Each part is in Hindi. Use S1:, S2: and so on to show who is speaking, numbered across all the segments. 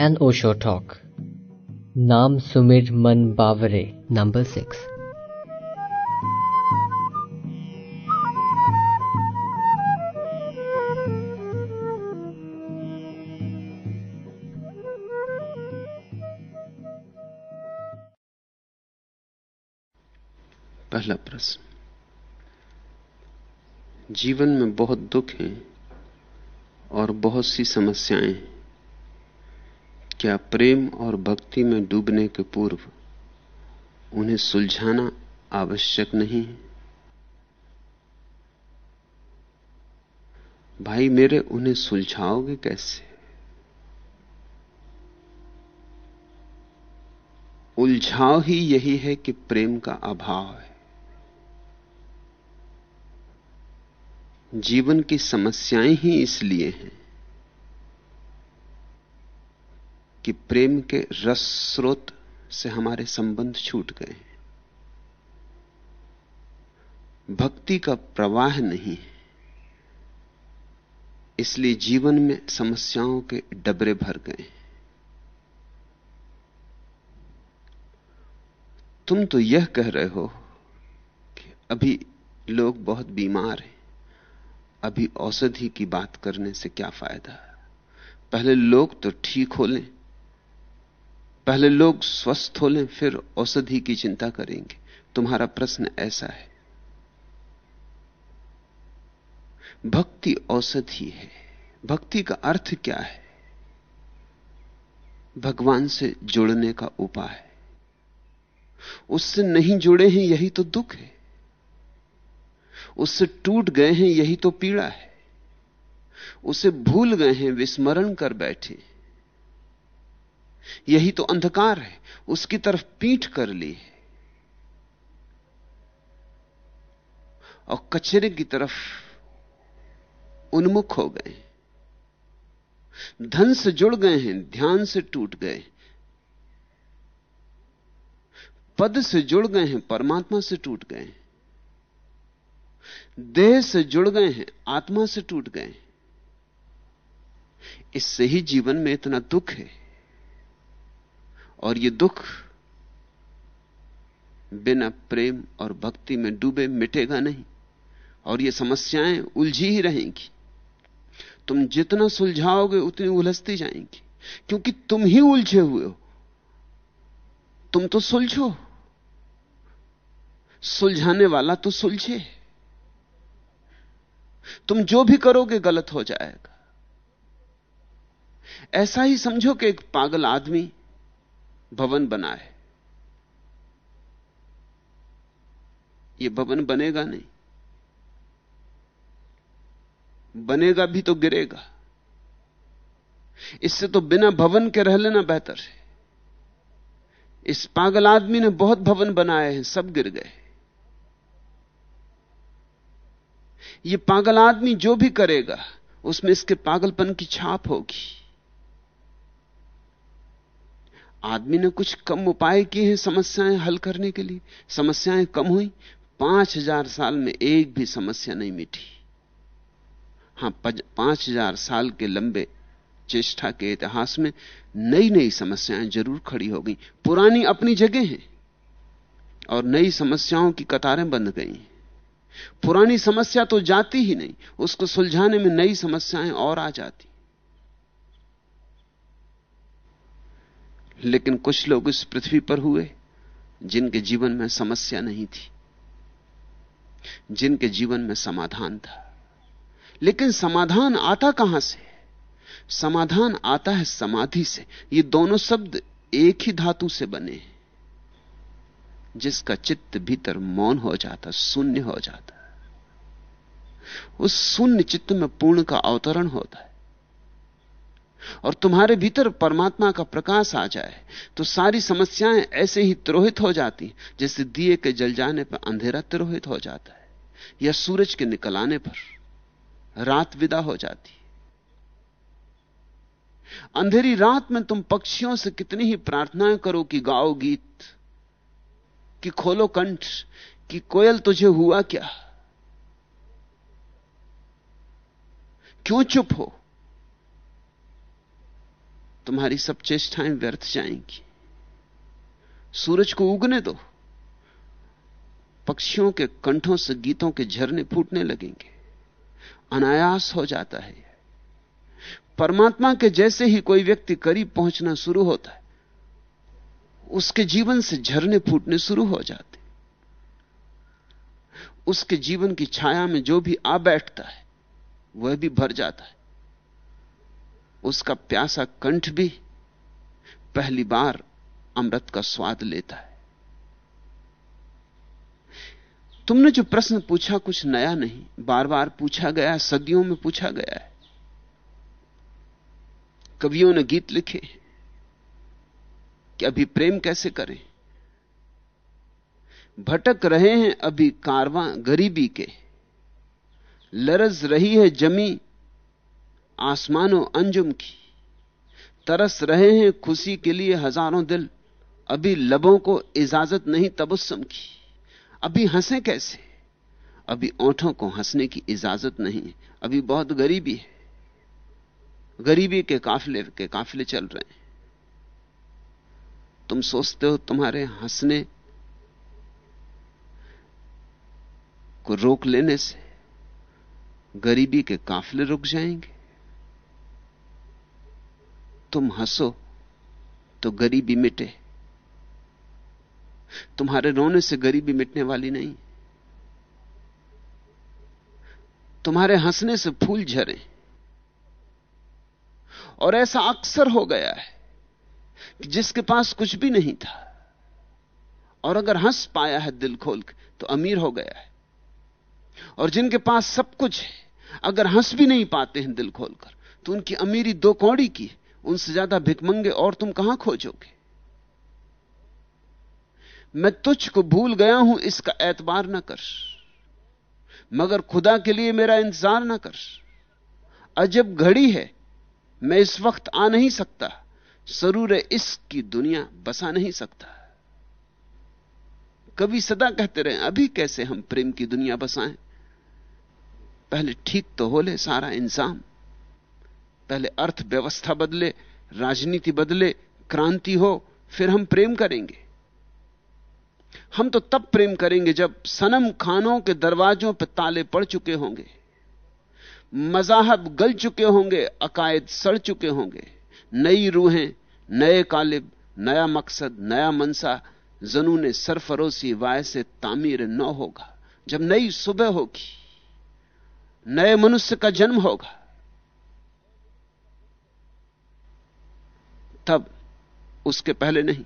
S1: एन ओशो टॉक नाम सुमिर मन बावरे
S2: नंबर सिक्स
S3: पहला प्रश्न। जीवन में बहुत दुख है और बहुत सी समस्याएँ हैं। क्या प्रेम और भक्ति में डूबने के पूर्व उन्हें सुलझाना आवश्यक नहीं है? भाई, मेरे उन्हें सुलझाओगे कैसे? उलझाव ही यही है कि प्रेम का अभाव है। जीवन की समस्याएँ ही इसलिए हैं कि प्रेम के रस स्रोत से हमारे संबंध छूट गए हैं। भक्ति का प्रवाह नहीं है। इसलिए जीवन में समस्याओं के डबरे भर गए तुम तो यह कह रहे हो कि अभी लोग बहुत बीमार हैं। अभी औषधि की बात करने से क्या फ़ायदा? पहले लोग तो ठीक हो लें। पहले लोग स्वस्थ हो लें फिर औषधि की चिंता करेंगे। तुम्हारा प्रश्न ऐसा है। भक्ति औषधि है। भक्ति का अर्थ क्या है? भगवान से जुड़ने का उपाय है। उससे नहीं जुड़े हैं, यही तो दुख है। उससे टूट गए हैं, यही तो पीड़ा है। उसे भूल गए हैं, विस्मरण कर बैठे यही तो अंधकार है। उसकी तरफ़ पीठ कर ली है। और कचरे की तरफ़ उन्मुख हो गए। धन से जुड़ गए हैं, ध्यान से टूट गए। पद से जुड़ गए हैं, परमात्मा से टूट गए देह से जुड़ गए हैं, आत्मा से टूट गए इससे ही जीवन में इतना दुख है। और ये दुख बिना प्रेम और भक्ति में डूबे मिटेगा नहीं। और ये समस्याएँ उलझी ही रहेंगी। तुम जितना सुलझाओगे उतनी उलझती जाएँगी। क्योंकि तुम ही उलझे हुए हो। तुम तो सुलझो। सुलझाने वाला तो सुलझे। तुम जो भी करोगे गलत हो जाएगा। ऐसा ही समझो कि एक पागल आदमी भवन बना है। यह भवन बनेगा नहीं। बनेगा भी तो गिरेगा। इससे तो बिना भवन के रह लेना बेहतर है। इस पागल आदमी ने बहुत भवन बनाए हैं, सब गिर गए। ये पागल आदमी जो भी करेगा, उसमें इसके पागलपन की छाप होगी। आदमी ने कुछ कम उपाय किए हैं समस्याएँ हल करने के लिए। समस्याएँ कम हुई, पाँच हज़ार साल में एक भी समस्या नहीं मिटी। हाँ पाँच हज़ार साल के लंबे चेष्टा के इतिहास में नई नई समस्याएँ ज़रूर खड़ी हो गई। पुरानी अपनी जगह है और नई समस्याओं की कतारें बंद गई पुरानी समस्या तो जाती ही नहीं, उसको सुलझाने में नई समस्याएँ और आ जाती। लेकिन कुछ लोग इस पृथ्वी पर हुए जिनके जीवन में समस्या नहीं थी, जिनके जीवन में समाधान था। लेकिन समाधान आता कहाँ से? समाधान आता है समाधि से। ये दोनों शब्द एक ही धातु से बने जिसका चित्त भीतर मौन हो जाता, शून्य हो जाता। उस शून्य चित्त में पूर्ण का अवतरण होता है। और तुम्हारे भीतर परमात्मा का प्रकाश आ जाए तो सारी समस्याएँ ऐसे ही तिरोहित हो जाती, जैसे दिए के जल जाने पर अंधेरा तिरोहित हो जाता है, या सूरज के निकल आने पर रात विदा हो जाती। अंधेरी रात में तुम पक्षियों से कितनी ही प्रार्थनाएँ करो कि गाओ गीत, कि खोलो कंठ, कि कोयल तुझे हुआ क्या? क्यों चुप हो? तुम्हारी सब चेष्टाएँ व्यर्थ जाएँगी। सूरज को उगने दो। पक्षियों के कंठों से गीतों के झरने फूटने लगेंगे। अनायास हो जाता है। परमात्मा के जैसे ही कोई व्यक्ति करीब पहुँचना शुरू होता है, उसके जीवन से झरने फूटने शुरू हो जाते उसके जीवन की छाया में जो भी आ बैठता है, वह भी भर जाता है। उसका प्यासा कंठ भी पहली बार अमृत का स्वाद लेता है। तुमने जो प्रश्न पूछा कुछ नया नहीं बार बार पूछा गया, सदियों में पूछा गया है। कवियों ने गीत लिखे कि अभी प्रेम कैसे करें? भटक रहे हैं अभी कारवां गरीबी के। लरज रही है जमी आसमानों अंजुम की। तरस रहे हैं खुशी के लिए हज़ारों दिल। अभी लबों को इजाज़त नहीं तबस्सम की। अभी हंसे कैसे? अभी ओठों को हंसने की इजाज़त नहीं। अभी बहुत गरीबी है। गरीबी के काफिले के काफिले चल रहे हैं। तुम सोचते हो तुम्हारे हंसने को रोक लेने से गरीबी के काफिले रुक जाएँगे? तुम हंसो तो गरीबी मिटे। तुम्हारे रोने से गरीबी मिटने वाली नहीं। तुम्हारे हंसने से फूल झरे। और ऐसा अक्सर हो गया है कि जिसके पास कुछ भी नहीं था, और अगर हंस पाया है दिल खोल के तो अमीर हो गया है। और जिनके पास सब कुछ है, अगर हंस भी नहीं पाते हैं दिल खोलकर तो उनकी अमीरी दो कौड़ी की उनसे ज़्यादा भिकमंगे और तुम कहाँ खोजोगे? मैं तुझको भूल गया हूँ, इसका एतबार ना कर। मगर खुदा के लिए मेरा इंतज़ार ना कर। अजब घड़ी है, मैं इस वक्त आ नहीं सकता। सरूर इसकी दुनिया बसा नहीं सकता। कभी सदा कहते रहे, अभी कैसे हम प्रेम की दुनिया बसाएँ? पहले ठीक तो हो ले सारा इंसान पहले अर्थव्यवस्था बदले, राजनीति बदले, क्रांति हो, फिर हम प्रेम करेंगे। हम तो तब प्रेम करेंगे जब सनम खानों के दरवाजों पर ताले पड़ चुके होंगे, मजाहब गल चुके होंगे, अकायद सड़ चुके होंगे। नई रूहें, नए कालिब, नया मकसद, नया मनसा, जनून सरफरोसी वाय से तामीर न होगा। जब नई सुबह होगी, नए मनुष्य का जन्म होगा तब उसके पहले नहीं।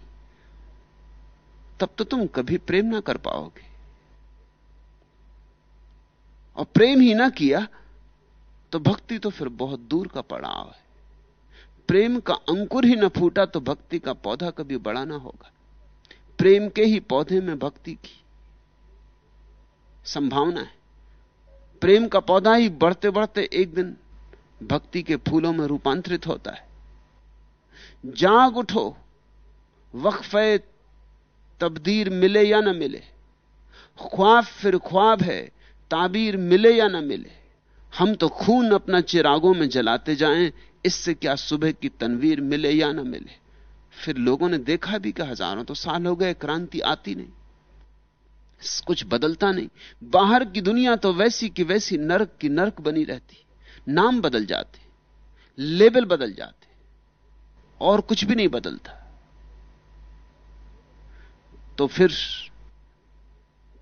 S3: तब तो तुम कभी प्रेम ना कर पाओगे। और प्रेम ही ना किया तो भक्ति तो फिर बहुत दूर का पड़ाव है। प्रेम का अंकुर ही ना फूटा तो भक्ति का पौधा कभी बड़ा ना होगा। प्रेम के ही पौधे में भक्ति की संभावना है। प्रेम का पौधा ही बढ़ते बढ़ते एक दिन भक्ति के फूलों में रूपांतरित होता है। जाग उठो। वक्फे तब्दीर मिले या ना मिले। ख्वाब फिर ख्वाब है, ताबीर मिले या ना मिले। हम तो खून अपना चिरागों में जलाते जाएँ, इससे क्या सुबह की तनवीर मिले या ना मिले। फिर लोगों ने देखा भी कि हज़ारों तो साल हो गए, क्रांति आती नहीं। कुछ बदलता नहीं। बाहर की दुनिया तो वैसी की वैसी नरक की नरक बनी रहती। नाम बदल जाते। लेबल बदल जाते। और कुछ भी नहीं बदलता। तो फिर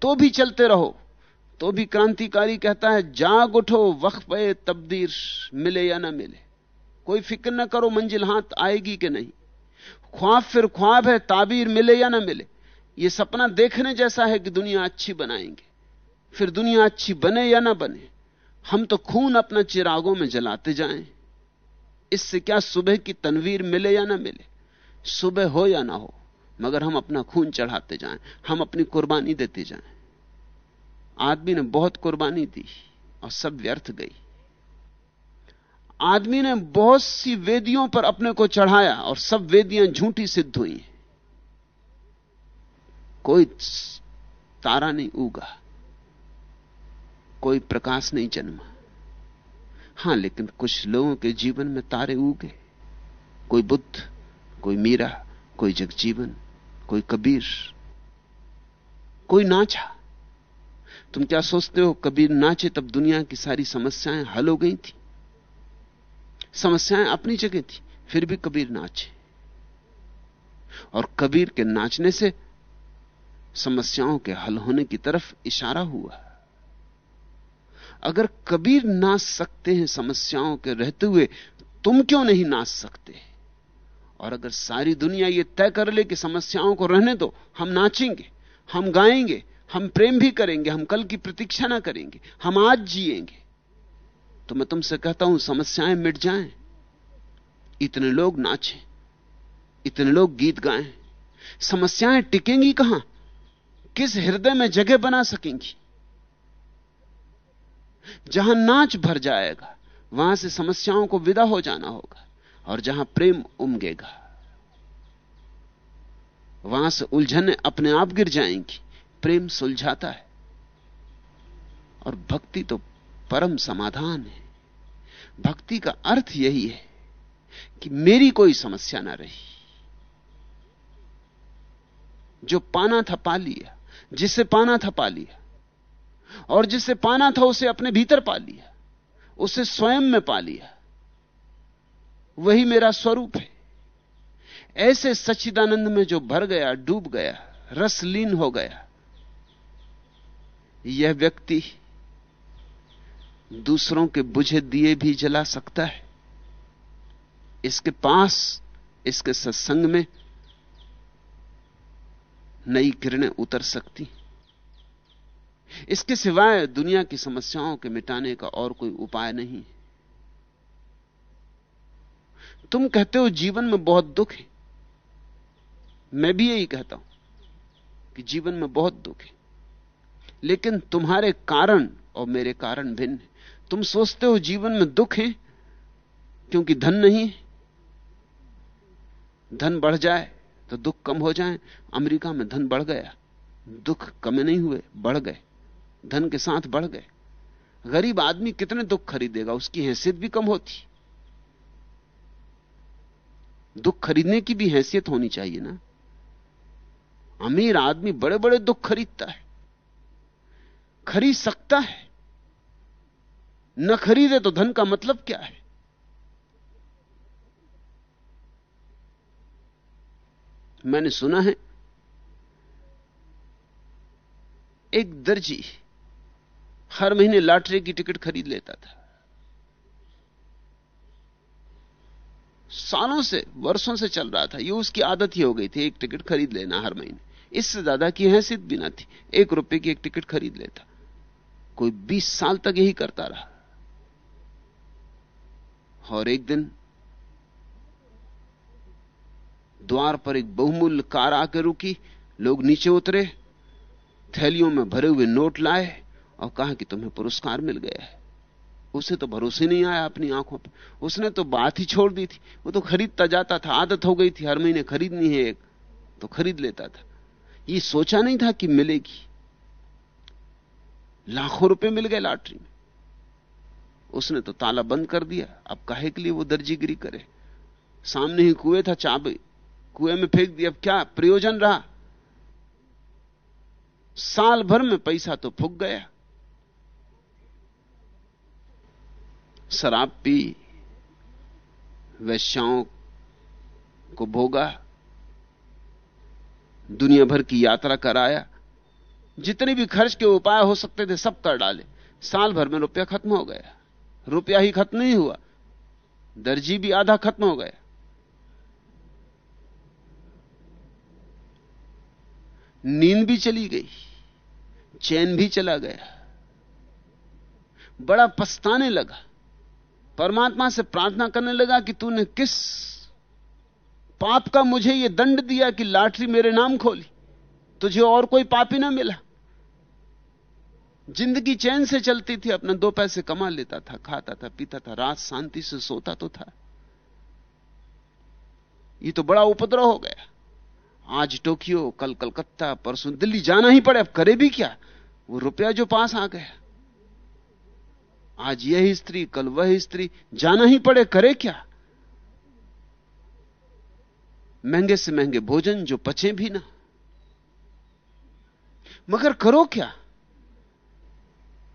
S3: तो भी चलते रहो तो भी क्रांतिकारी कहता है, जाग उठो, वक्त पे तब्दीर मिले या ना मिले। कोई फ़िक्र ना करो, मंजिल हाथ आएगी कि नहीं। ख्वाब फिर ख्वाब है, ताबीर मिले या ना मिले। यह सपना देखने जैसा है कि दुनिया अच्छी बनाएँगे। फिर दुनिया अच्छी बने या ना बने, हम तो खून अपना चिरागों में जलाते जाएँ। इससे क्या सुबह की तनवीर मिले या ना मिले? सुबह हो या ना हो, मगर हम अपना खून चढ़ाते जाएँ, हम अपनी कुर्बानी देते जाएँ। आदमी ने बहुत कुर्बानी दी और सब व्यर्थ गई। आदमी ने बहुत सी वेदियों पर अपने को चढ़ाया और सब वेदियाँ झूठी सिद्ध हुई। कोई तारा नहीं उगा, कोई प्रकाश नहीं जन्मा। हाँ, लेकिन कुछ लोगों के जीवन में तारे उगे। कोई बुद्ध, कोई मीरा, कोई जगजीवन, कोई कबीर, कोई नाचा। तुम क्या सोचते हो, कबीर नाचे तब दुनिया की सारी समस्याएँ हल हो गई थी? समस्याएँ अपनी जगह थी, फिर भी कबीर नाचे। और कबीर के नाचने से समस्याओं के हल होने की तरफ़ इशारा हुआ। अगर कबीर नाच सकते हैं समस्याओं के रहते हुए, तुम क्यों नहीं नाच सकते? और अगर सारी दुनिया यह तय कर ले कि समस्याओं को रहने दो, हम नाचेंगे, हम गाएँगे, हम प्रेम भी करेंगे, हम कल की प्रतीक्षा ना करेंगे, हम आज जिएँगे। तो मैं तुमसे कहता हूँ, समस्याएँ मिट जाएँ। इतने लोग नाचें, इतने लोग गीत गाएँ। समस्याएँ टिकेंगी कहाँ? किस हृदय में जगह बना सकेंगी? जहाँ नाच भर जाएगा, वहाँ से समस्याओं को विदा हो जाना होगा, और जहाँ प्रेम उमगेगा, वहाँ से उलझने अपने आप गिर जाएँगी। प्रेम सुलझाता है, और भक्ति तो परम समाधान है। भक्ति का अर्थ यही है कि मेरी कोई समस्या ना रही। जो पाना था पा लिया जिसे पाना था पा लिया और जिसे पाना था उसे अपने भीतर पा लिया। उसे स्वयं में पा लिया। वही मेरा स्वरूप है। ऐसे सच्चिदानंद में जो भर गया, डूब गया, रसलीन हो गया, यह व्यक्ति दूसरों के बुझे दिए भी जला सकता है। इसके पास, इसके सत्संग में नई किरणें उतर सकती। इसके सिवाय दुनिया की समस्याओं के मिटाने का और कोई उपाय नहीं। तुम कहते हो जीवन में बहुत दुख है। मैं भी यही कहता हूँ कि जीवन में बहुत दुख है। लेकिन तुम्हारे कारण और मेरे कारण भिन्न है। तुम सोचते हो जीवन में दुख है क्योंकि धन नहीं है। धन बढ़ जाए तो दुख कम हो जाए। अमेरिका में धन बढ़ गया। दुख कम नहीं हुए, बढ़ गए। धन के साथ बढ़ गए। गरीब आदमी कितने दुख खरीदेगा, उसकी हैसियत भी कम होती। दुख खरीदने की भी हैसियत होनी चाहिए ना। अमीर आदमी बड़े बड़े दुख खरीदता है। खरीद सकता है। न खरीदे तो धन का मतलब क्या है? मैंने सुना है, एक दर्जी हर महीने लॉटरी की टिकट खरीद लेता था। सालों से, वर्षों से चल रहा था। ये उसकी आदत ही हो गई थी, एक टिकट खरीद लेना हर महीने। इससे ज़्यादा की हैसियत भी ना थी। एक रुपए की एक टिकट खरीद लेता। कोई बीस साल तक यही करता रहा। और एक दिन, द्वार पर एक बहुमूल्य कार आकर रुकी। लोग नीचे उतरे, थैलियों में भरे हुए नोट लाए। और कहा कि तुम्हें पुरस्कार मिल गया है। उसे तो भरोसे नहीं आया अपनी आँखों पर। उसने तो बात ही छोड़ दी थी। वो तो खरीदता जाता था, आदत हो गई थी। हर महीने खरीदनी है एक तो खरीद लेता था। ये सोचा नहीं था कि मिलेगी। लाखों रुपए मिल गए लॉटरी में। उसने तो ताला बंद कर दिया। अब काहे के लिए वो दर्जीगिरी करे? सामने ही कुएँ था, चाबी। कुएँ में फेंक दिया। अब क्या प्रयोजन रहा? साल भर में पैसा तो फूक गया। शराब पी, वैश्याओं को भोगा, दुनिया भर की यात्रा कराया। जितने भी खर्च के उपाय हो सकते थे, सब कर डाले। साल भर में रुपया खत्म हो गया। रुपया ही खत्म नहीं हुआ। दर्जी भी आधा खत्म हो गया। नींद भी चली गई। चैन भी चला गया। बड़ा पछताने लगा। परमात्मा से प्रार्थना करने लगा कि तूने किस पाप का मुझे यह दंड दिया कि लाटरी मेरे नाम खोली? तुझे और कोई पापी ना मिला। ज़िंदगी चैन से चलती थी, अपने दो पैसे कमा लेता था, खाता था, पीता था, रात शांति से सोता तो था। ये तो बड़ा उपद्रव हो गया। आज टोक्यो, कल कलकत्ता, परसों दिल्ली जाना ही पड़े, अब करे भी क्या? वो रुपया जो पास आ गया। आज यह स्त्री, कल वह स्त्री। जाना ही पड़े, करे क्या? महँगे से महँगे भोजन, जो पचे भी ना। मगर करो क्या?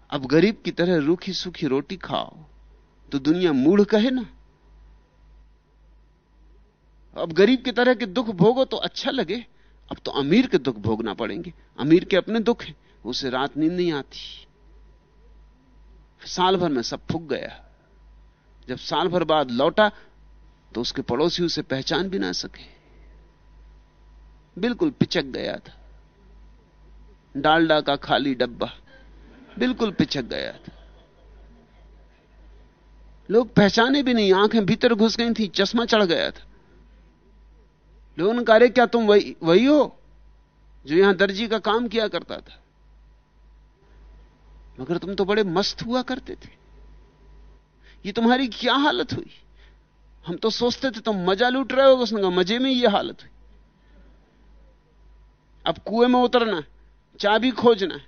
S3: अब गरीब की तरह रूखी सूखी रोटी खाओ तो दुनिया मूढ़ कहे ना। अब गरीब की तरह के दुख भोगो तो अच्छा लगे। अब तो अमीर के दुख भोगना पड़ेंगे। अमीर के अपने दुख हैं, उसे रात नींद नहीं आती। साल भर में सब फूक गया जब साल भर बाद लौटा तो उसके पड़ोसी उसे पहचान भी ना सके। बिल्कुल पिचक गया था। डालडा का खाली डब्बा बिल्कुल पिचक गया था। लोग पहचाने भी नहीं, आँखें भीतर घुस गई थी, चश्मा चढ़ गया था। लोगों ने कहा क्या तुम वही वही हो जो यहाँ दर्जी का काम किया करता था? मगर तुम तो बड़े मस्त हुआ करते थे। ये तुम्हारी क्या हालत हुई? हम तो सोचते थे तुम मज़ा लूट रहे हो, उसने कहा, मज़े में ये हालत हुई। अब कुएँ में उतरना, चाबी खोजना।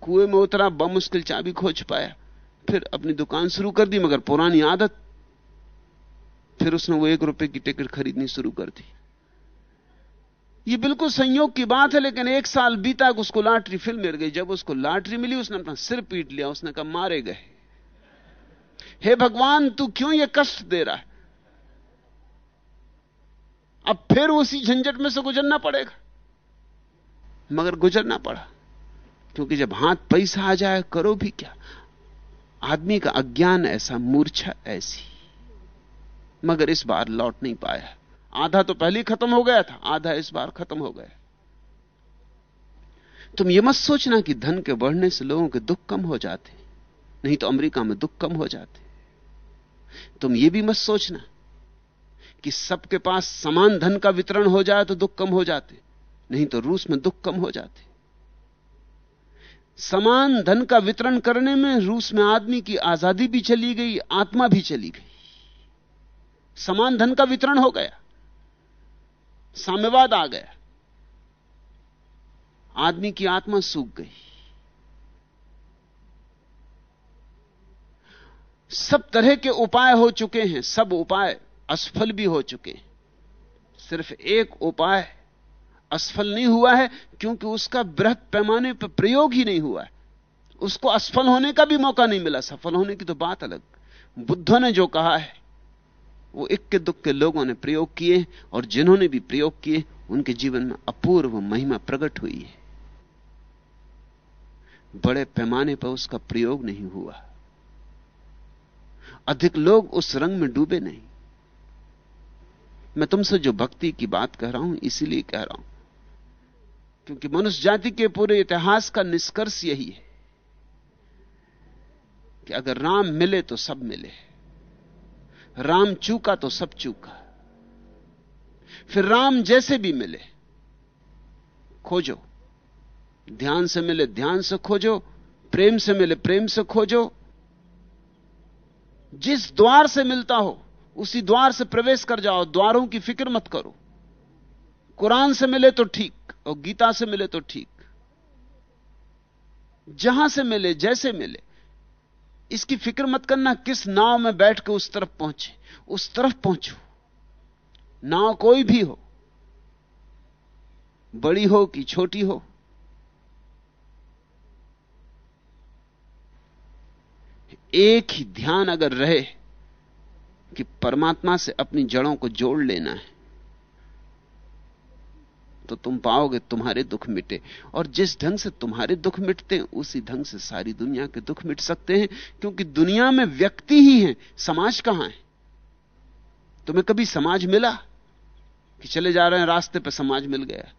S3: कुएँ में उतरा, बमुश्किल चाबी खोज पाया। फिर अपनी दुकान शुरू कर दी, मगर पुरानी आदत। फिर उसने वो एक रुपए की टिकट खरीदनी शुरू कर दी। ये बिल्कुल संयोग की बात है, लेकिन एक साल बीता उसको लॉटरी फिर मिल गई। जब उसको लॉटरी मिली, उसने अपना सिर पीट लिया, उसने कहा, मारे गए। हे भगवान, तू क्यों ये कष्ट दे रहा है? अब फिर उसी झंझट में से गुजरना पड़ेगा। मगर गुजरना पड़ा, क्योंकि जब हाथ पैसा आ जाए, करो भी क्या? आदमी का अज्ञान ऐसा मूर्छा ऐसी। मगर इस बार लौट नहीं पाया। आधा तो पहले ही खत्म हो गया था, आधा इस बार खत्म हो गया। तुम यह मत सोचना कि धन के बढ़ने से लोगों के दुख कम हो जाते नहीं तो अमेरिका में दुख कम हो जाते तुम यह भी मत सोचना कि सबके पास समान धन का वितरण हो जाए तो दुख कम हो जाते नहीं तो रूस में दुख कम हो जाते समान धन का वितरण करने में रूस में आदमी की आज़ादी भी चली गई, आत्मा भी चली गई। समान धन का वितरण हो गया। साम्यवाद आ गया। आदमी की आत्मा सूख गई। सब तरह के उपाय हो चुके हैं, सब उपाय असफल भी हो चुके हैं। सिर्फ़ एक उपाय असफल नहीं हुआ है, क्योंकि उसका बृहद पैमाने पर प्रयोग ही नहीं हुआ है। उसको असफल होने का भी मौका नहीं मिला, सफल होने की तो बात अलग। बुद्धों ने जो कहा है वो इक्के दुक्के लोगों ने प्रयोग किए और जिन्होंने भी प्रयोग किए, उनके जीवन में अपूर्व महिमा प्रकट हुई है। बड़े पैमाने पर उसका प्रयोग नहीं हुआ। अधिक लोग उस रंग में डूबे नहीं। मैं तुमसे जो भक्ति की बात कह रहा हूँ, इसीलिए कह रहा हूँ। क्योंकि मनुष्य जाति के पूरे इतिहास का निष्कर्ष यही है कि अगर राम मिले तो सब मिले। राम चूका तो सब चूका। फिर राम जैसे भी मिले, खोजो। ध्यान से मिले, ध्यान से खोजो। प्रेम से मिले, प्रेम से खोजो। जिस द्वार से मिलता हो, उसी द्वार से प्रवेश कर जाओ। द्वारों की फ़िक्र मत करो। कुरान से मिले तो ठीक और गीता से मिले तो ठीक। जहाँ से मिले, जैसे मिले इसकी फ़िक्र मत करना किस नाव में बैठ के उस तरफ़ पहुँचे। उस तरफ़ पहुंचो। नाव कोई भी हो, बड़ी हो कि छोटी हो, एक ही ध्यान अगर रहे कि परमात्मा से अपनी जड़ों को जोड़ लेना है तो तुम पाओगे तुम्हारे दुख मिटे। और जिस ढंग से तुम्हारे दुख मिटते हैं, उसी ढंग से सारी दुनिया के दुख मिट सकते हैं, क्योंकि दुनिया में व्यक्ति ही है। समाज कहाँ है? तुम्हें कभी समाज मिला कि चले जा रहे हैं रास्ते पे समाज मिल गया?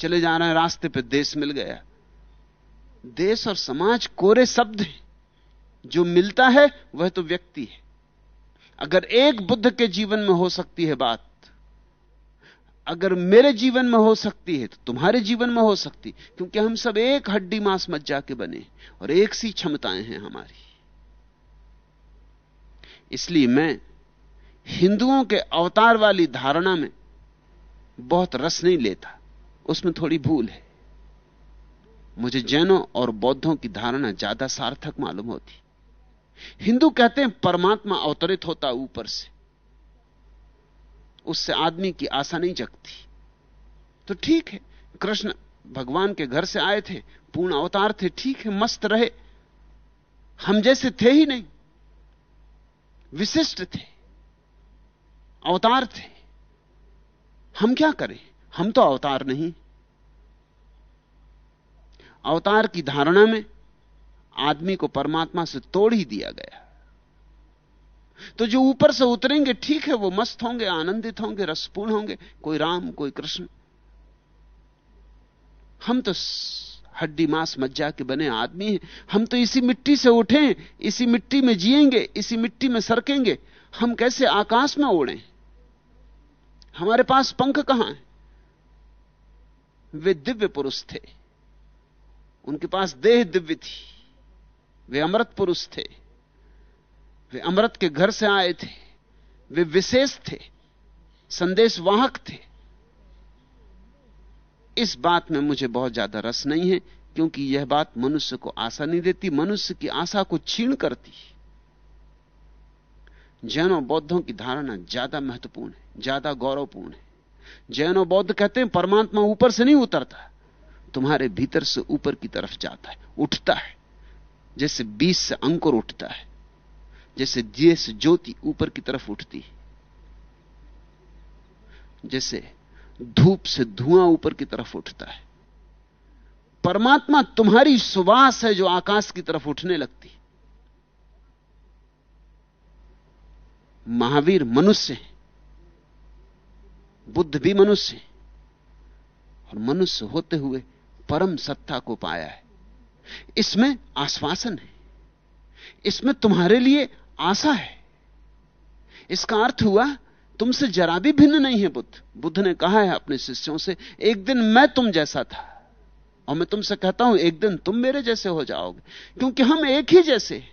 S3: चले जा रहे हैं रास्ते पे देश मिल गया? देश और समाज कोरे शब्द हैं। जो मिलता है, वह तो व्यक्ति है। अगर एक बुद्ध के जीवन में हो सकती है बात अगर मेरे जीवन में हो सकती है तो तुम्हारे जीवन में हो सकती, क्योंकि हम सब एक हड्डी मांस मज्जा के बने, और एक सी क्षमताएँ हैं हमारी। इसलिए मैं हिंदुओं के अवतार वाली धारणा में बहुत रस नहीं लेता, उसमें थोड़ी भूल है। मुझे जैनों और बौद्धों की धारणा ज़्यादा सार्थक मालूम होती। हिंदू कहते हैं, परमात्मा अवतरित होता ऊपर से। उससे आदमी की आशा नहीं जगती। तो ठीक है, कृष्ण भगवान के घर से आए थे, पूर्ण अवतार थे, ठीक है, मस्त रहे। हम जैसे थे ही नहीं। विशिष्ट थे। अवतार थे। हम क्या करें? हम तो अवतार नहीं। अवतार की धारणा में आदमी को परमात्मा से तोड़ ही दिया गया। तो जो ऊपर से उतरेंगे, ठीक है, वो मस्त होंगे, आनंदित होंगे, रसपूर्ण होंगे, कोई राम, कोई कृष्ण। हम तो हड्डी मांस मज्जा के बने आदमी हैं। हम तो इसी मिट्टी से उठे, इसी मिट्टी में जिएँगे, इसी मिट्टी में सरकेंगे। हम कैसे आकाश में उड़े? हमारे पास पंख कहाँ है? वे दिव्य पुरुष थे। उनके पास देह दिव्य थी। वे अमृत पुरुष थे। वे अमृत के घर से आए थे। वे विशेष थे। संदेश वाहक थे। इस बात में मुझे बहुत ज़्यादा रस नहीं है, क्योंकि यह बात मनुष्य को आशा नहीं देती, मनुष्य की आशा को छीण करती। जैनों बौद्धों की धारणा ज़्यादा महत्वपूर्ण है, ज़्यादा गौरवपूर्ण है। जैनों बौद्ध कहते हैं, परमात्मा ऊपर से नहीं उतरता, तुम्हारे भीतर से ऊपर की तरफ़ जाता है, उठता है, जैसे बीज से अंकुर उठता है। जैसे दिए से ज्योति ऊपर की तरफ़ उठती जैसे धूप से धुआँ ऊपर की तरफ़ उठता है। परमात्मा तुम्हारी सुवास है जो आकाश की तरफ़ उठने लगती महावीर मनुष्य है। बुद्ध भी मनुष्य है। और मनुष्य होते हुए परम सत्ता को पाया है। इसमें आश्वासन है। इसमें तुम्हारे लिए आशा है। इसका अर्थ हुआ, तुमसे जरा भी भिन्न नहीं है बुद्ध। बुद्ध ने कहा है अपने शिष्यों से, एक दिन मैं तुम जैसा था। और मैं तुमसे कहता हूँ, एक दिन तुम मेरे जैसे हो जाओगे, क्योंकि हम एक ही जैसे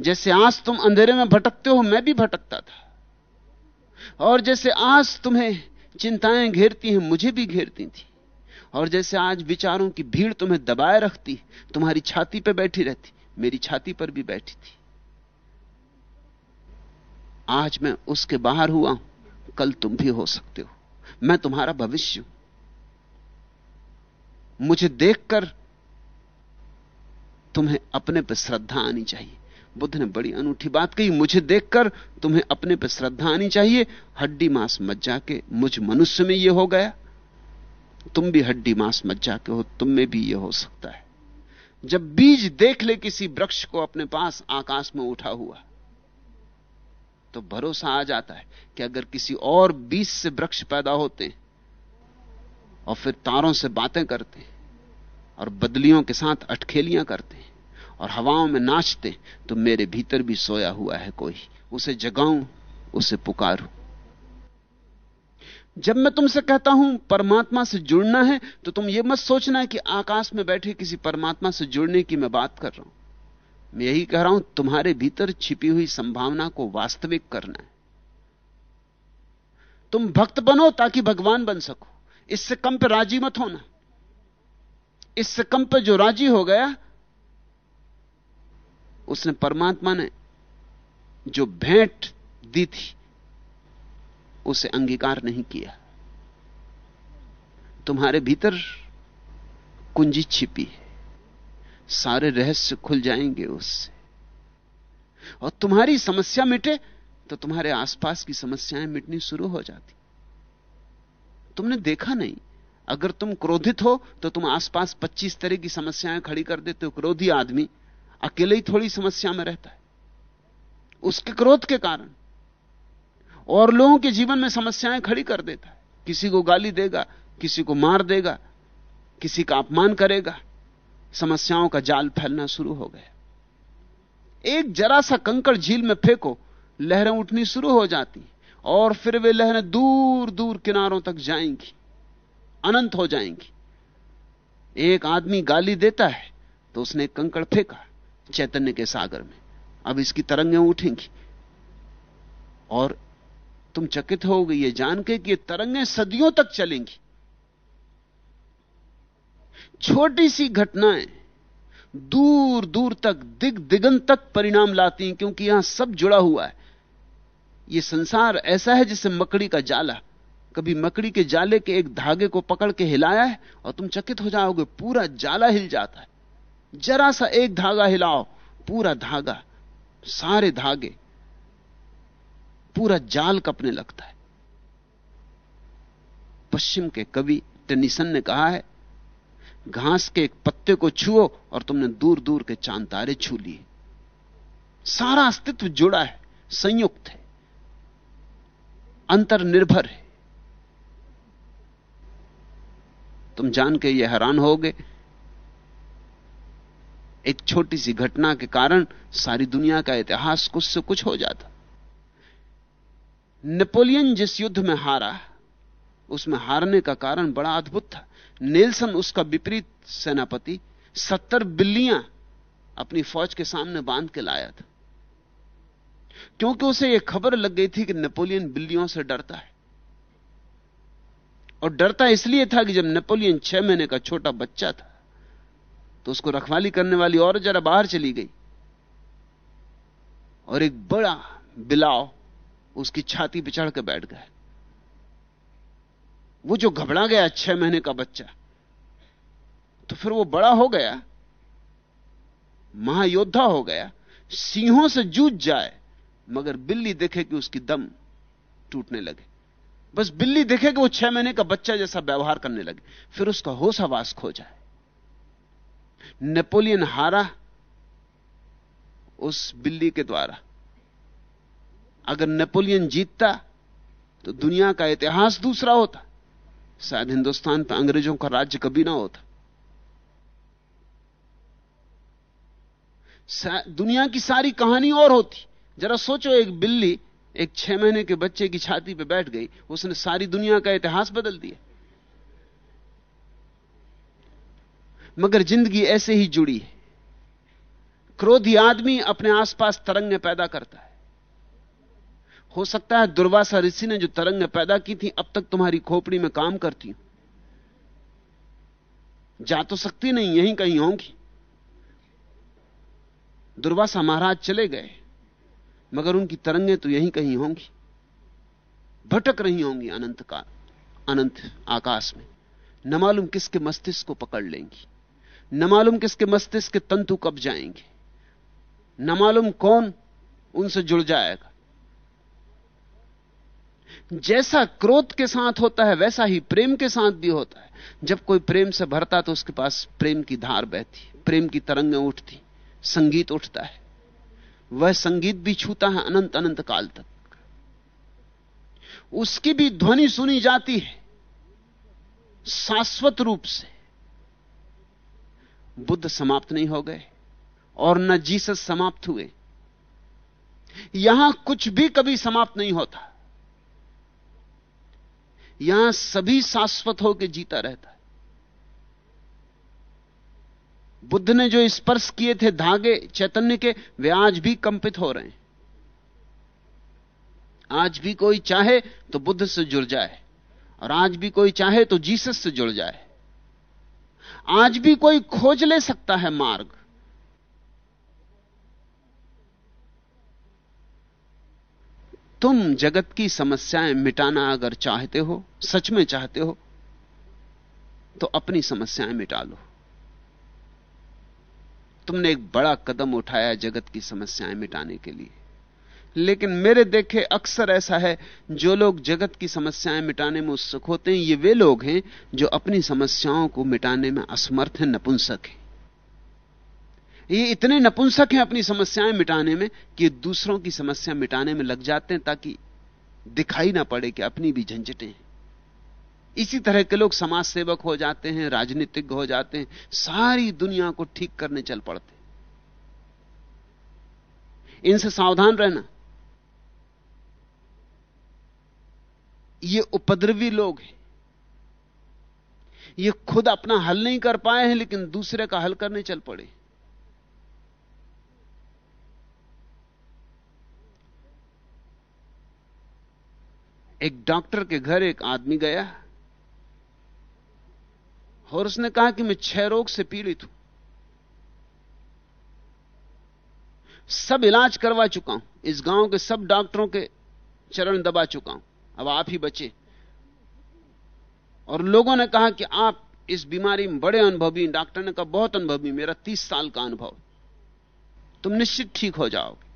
S3: जैसे आज तुम अंधेरे में भटकते हो, मैं भी भटकता था। और जैसे आज तुम्हें चिंताएँ घेरती हैं, मुझे भी घेरती थी। और जैसे आज विचारों की भीड़ तुम्हें दबाए रखती, तुम्हारी छाती पर बैठी रहती मेरी छाती पर भी बैठी थी। आज मैं उसके बाहर हुआ हूँ। कल तुम भी हो सकते हो। मैं तुम्हारा भविष्य हूँ। मुझे देखकर तुम्हें अपने पर श्रद्धा आनी चाहिए। बुद्ध ने बड़ी अनूठी बात कही, मुझे देखकर तुम्हें अपने पर श्रद्धा आनी चाहिए। हड्डी मांस मज्जा के मुझ मनुष्य में यह हो गया। तुम भी हड्डी मांस मज्जा के हो, तुम में भी यह हो सकता है। जब बीज देख ले किसी वृक्ष को अपने पास आकाश में उठा हुआ तो भरोसा आ जाता है कि अगर किसी और बीज से वृक्ष पैदा होते और फिर तारों से बातें करते और बदलियों के साथ अटखेलियाँ करते और हवाओं में नाचते तो मेरे भीतर भी सोया हुआ है कोई। उसे जगाऊं, उसे पुकारूं। जब मैं तुमसे कहता हूँ, परमात्मा से जुड़ना है तो तुम यह मत सोचना है कि आकाश में बैठे किसी परमात्मा से जुड़ने की मैं बात कर रहा हूँ। मैं यही कह रहा हूँ, तुम्हारे भीतर छिपी हुई संभावना को वास्तविक करना है। तुम भक्त बनो ताकि भगवान बन सको। इससे कम पे राज़ी मत होना। इससे कम पे जो राज़ी हो गया, उसने परमात्मा ने जो भेंट दी थी उसे अंगीकार नहीं किया। तुम्हारे भीतर कुंजी छिपी है। सारे रहस्य खुल जाएँगे उससे। और तुम्हारी समस्या मिटे तो तुम्हारे आसपास की समस्याएँ मिटनी शुरू हो जाती। तुमने देखा नहीं, अगर तुम क्रोधित हो तो तुम आसपास 25 तरह की समस्याएँ खड़ी कर देते हो। क्रोधी आदमी अकेले ही थोड़ी समस्या में रहता है। उसके क्रोध के कारण और लोगों के जीवन में समस्याएँ खड़ी कर देता है। किसी को गाली देगा, किसी को मार देगा, किसी का अपमान करेगा, समस्याओं का जाल फैलना शुरू हो गया। एक जरा सा कंकड़ झील में फेंको, लहरें उठनी शुरू हो जाती, और फिर वे लहरें दूर दूर किनारों तक जाएँगी, अनंत हो जाएँगी। एक आदमी गाली देता है तो उसने कंकड़ फेंका, चैतन्य के सागर में। अब इसकी तरंगें उठेंगी, और तुम चकित हो गई ये जान के कि तरंगें सदियों तक चलेंगी। छोटी सी घटनाएँ दूर दूर तक दिग दिगंत तक परिणाम लाती हैं, क्योंकि यहाँ सब जुड़ा हुआ है। यह संसार ऐसा है जैसे मकड़ी का जाला। कभी मकड़ी के जाले के एक धागे को पकड़ के हिलाया है, और तुम चकित हो जाओगे, पूरा जाला हिल जाता है। जरा सा एक धागा हिलाओ, पूरा धागा, सारे धागे। पूरा जाल कपने लगता है। पश्चिम के कवि टेनिसन ने कहा है, घास के एक पत्ते को छुओ और तुमने दूर दूर के चाँद तारे छू लिए। सारा अस्तित्व जुड़ा है, संयुक्त है, अंतर्निर्भर है। तुम जान के ये हैरान होगे, एक छोटी सी घटना के कारण सारी दुनिया का इतिहास कुछ से कुछ हो जाता। नेपोलियन जिस युद्ध में हारा, उसमें हारने का कारण बड़ा अद्भुत था। नेल्सन, उसका विपरीत सेनापति, सत्तर बिल्लियाँ अपनी फौज के सामने बाँध के लाया था। क्योंकि उसे यह खबर लग गई थी कि नेपोलियन बिल्लियों से डरता है। और डरता इसलिए था कि जब नेपोलियन छह महीने का छोटा बच्चा था तो उसको रखवाली करने वाली और जरा बाहर चली गई। और एक बड़ा बिलाव उसकी छाती पे चढ़ के बैठ गए। वो जो घबरा गया छह महीने का बच्चा तो फिर वो बड़ा हो गया, महायोद्धा हो गया, सिंहों से जूझ जाए, मगर बिल्ली देखे कि उसकी दम टूटने लगे। बस बिल्ली देखे कि वो छह महीने का बच्चा जैसा व्यवहार करने लगे, फिर उसका होश आवास खो जाए। नेपोलियन हारा उस बिल्ली के द्वारा अगर नेपोलियन जीतता तो दुनिया का इतिहास दूसरा होता। शायद हिंदुस्तान पर अंग्रेज़ों का राज्य कभी ना होता। दुनिया की सारी कहानी और होती। जरा सोचो एक बिल्ली, एक छह महीने के बच्चे की छाती पे बैठ गई, उसने सारी दुनिया का इतिहास बदल दिया। मगर ज़िंदगी ऐसे ही जुड़ी है। क्रोधी आदमी अपने आसपास तरंगें पैदा करता है। हो सकता है दुर्वासा ऋषि ने जो तरंगें पैदा की थी, अब तक तुम्हारी खोपड़ी में काम करती हूँ। जा तो सकती नहीं, यहीं कहीं होंगी। दुर्वासा महाराज चले गए, मगर उनकी तरंगें तो यहीं कहीं होंगी। भटक रही होंगी अनंत का, अनंत आकाश में। न मालूम किसके मस्तिष्क को पकड़ लेंगी, न मालूम किसके मस्तिष्क के तंतु कब जाएँगे, न मालूम कौन उनसे जुड़ जाएगा। जैसा क्रोध के साथ होता है, वैसा ही प्रेम के साथ भी होता है। जब कोई प्रेम से भरता तो उसके पास प्रेम की धार बहती प्रेम की तरंगें उठती संगीत उठता है। वह संगीत भी छूता है अनंत अनंत काल तक। उसकी भी ध्वनि सुनी जाती है, शाश्वत रूप से। बुद्ध समाप्त नहीं हो गए, और न जीसस समाप्त हुए। यहाँ कुछ भी कभी समाप्त नहीं होता। यहाँ सभी शाश्वत होकर जीता रहता है। बुद्ध ने जो स्पर्श किए थे धागे, चैतन्य के, वे आज भी कंपित हो रहे हैं। आज भी कोई चाहे तो बुद्ध से जुड़ जाए, और आज भी कोई चाहे तो जीसस से जुड़ जाए। आज भी कोई खोज ले सकता है मार्ग। तुम जगत की समस्याएँ मिटाना अगर चाहते हो, सच में चाहते हो तो अपनी समस्याएँ मिटा लो। तुमने एक बड़ा कदम उठाया जगत की समस्याएँ मिटाने के लिए। लेकिन मेरे देखे अक्सर ऐसा है, जो लोग जगत की समस्याएँ मिटाने में उत्सुक होते हैं, ये वे लोग हैं जो अपनी समस्याओं को मिटाने में असमर्थ हैं, नपुंसक हैं। ये इतने नपुंसक हैं अपनी समस्याएँ मिटाने में कि दूसरों की समस्या मिटाने में लग जाते हैं ताकि दिखाई ना पड़े कि अपनी भी झंझटें हैं। इसी तरह के लोग समाज सेवक हो जाते हैं, राजनीतिज्ञ हो जाते हैं, सारी दुनिया को ठीक करने चल पड़ते इनसे सावधान रहना। ये उपद्रवी लोग हैं। ये खुद अपना हल नहीं कर पाए हैं, लेकिन दूसरे का हल करने चल पड़े एक डॉक्टर के घर एक आदमी गया और उसने कहा कि मैं छह रोग से पीड़ित हूँ। सब इलाज करवा चुका हूँ। इस गाँव के सब डॉक्टरों के चरण दबा चुका हूँ। अब आप ही बचे। और लोगों ने कहा कि आप इस बीमारी में बड़े अनुभवी डॉक्टर ने कहा, बहुत अनुभवी, मेरा तीस साल का अनुभव। तुम निश्चित ठीक हो जाओगे।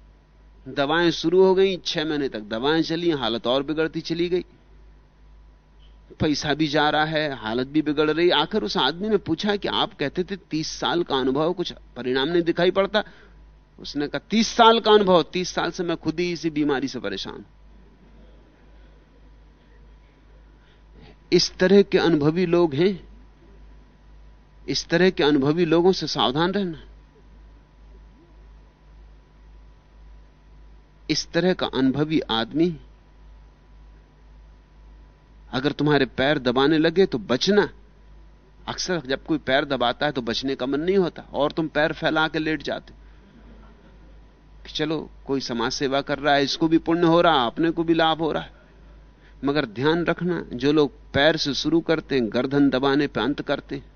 S3: दवाएँ शुरू हो गई, छह महीने तक दवाएँ चली, हालत और बिगड़ती चली गई। पैसा भी जा रहा है, हालत भी बिगड़ रही। आखिर उस आदमी ने पूछा कि आप कहते थे तीस साल का अनुभव, कुछ परिणाम नहीं दिखाई पड़ता? उसने कहा, तीस साल का अनुभव, तीस साल से मैं खुद ही इसी बीमारी से परेशान इस तरह के अनुभवी लोग हैं। इस तरह के अनुभवी लोगों से सावधान रहना। इस तरह का अनुभवी आदमी अगर तुम्हारे पैर दबाने लगे तो बचना। अक्सर जब कोई पैर दबाता है तो बचने का मन नहीं होता, और तुम पैर फैला के लेट जाते कि चलो, कोई समाज सेवा कर रहा है, इसको भी पुण्य हो रहा, अपने को भी लाभ हो रहा है। मगर ध्यान रखना, जो लोग पैर से शुरू करते हैं, गर्दन दबाने पर अंत करते हैं।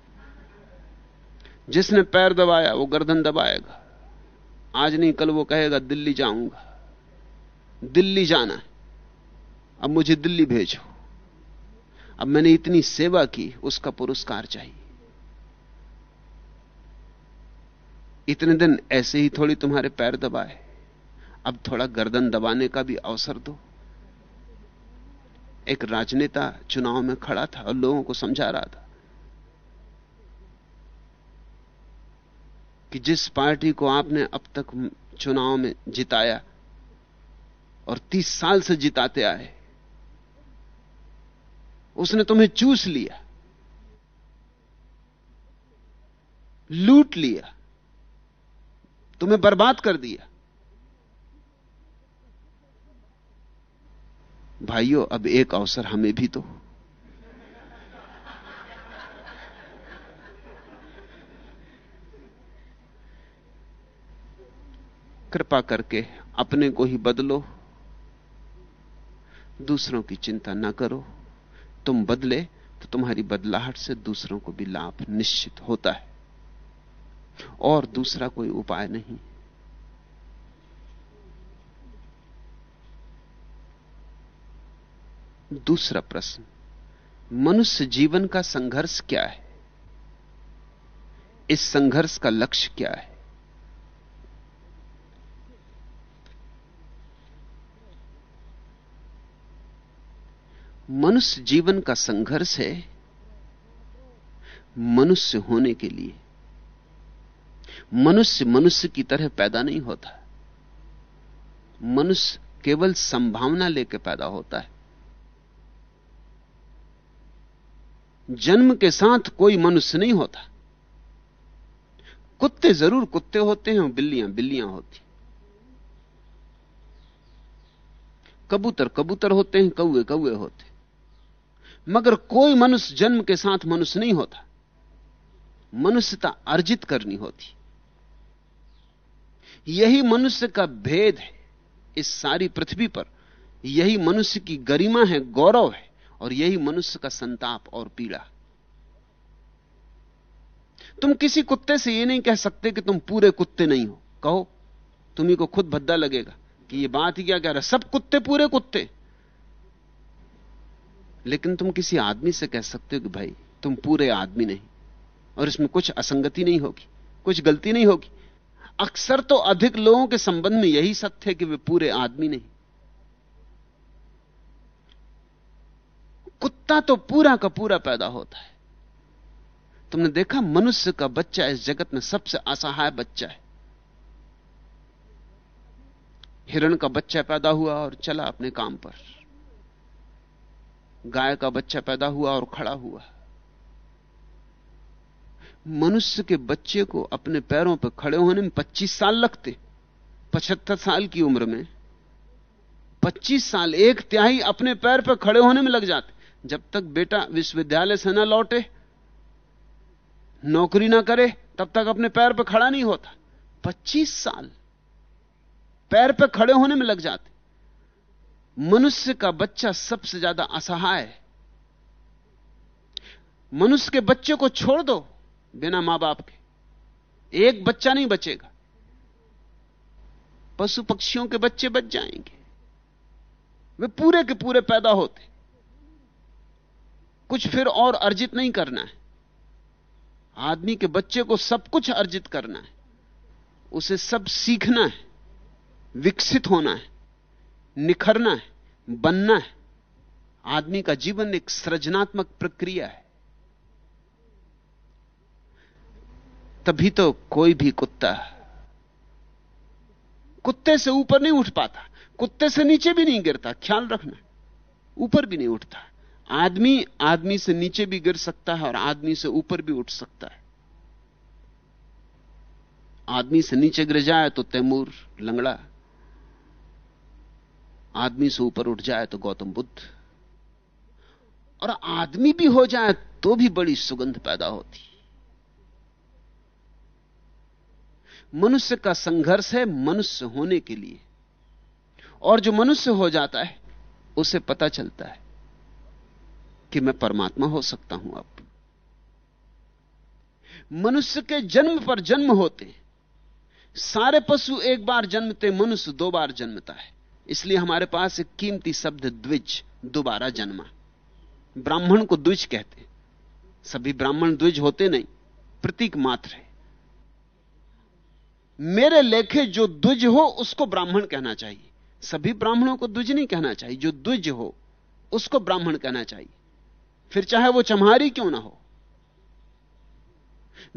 S3: जिसने पैर दबाया, वो गर्दन दबाएगा। आज नहीं, कल वो कहेगा, दिल्ली जाऊँगा। दिल्ली जाना है। अब मुझे दिल्ली भेजो। अब मैंने इतनी सेवा की, उसका पुरस्कार चाहिए। इतने दिन ऐसे ही थोड़ी तुम्हारे पैर दबाए। अब थोड़ा गर्दन दबाने का भी अवसर दो। एक राजनेता चुनाव में खड़ा था और लोगों को समझा रहा था कि जिस पार्टी को आपने अब तक चुनाव में जिताया और तीस साल से जिताते आए। उसने तुम्हें चूस लिया। लूट लिया। तुम्हें बर्बाद कर दिया। भाइयों, अब एक अवसर हमें भी तो कृपा करके अपने को ही बदलो। दूसरों की चिंता ना करो। तुम बदले तो तुम्हारी बदलाहट से दूसरों को भी लाभ निश्चित होता है। और दूसरा कोई उपाय नहीं। दूसरा प्रश्न, मनुष्य जीवन का संघर्ष क्या है? इस संघर्ष का लक्ष्य क्या है? मनुष्य जीवन का संघर्ष है मनुष्य होने के लिए। मनुष्य मनुष्य की तरह पैदा नहीं होता। मनुष्य केवल संभावना लेकर पैदा होता है। जन्म के साथ कोई मनुष्य नहीं होता। कुत्ते ज़रूर कुत्ते होते हैं और बिल्लियाँ बिल्लियाँ होती। कबूतर कबूतर होते हैं कौए कौए होते मगर कोई मनुष्य जन्म के साथ मनुष्य नहीं होता। मनुष्यता अर्जित करनी होती। यही मनुष्य का भेद है इस सारी पृथ्वी पर। यही मनुष्य की गरिमा है, गौरव है, और यही मनुष्य का संताप और पीड़ा। तुम किसी कुत्ते से यह नहीं कह सकते कि तुम पूरे कुत्ते नहीं हो। कहो, तुम्ही को खुद भद्दा लगेगा कि यह बात ही क्या कह रहा सब कुत्ते पूरे कुत्ते। लेकिन तुम किसी आदमी से कह सकते हो कि भाई, तुम पूरे आदमी नहीं। और इसमें कुछ असंगति नहीं होगी, कुछ गलती नहीं होगी। अक्सर तो अधिक लोगों के संबंध में यही सत्य है कि वे पूरे आदमी नहीं। कुत्ता तो पूरा का पूरा पैदा होता है। तुमने देखा, मनुष्य का बच्चा इस जगत में सबसे असहाय बच्चा है। हिरण का बच्चा पैदा हुआ और चला अपने काम पर। गाय का बच्चा पैदा हुआ और खड़ा हुआ। मनुष्य के बच्चे को अपने पैरों पर खड़े होने में 25 साल लगते। 75 साल की उम्र में। 25 साल एक तिहाई अपने पैर पर खड़े होने में लग जाते। जब तक बेटा विश्वविद्यालय से ना लौटे, नौकरी ना करे, तब तक अपने पैर पर खड़ा नहीं होता। 25 साल पैर पर खड़े होने में लग जाते। मनुष्य का बच्चा सबसे ज़्यादा असहाय है। मनुष्य के बच्चे को छोड़ दो बिना माँ बाप के। एक बच्चा नहीं बचेगा। पशु पक्षियों के बच्चे बच जाएँगे। वे पूरे के पूरे पैदा होते। कुछ फिर और अर्जित नहीं करना है। आदमी के बच्चे को सब कुछ अर्जित करना है। उसे सब सीखना है। विकसित होना है। निखरना है, बनना है। आदमी का जीवन एक सृजनात्मक प्रक्रिया है। तभी तो कोई भी कुत्ता कुत्ते से ऊपर नहीं उठ पाता, कुत्ते से नीचे भी नहीं गिरता, ख्याल रखना, ऊपर भी नहीं उठता। आदमी आदमी से नीचे भी गिर सकता है और आदमी से ऊपर भी उठ सकता है। आदमी से नीचे गिर जाए तो तैमूर, लंगड़ा आदमी से ऊपर उठ जाए तो गौतम बुद्ध। और आदमी भी हो जाए तो भी बड़ी सुगंध पैदा होती। मनुष्य का संघर्ष है मनुष्य होने के लिए। और जो मनुष्य हो जाता है, उसे पता चलता है कि मैं परमात्मा हो सकता हूँ अब। मनुष्य के जन्म पर जन्म होते सारे पशु एक बार जन्मते, मनुष्य दो बार जन्मता है। इसलिए हमारे पास एक कीमती शब्द द्विज, दोबारा जन्मा। ब्राह्मण को द्विज कहते सभी ब्राह्मण द्विज होते नहीं, प्रतीक मात्र है। मेरे लेखे जो द्विज हो, उसको ब्राह्मण कहना चाहिए। सभी ब्राह्मणों को द्विज नहीं कहना चाहिए, जो द्विज हो, उसको ब्राह्मण कहना चाहिए। फिर चाहे वो चमहारी क्यों ना हो।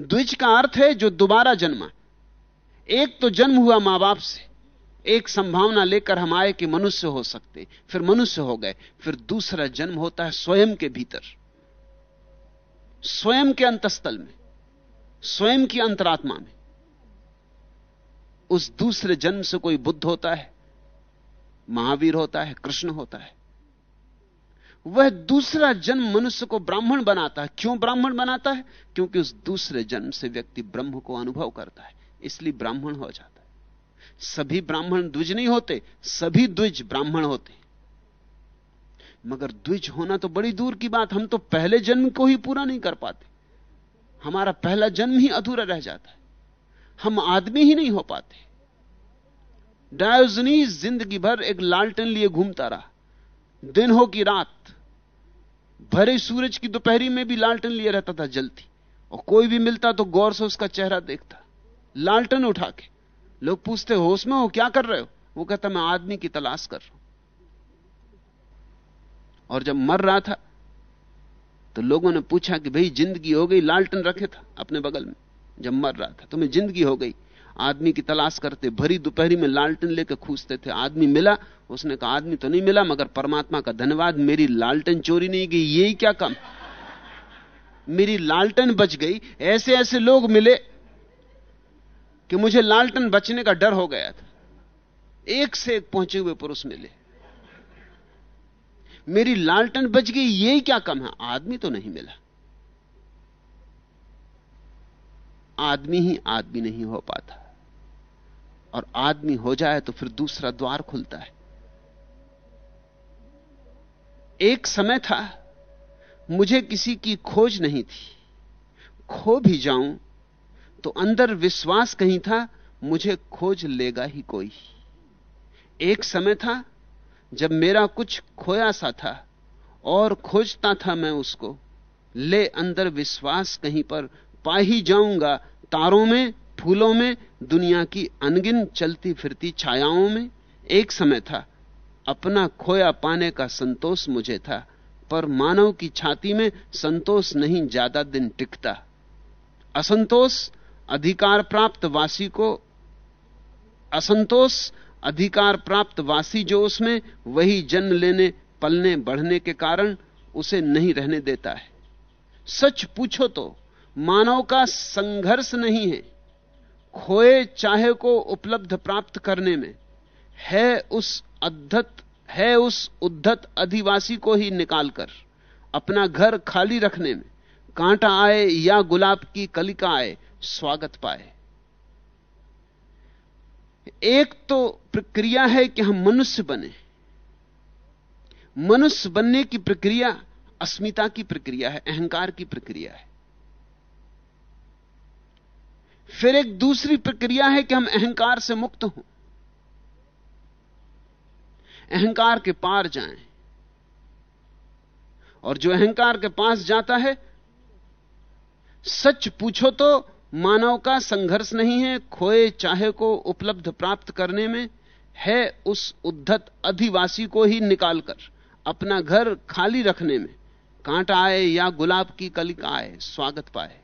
S3: द्विज का अर्थ है जो दोबारा जन्मा। एक तो जन्म हुआ माँ बाप से एक संभावना लेकर हम आए कि मनुष्य हो सकते, फिर मनुष्य हो गए, फिर दूसरा जन्म होता है स्वयं के भीतर। स्वयं के अंतस्थल में, स्वयं की अंतरात्मा में। उस दूसरे जन्म से कोई बुद्ध होता है, महावीर होता है, कृष्ण होता है। वह दूसरा जन्म मनुष्य को ब्राह्मण बनाता है। क्यों ब्राह्मण बनाता है? क्योंकि उस दूसरे जन्म से व्यक्ति ब्रह्म को अनुभव करता है, इसलिए ब्राह्मण हो जाता सभी ब्राह्मण द्विज नहीं होते, सभी द्विज ब्राह्मण होते। मगर द्विज होना तो बड़ी दूर की बात, हम तो पहले जन्म को ही पूरा नहीं कर पाते। हमारा पहला जन्म ही अधूरा रह जाता है। हम आदमी ही नहीं हो पाते। डायोजनीस ज़िंदगी भर एक लालटेन लिए घूमता रहा। दिन हो कि रात, भरे सूरज की दोपहरी में भी लालटन लिए रहता था जलती और कोई भी मिलता तो गौर से उसका चेहरा देखता। लालटन उठा के लोग पूछते होश में हो, क्या कर रहे हो? वो कहता, मैं आदमी की तलाश कर रहा हूँ। और जब मर रहा था तो लोगों ने पूछा कि, भाई, ज़िंदगी हो गई, लालटन रखे था अपने बगल में, जब मर रहा था, तुम्हें ज़िंदगी हो गई। आदमी की तलाश करते, भरी दोपहरी में लालटन लेकर खूजते थे। आदमी मिला, उसने कहा, आदमी तो नहीं मिला, मगर परमात्मा का धन्यवाद, मेरी लालटन चोरी नहीं गई, यही क्या कम? मेरी लालटन बच गई ऐसे ऐसे लोग मिले कि मुझे लालटन बचने का डर हो गया था। एक से एक पहुँचे हुए पुरुष मिले। मेरी लालटन बच गई यही क्या कम है? आदमी तो नहीं मिला। आदमी ही आदमी नहीं हो पाता। और आदमी हो जाए तो फिर दूसरा द्वार खुलता है। एक समय था, मुझे किसी की खोज नहीं थी। खो भी जाऊँ तो अंदर विश्वास कहीं था, मुझे खोज लेगा ही कोई। एक समय था, जब मेरा कुछ खोया सा था, और खोजता था मैं उसको। ले अंदर विश्वास कहीं पर, पा ही जाऊँगा। तारों में, फूलों में, दुनिया की अनगिन चलती फिरती छायाओं में। एक समय था, अपना खोया पाने का संतोष मुझे था, पर मानव की छाती में संतोष नहीं, ज़्यादा दिन टिकता। असंतोष अधिकार प्राप्त वासी को असंतोष, अधिकार प्राप्त वासी जो उसमें वही जन्म लेने, पलने, बढ़ने के कारण उसे नहीं रहने देता है। सच पूछो तो मानव का संघर्ष नहीं है। खोए चाहे को उपलब्ध प्राप्त करने में, है उस अद्धत, है उस उद्धत अधिवासी को ही निकालकर, अपना घर खाली रखने में, कांटा आए या गुलाब की कलिका आए स्वागत पाए। एक तो प्रक्रिया है कि हम मनुष्य बने। मनुष्य बनने की प्रक्रिया अस्मिता की प्रक्रिया है, अहंकार की प्रक्रिया है। फिर एक दूसरी प्रक्रिया है कि हम अहंकार से मुक्त हों। अहंकार के पार जाएँ। और जो अहंकार के पास जाता है, सच पूछो तो मानव का संघर्ष नहीं है, खोए चाहे को उपलब्ध प्राप्त करने में, है उस उद्धत अधिवासी को ही निकालकर, अपना घर खाली रखने में। कांटा आए या गुलाब की कलिका आए, स्वागत पाए।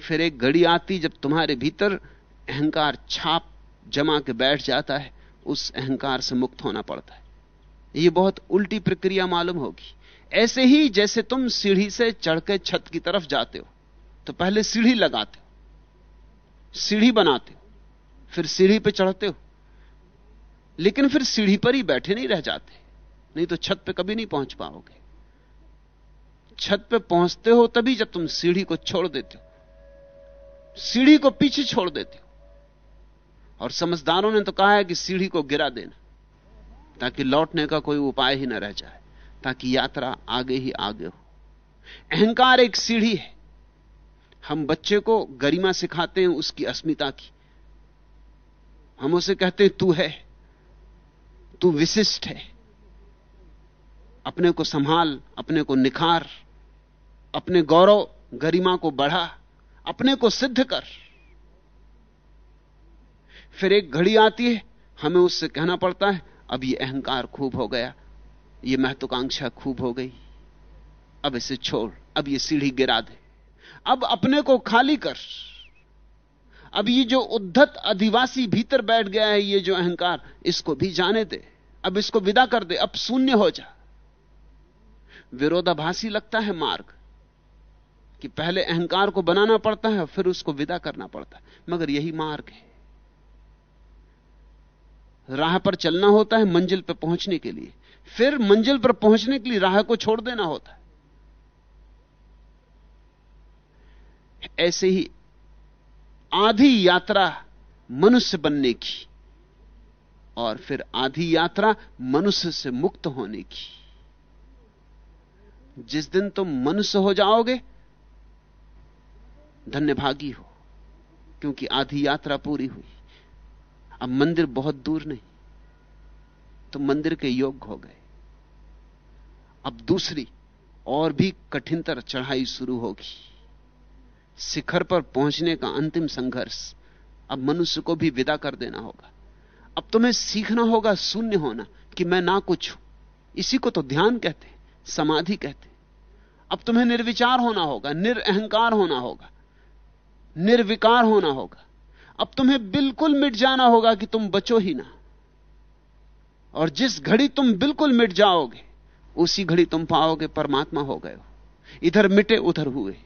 S3: फिर एक घड़ी आती जब तुम्हारे भीतर अहंकार छाप जमा के बैठ जाता है, उस अहंकार से मुक्त होना पड़ता है। यह बहुत उल्टी प्रक्रिया मालूम होगी। ऐसे ही जैसे तुम सीढ़ी से चढ़ के छत की तरफ़ जाते हो तो पहले सीढ़ी लगाते हो। सीढ़ी बनाते हो। फिर सीढ़ी पे चढ़ते हो। लेकिन फिर सीढ़ी पर ही बैठे नहीं रह जाते। नहीं तो छत पे कभी नहीं पहुँच पाओगे। छत पे पहुँचते हो तभी जब तुम सीढ़ी को छोड़ देते हो। सीढ़ी को पीछे छोड़ देते हो। और समझदारों ने तो कहा है कि सीढ़ी को गिरा देना, ताकि लौटने का कोई उपाय ही ना रह जाए, ताकि यात्रा आगे ही आगे हो। अहंकार एक सीढ़ी है। हम बच्चे को गरिमा सिखाते हैं उसकी अस्मिता की। हम उसे कहते हैं, तू है। तू विशिष्ट है। अपने को संभाल, अपने को निखार, अपने गौरव, गरिमा को बढ़ा, अपने को सिद्ध कर। फिर एक घड़ी आती है, हमें उससे कहना पड़ता है, अब ये अहंकार खूब हो गया, ये महत्वाकांक्षा खूब हो गई। अब इसे छोड़, अब ये सीढ़ी गिरा दे। अब अपने को खाली कर। अब ये जो उद्धत अधिवासी भीतर बैठ गया है, ये जो अहंकार, इसको भी जाने दे। अब इसको विदा कर दे, अब शून्य हो जा। विरोधाभासी लगता है मार्ग, कि पहले अहंकार को बनाना पड़ता है, फिर उसको विदा करना पड़ता है। मगर यही मार्ग है। राह पर चलना होता है मंजिल पर पहुँचने के लिए। फिर मंजिल पर पहुँचने के लिए राह को छोड़ देना होता है। ऐसे ही आधी यात्रा मनुष्य बनने की और फिर आधी यात्रा मनुष्य से मुक्त होने की। जिस दिन तुम मनुष्य हो जाओगे, धन्यभागी हो, क्योंकि आधी यात्रा पूरी हुई। अब मंदिर बहुत दूर नहीं तो मंदिर के योग हो गए। अब दूसरी और भी कठिनतर चढ़ाई शुरू होगी। शिखर पर पहुँचने का अंतिम संघर्ष। अब मनुष्य को भी विदा कर देना होगा। अब तुम्हें सीखना होगा शून्य होना कि मैं ना कुछ हूँ। इसी को तो ध्यान कहते समाधि कहते अब तुम्हें निर्विचार होना होगा, निरअहकार होना होगा, निर्विकार होना होगा। अब तुम्हें बिल्कुल मिट जाना होगा कि तुम बचो ही ना। और जिस घड़ी तुम बिल्कुल मिट जाओगे, उसी घड़ी तुम पाओगे, परमात्मा हो गए हो। इधर मिटे, उधर हुए।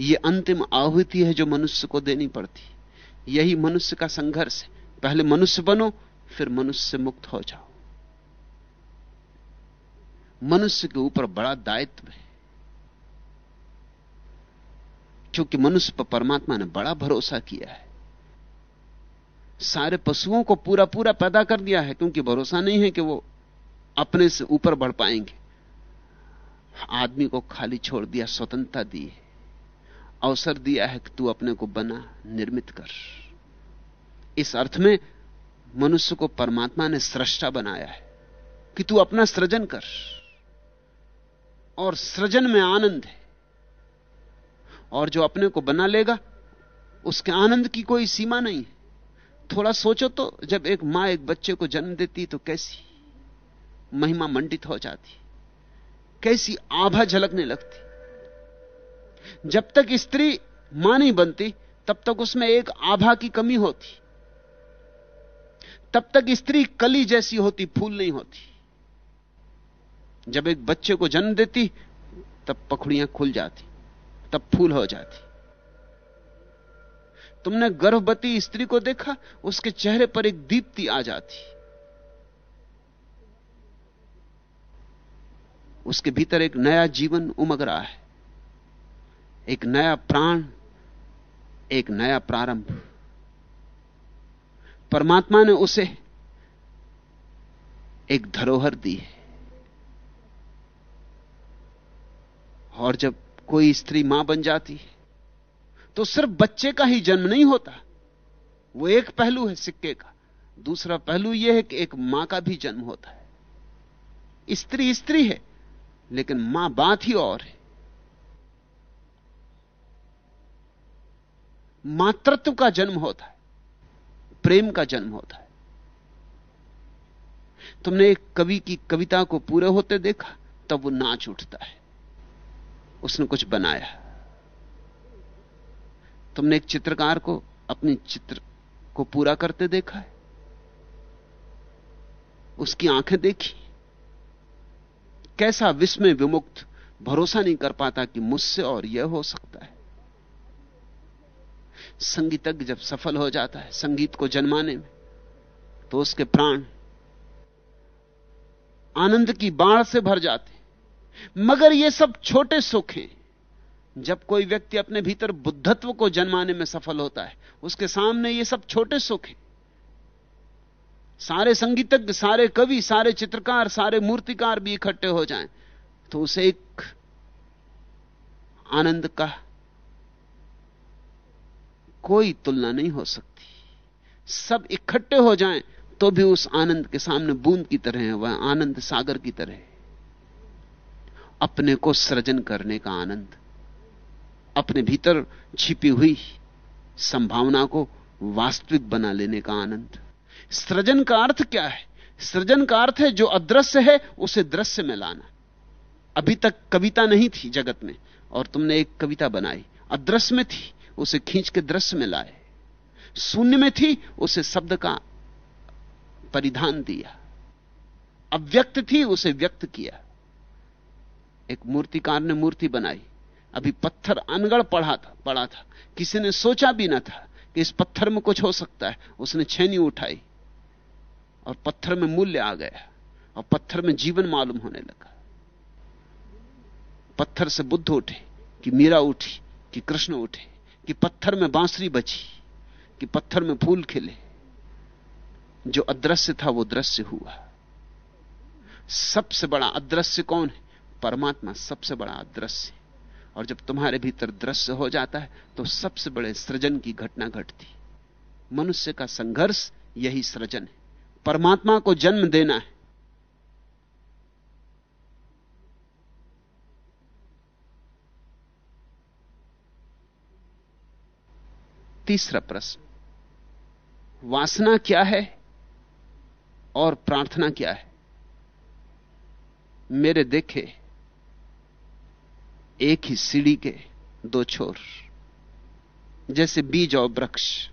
S3: यह अंतिम आहुति है जो मनुष्य को देनी पड़ती। यही मनुष्य का संघर्ष है। पहले मनुष्य बनो, फिर मनुष्य से मुक्त हो जाओ। मनुष्य के ऊपर बड़ा दायित्व है। क्योंकि मनुष्य पर परमात्मा ने बड़ा भरोसा किया है। सारे पशुओं को पूरा पूरा पैदा कर दिया है, क्योंकि भरोसा नहीं है कि वो अपने से ऊपर बढ़ पाएँगे। आदमी को खाली छोड़ दिया, स्वतंत्रता दी है। अवसर दिया है कि तू अपने को बना, निर्मित कर। इस अर्थ में मनुष्य को परमात्मा ने सृष्टा बनाया है कि तू अपना सृजन कर। और सृजन में आनंद है। और जो अपने को बना लेगा, उसके आनंद की कोई सीमा नहीं है। थोड़ा सोचो तो जब एक माँ एक बच्चे को जन्म देती तो कैसी महिमा मंडित हो जाती। कैसी आभा झलकने लगती। जब तक स्त्री माँ नहीं बनती, तब तक उसमें एक आभा की कमी होती। तब तक स्त्री कली जैसी होती, फूल नहीं होती। जब एक बच्चे को जन्म देती, तब पखड़ियाँ खुल जाती, तब फूल हो जाती। तुमने गर्भवती स्त्री को देखा, उसके चेहरे पर एक दीप्ति आ जाती। उसके भीतर एक नया जीवन उमग रहा है। एक नया प्राण, एक नया प्रारंभ। परमात्मा ने उसे एक धरोहर दी है। और जब कोई स्त्री माँ बन जाती है तो सिर्फ़ बच्चे का ही जन्म नहीं होता। वो एक पहलू है सिक्के का। दूसरा पहलू यह है कि एक माँ का भी जन्म होता है। स्त्री स्त्री है, लेकिन माँ बात ही और है। मातृत्व का जन्म होता है, प्रेम का जन्म होता है। तुमने एक कवि की कविता को पूरे होते देखा, तब वो नाच उठता है। उसने कुछ बनाया। तुमने एक चित्रकार को अपनी चित्र को पूरा करते देखा है। उसकी आँखें देखी। कैसा विस्मय विमुक्त, भरोसा नहीं कर पाता कि मुझसे और यह हो सकता है। संगीतज्ञ जब सफल हो जाता है, संगीत को जन्माने में तो उसके प्राण आनंद की बाढ़ से भर जाते मगर ये सब छोटे सुख हैं। जब कोई व्यक्ति अपने भीतर बुद्धत्व को जन्माने में सफल होता है, उसके सामने ये सब छोटे सुख हैं। सारे संगीतज्ञ, सारे कवि, सारे चित्रकार, सारे मूर्तिकार भी इकट्ठे हो जाएँ तो उसे एक आनंद का कोई तुलना नहीं हो सकती। सब इकट्ठे हो जाएँ तो भी उस आनंद के सामने बूंद की तरह है, वह आनंद सागर की तरह है। अपने को सृजन करने का आनंद, अपने भीतर छिपी हुई संभावना को वास्तविक बना लेने का आनंद। सृजन का अर्थ क्या है? सृजन का अर्थ है जो अदृश्य है, उसे दृश्य में लाना। अभी तक कविता नहीं थी जगत में, और तुमने एक कविता बनाई, अदृश्य में थी। उसे खींच के दृश्य में लाए। शून्य में थी, उसे शब्द का परिधान दिया। अव्यक्त थी, उसे व्यक्त किया। एक मूर्तिकार ने मूर्ति बनाई। अभी पत्थर अनगढ़ पड़ा था पड़ा था। किसी ने सोचा भी ना था कि इस पत्थर में कुछ हो सकता है। उसने छेनी उठाई और पत्थर में मूल्य आ गया और पत्थर में जीवन मालूम होने लगा। पत्थर से बुद्ध उठे कि मीरा उठी, कि कृष्ण उठे। कि पत्थर में बांसुरी बची, कि पत्थर में फूल खिले। जो अदृश्य था, वो दृश्य हुआ। सबसे बड़ा अदृश्य कौन है? परमात्मा सबसे बड़ा अदृश्य और जब तुम्हारे भीतर दृश्य हो जाता है तो सबसे बड़े सृजन की घटना घटती। मनुष्य का संघर्ष यही सृजन है। परमात्मा को जन्म देना है। तीसरा प्रश्न। वासना क्या है और प्रार्थना क्या है? मेरे देखे एक ही सीढ़ी के दो छोर, जैसे बीज और वृक्ष,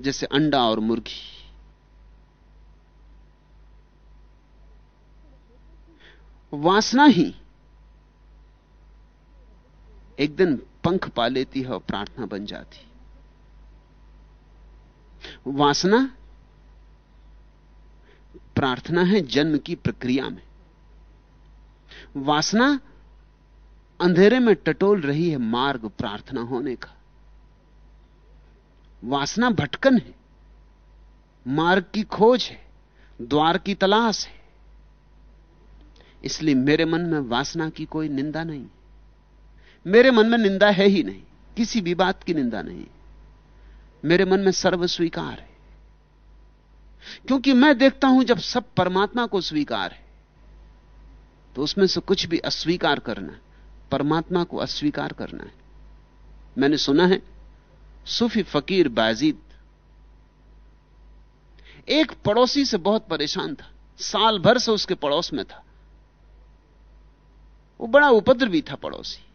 S3: जैसे अंडा और मुर्गी। वासना ही एक दिन पंख पा लेती है और प्रार्थना बन जाती वासना, प्रार्थना है जन्म की प्रक्रिया में। वासना, अंधेरे में टटोल रही है मार्ग प्रार्थना होने का। वासना भटकन है, मार्ग की खोज है, द्वार की तलाश है। इसलिए मेरे मन में वासना की कोई निंदा नहीं। मेरे मन में निंदा है ही नहीं। किसी भी बात की निंदा नहीं। मेरे मन में सर्व स्वीकार है। क्योंकि मैं देखता हूँ जब सब परमात्मा को स्वीकार है तो उसमें से कुछ भी अस्वीकार करना, परमात्मा को अस्वीकार करना है। मैंने सुना है, सूफी फकीर बाजीद एक पड़ोसी से बहुत परेशान था। साल भर से उसके पड़ोस में था। वो बड़ा उपद्रवी था पड़ोसी।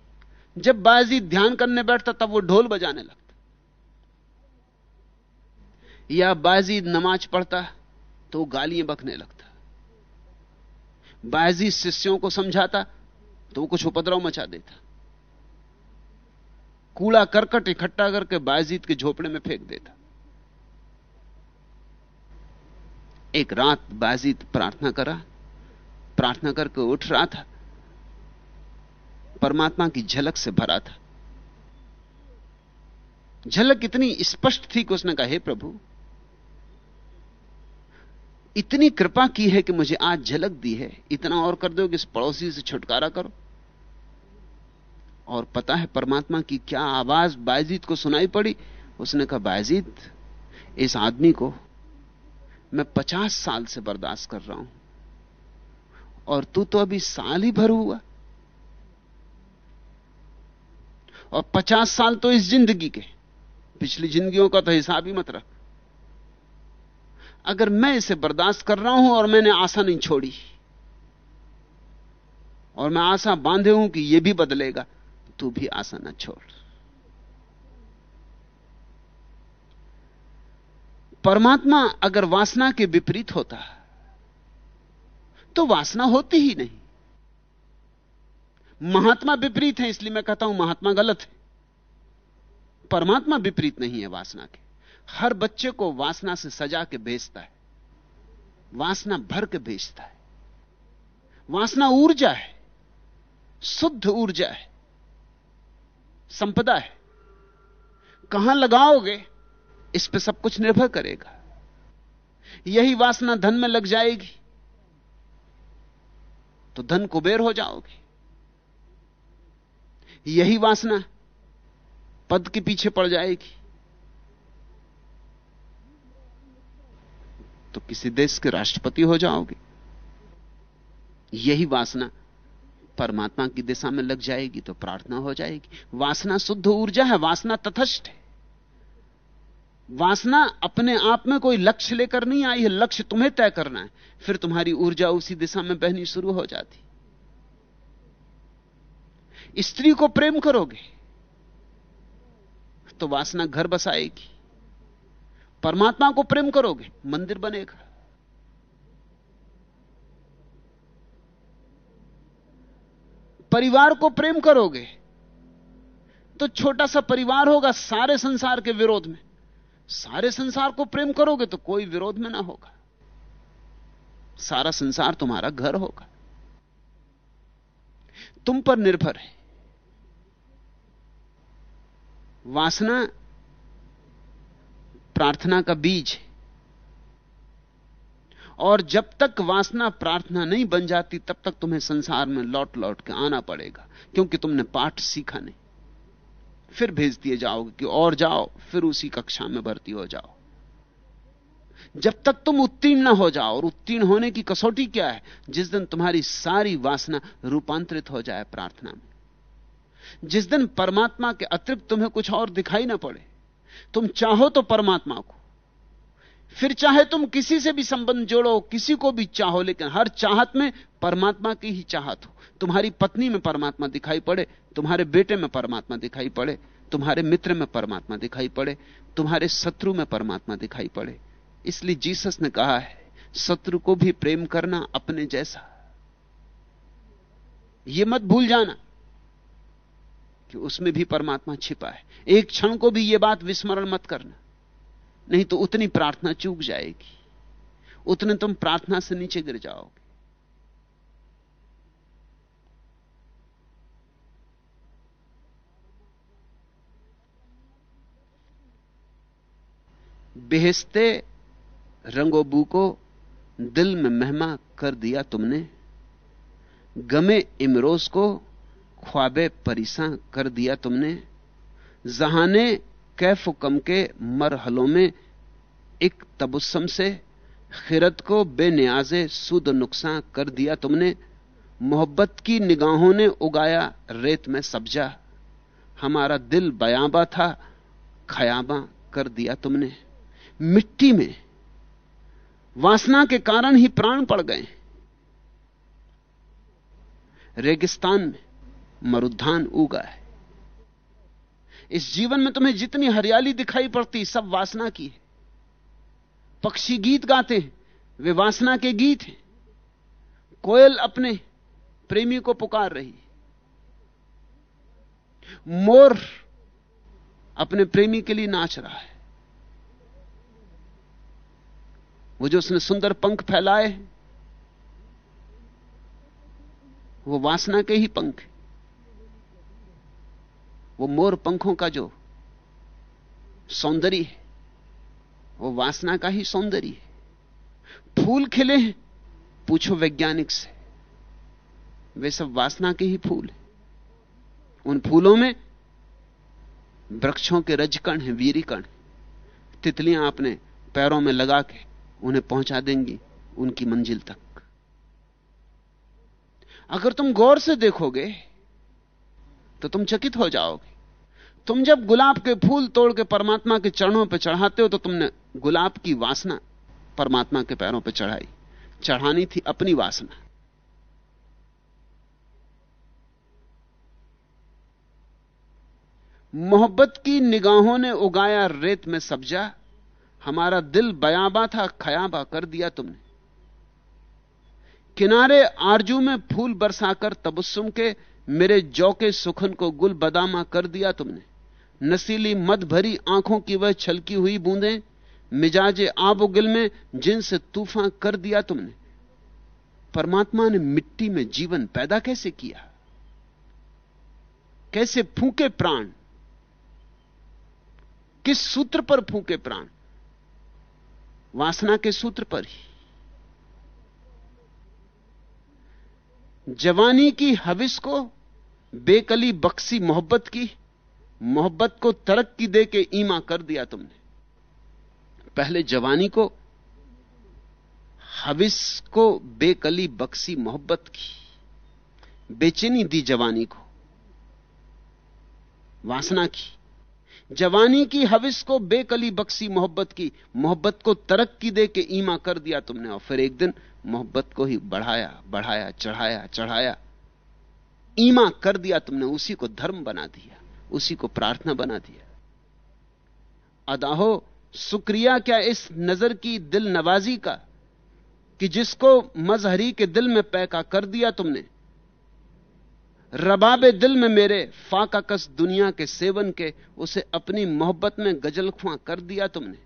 S3: जब बाजी ध्यान करने बैठता तब वो ढोल बजाने लगता। या बाजी नमाज़ पढ़ता तो गालियाँ बकने लगता। बाजी शिष्यों को समझाता तो वो कुछ उपद्रव मचा देता। कूड़ा करकट इकट्ठा करके बाजीत के झोपड़े में फेंक देता। एक रात बाजीत प्रार्थना करा, प्रार्थना करके उठ रहा था। परमात्मा की झलक से भरा था। झलक इतनी स्पष्ट थी कि उसने कहा, हे प्रभु, इतनी कृपा की है कि मुझे आज झलक दी है। इतना और कर दो कि इस पड़ोसी से छुटकारा करो। और पता है परमात्मा की क्या आवाज़ बायजीत को सुनाई पड़ी? उसने कहा, बायजीत, इस आदमी को मैं पचास साल से बर्दाश्त कर रहा हूँ। और तू तो अभी साल ही भर हुआ। और पचास साल तो इस ज़िंदगी के। पिछली जिंदगियों का तो हिसाब ही मत रख। अगर मैं इसे बर्दाश्त कर रहा हूँ और मैंने आशा नहीं छोड़ी, और मैं आशा बांधे हूँ कि यह भी बदलेगा तू भी आशा न छोड़। परमात्मा अगर वासना के विपरीत होता तो वासना होती ही नहीं। महात्मा विपरीत है, इसलिए मैं कहता हूँ महात्मा गलत है। परमात्मा विपरीत नहीं है वासना के। हर बच्चे को वासना से सजा के भेजता है। वासना भर के भेजता है। वासना ऊर्जा है। शुद्ध ऊर्जा है। संपदा है। कहाँ लगाओगे, इस पे सब कुछ निर्भर करेगा। यही वासना धन में लग जाएगी। तो धन कुबेर हो जाओगे। यही वासना पद के पीछे पड़ जाएगी। तो किसी देश के राष्ट्रपति हो जाओगे। यही वासना परमात्मा की दिशा में लग जाएगी तो प्रार्थना हो जाएगी। वासना शुद्ध ऊर्जा है, वासना तथस्थ है। वासना अपने आप में कोई लक्ष्य लेकर नहीं आई है, लक्ष्य तुम्हें तय करना है। फिर तुम्हारी ऊर्जा उसी दिशा में बहनी शुरू हो जाती। स्त्री को प्रेम करोगे तो वासना घर बसाएगी। परमात्मा को प्रेम करोगे, मंदिर बनेगा। परिवार को प्रेम करोगे तो छोटा सा परिवार होगा सारे संसार के विरोध में। सारे संसार को प्रेम करोगे तो कोई विरोध में ना होगा। सारा संसार तुम्हारा घर होगा। तुम पर निर्भर है। वासना, प्रार्थना का बीज है। और जब तक वासना, प्रार्थना नहीं बन जाती, तब तक तुम्हें संसार में लौट लौट के आना पड़ेगा, क्योंकि तुमने पाठ सीखा नहीं। फिर भेज दिए जाओगे कि और जाओ, फिर उसी कक्षा में भर्ती हो जाओ। जब तक तुम उत्तीर्ण ना हो जाओ, और उत्तीर्ण होने की कसौटी क्या है, जिस दिन तुम्हारी सारी वासना रूपांतरित हो जाए प्रार्थना में। जिस दिन परमात्मा के अतिरिक्त तुम्हें कुछ और दिखाई ना पड़े, तुम चाहो तो परमात्मा को। फिर चाहे तुम किसी से भी संबंध जोड़ो, किसी को भी चाहो, लेकिन हर चाहत में परमात्मा की ही चाहत हो। तुम्हारी पत्नी में परमात्मा दिखाई पड़े, तुम्हारे बेटे में परमात्मा दिखाई पड़े, तुम्हारे मित्र में परमात्मा दिखाई पड़े, तुम्हारे शत्रु में परमात्मा दिखाई पड़े। इसलिए जीसस ने कहा है, शत्रु को भी प्रेम करना अपने जैसा। यह मत भूल जाना। कि उसमें भी परमात्मा छिपा है। एक क्षण को भी यह बात विस्मरण मत करना। नहीं तो उतनी प्रार्थना चूक जाएगी। उतने तुम प्रार्थना से नीचे गिर जाओगे। बेहस्ते रंगोबू को दिल में महमा कर दिया तुमने। गमे इमरोज को ख्वाबे परिसा कर दिया तुमने। जहाने कैफ कम के मरहलों में एक तबुस्सम से खिरत को बेनियाजे सुद नुकसान कर दिया तुमने। मोहब्बत की निगाहों ने उगाया रेत में सब्जा। हमारा दिल बयाबा था, खयाबा कर दिया तुमने। मिट्टी में वासना के कारण ही प्राण पड़ गए। रेगिस्तान में मरुद्धान उगा है। इस जीवन में तुम्हें जितनी हरियाली दिखाई पड़ती, सब वासना की है। पक्षी गीत गाते हैं, वे वासना के गीत हैं। कोयल अपने प्रेमी को पुकार रही मोर अपने प्रेमी के लिए नाच रहा है। वो जो उसने सुंदर पंख फैलाए वो वासना के ही पंख वो मोर पंखों का जो सौंदर्य है, वो वासना का ही सौंदर्य है। फूल खिले हैं, पूछो वैज्ञानिक से। वे सब वासना के ही फूल हैं। उन फूलों में वृक्षों के रजकण हैं, वीरीकण तितलियाँ अपने पैरों में लगा के उन्हें पहुँचा देंगी उनकी मंजिल तक। अगर तुम गौर से देखोगे तो तुम चकित हो जाओगे। तुम जब गुलाब के फूल तोड़ के परमात्मा के चरणों पर चढ़ाते हो तो तुमने गुलाब की वासना परमात्मा के पैरों पर चढ़ाई। चढ़ानी थी अपनी वासना। मोहब्बत की निगाहों ने उगाया रेत में सब्जा। हमारा दिल बयाबा था, खयाबा कर दिया तुमने। किनारे आरज़ू में फूल बरसाकर तबस्सुम के मेरे जौके सुखन को गुल बदामा कर दिया तुमने। नसीली मद भरी आँखों की वह छलकी हुई बूंदें, मिजाजे आबोगिल में जिनसे तूफ़ान कर दिया तुमने। परमात्मा ने मिट्टी में जीवन पैदा कैसे किया? कैसे फूके प्राण? किस सूत्र पर फूके प्राण? वासना के सूत्र पर ही। जवानी की हविस को बेकली बक्सी मोहब्बत की, मोहब्बत को तरक्की दे के ईमा कर दिया तुमने। पहले जवानी को, हविस को बेकली बक्सी मोहब्बत की। बेचैनी दी जवानी को, वासना की। जवानी की हविस को बेकली बक्सी मोहब्बत की, मोहब्बत को तरक्की दे के ईमा कर दिया तुमने और फिर एक दिन मोहब्बत को ही बढ़ाया बढ़ाया, चढ़ाया चढ़ाया। ईमा कर दिया, तुमने उसी को धर्म बना दिया, उसी को प्रार्थना बना दिया। अदाहो शुक्रिया क्या इस नज़र की दिल नवाजी का, कि जिसको मजहरी के दिल में पैका कर दिया तुमने। रबाबे दिल में मेरे फाका कस दुनिया के सेवन के, उसे अपनी मोहब्बत में गज़ल खुआ कर दिया तुमने।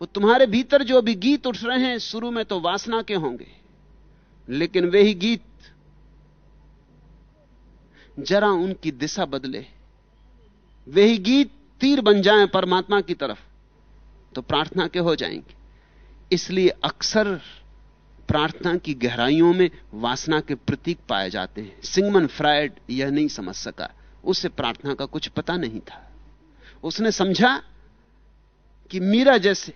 S3: वो तुम्हारे भीतर जो अभी गीत उठ रहे हैं, शुरू में तो वासना के होंगे, लेकिन वे ही गीत जरा उनकी दिशा बदले। वे ही गीत तीर बन जाएँ परमात्मा की तरफ़ तो प्रार्थना के हो जाएँगे। इसलिए अक्सर प्रार्थना की गहराइयों में वासना के प्रतीक पाए जाते हैं। सिंगमन फ्रायड यह नहीं समझ सका। उसे प्रार्थना का कुछ पता नहीं था। उसने समझा कि मीरा जैसे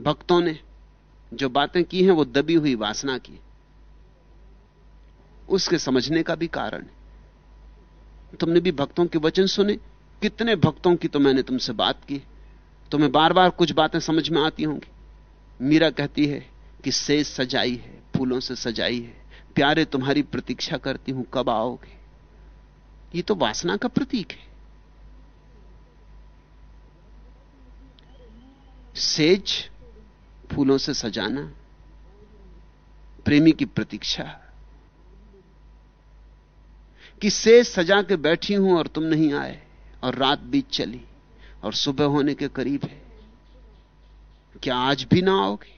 S3: भक्तों ने जो बातें की हैं, वो दबी हुई वासना की। उसके समझने का भी कारण है। तुमने भी भक्तों के वचन सुने? कितने भक्तों की तो मैंने तुमसे बात की। तुम्हें बार बार कुछ बातें समझ में आती होंगी। मीरा कहती है कि सेज सजाई है, फूलों से सजाई है। प्यारे, तुम्हारी प्रतीक्षा करती हूँ, कब आओगे? ये तो वासना का प्रतीक है। सेज फूलों से सजाना, प्रेमी की प्रतीक्षा। कि सेज सजा के बैठी हूँ और तुम नहीं आए? और रात बीत चली, और सुबह होने के करीब है। क्या आज भी ना आओगे?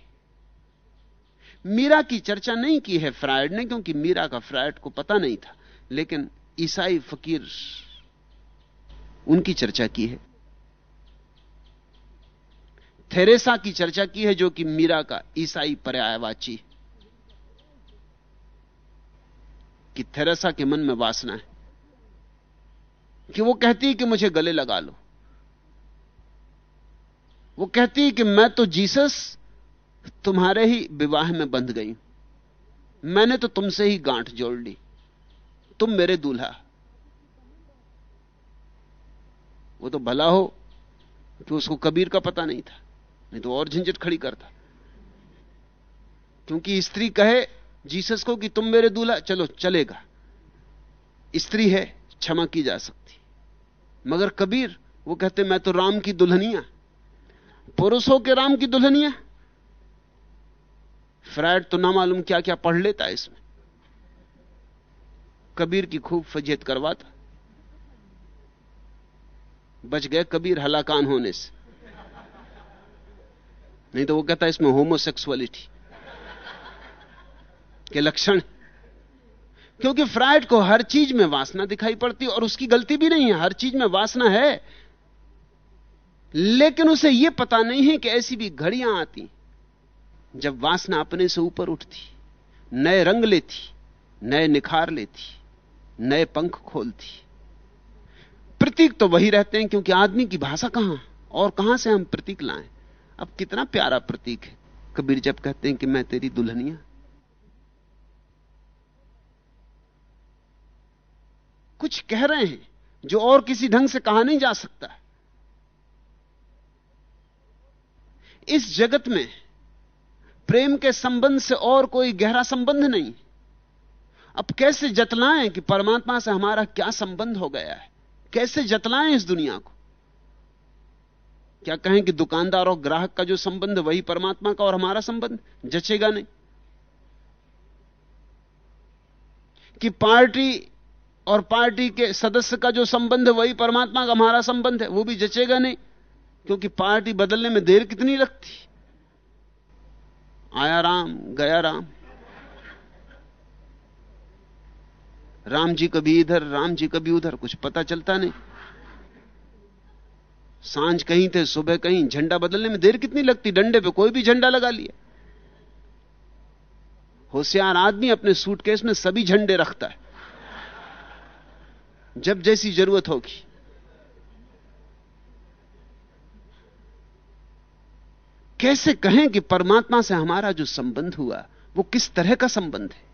S3: मीरा की चर्चा नहीं की है फ्रायड ने, क्योंकि मीरा का फ्रायड को पता नहीं था, लेकिन ईसाई फकीर उनकी चर्चा की है। थेरेसा की चर्चा की है, जो कि मीरा का ईसाई पर्यायवाची कि थेरेसा के मन में वासना है कि वो कहती है कि मुझे गले लगा लो। वो कहती कि मैं तो जीसस तुम्हारे ही विवाह में बंध गई। मैंने तो तुमसे ही गांठ जोड़ ली। तुम मेरे दूल्हा। वो तो भला हो कि उसको कबीर का पता नहीं था, नहीं तो और झंझट खड़ी करता। क्योंकि स्त्री कहे जीसस को कि तुम मेरे दूल्हा, चलो, चलेगा। स्त्री है, क्षमा की जा सकती। मगर कबीर, वो कहते, मैं तो राम की दुल्हनिया। पुरुषों के राम की दुल्हनिया। फ्रायड तो ना मालूम क्या क्या पढ़ लेता इसमें। कबीर की खूब फजीयत करवाता। बच गए कबीर हलाकान होने से। नहीं तो वो कहता, इसमें होमोसेक्सुअलिटी के लक्षण। क्योंकि फ्रायड को हर चीज़ में वासना दिखाई पड़ती और उसकी गलती भी नहीं है, हर चीज़ में वासना है। लेकिन उसे यह पता नहीं है कि ऐसी भी घड़ियाँ आती, जब वासना अपने से ऊपर उठती, नए रंग लेती, नए निखार लेती, नए पंख खोलती। प्रतीक तो वही रहते हैं, क्योंकि आदमी की भाषा कहाँ, और कहाँ से हम प्रतीक लाएँ? अब कितना प्यारा प्रतीक है। कबीर जब कहते हैं कि मैं तेरी दुल्हनिया कुछ कह रहे हैं जो और किसी ढंग से कहा नहीं जा सकता। इस जगत में प्रेम के संबंध से और कोई गहरा संबंध नहीं। अब कैसे जतलाएँ कि परमात्मा से हमारा क्या संबंध हो गया है? कैसे जतलाएँ इस दुनिया को? क्या कहें कि दुकानदार और ग्राहक का जो संबंध, वही परमात्मा का और हमारा संबंध? जचेगा नहीं। कि पार्टी और पार्टी के सदस्य का जो संबंध है, वही परमात्मा का हमारा संबंध है, वो भी जचेगा नहीं, क्योंकि पार्टी बदलने में देर कितनी लगती। आया राम, गया राम। राम जी कभी इधर, राम जी कभी उधर, कुछ पता चलता नहीं। साँझ कहीं थे, सुबह कहीं, झंडा बदलने में देर कितनी लगती, डंडे पे कोई भी झंडा लगा लिया। होशियार आदमी अपने सूटकेस में सभी झंडे रखता है। जब जैसी ज़रूरत होगी। कैसे कहें कि परमात्मा से हमारा जो संबंध हुआ, वो किस तरह का संबंध है?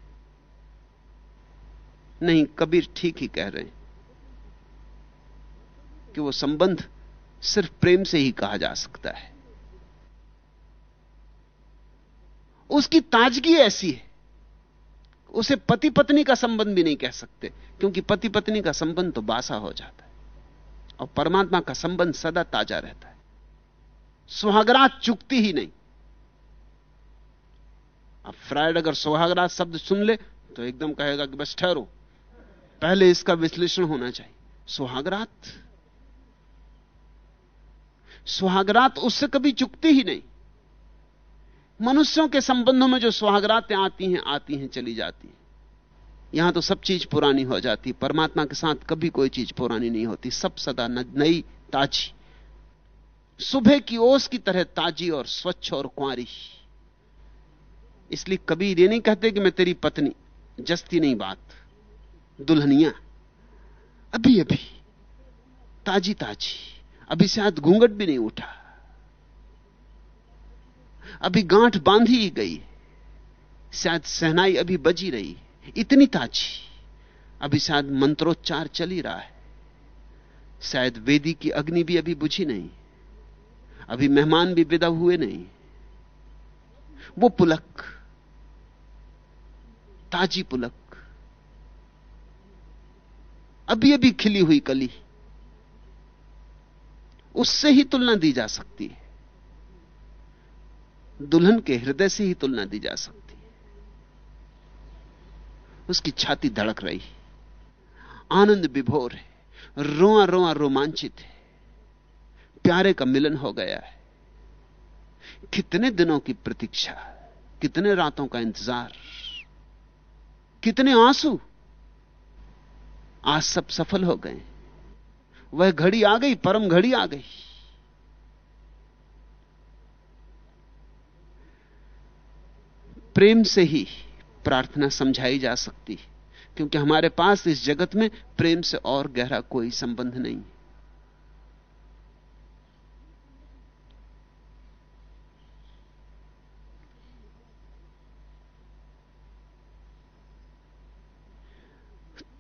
S3: नहीं, कबीर ठीक ही कह रहे हैं कि वो संबंध सिर्फ़ प्रेम से ही कहा जा सकता है। उसकी ताजगी ऐसी है उसे पति पत्नी का संबंध भी नहीं कह सकते, क्योंकि पति पत्नी का संबंध तो बासा हो जाता है, और परमात्मा का संबंध सदा ताज़ा रहता है। सुहागरात चुकती ही नहीं। अब फ्रायड अगर सुहागरात शब्द सुन ले तो एकदम कहेगा कि बस ठहरो। पहले इसका विश्लेषण होना चाहिए। सुहागरात? सुहागरात उससे कभी चुकती ही नहीं। मनुष्यों के संबंधों में जो सुहागरातें आती हैं आती हैं, चली जाती हैं। यहाँ तो सब चीज़ पुरानी हो जाती परमात्मा के साथ कभी कोई चीज़ पुरानी नहीं होती। सब सदा नई, ताजी। सुबह की ओस की तरह ताजी और स्वच्छ और कुंवारी। इसलिए कभी ये नहीं कहते कि मैं तेरी पत्नी, जस्ती नहीं बात। दुल्हनिया अभी अभी ताजी ताजी अभी शायद घूंघट भी नहीं उठा। अभी गांठ बांधी ही गई। शायद सहनाई अभी बजी रही। इतनी ताजी। अभी शायद मंत्रोच्चार चल ही रहा है। शायद वेदी की अग्नि भी अभी बुझी नहीं। अभी मेहमान भी विदा हुए नहीं। वो पुलक, ताजी पुलक। अभी अभी खिली हुई कली। उससे ही तुलना दी जा सकती है। दुल्हन के हृदय से ही तुलना दी जा सकती है। उसकी छाती धड़क रही आनंद विभोर है। रोआ रोआ रोमांचित है। प्यारे का मिलन हो गया है। कितने दिनों की प्रतीक्षा, कितने रातों का इंतज़ार, कितने आँसू। आज सब सफल हो गए। वह घड़ी आ गई, परम घड़ी आ गई। प्रेम से ही प्रार्थना समझाई जा सकती है, क्योंकि हमारे पास इस जगत में प्रेम से और गहरा कोई संबंध नहीं।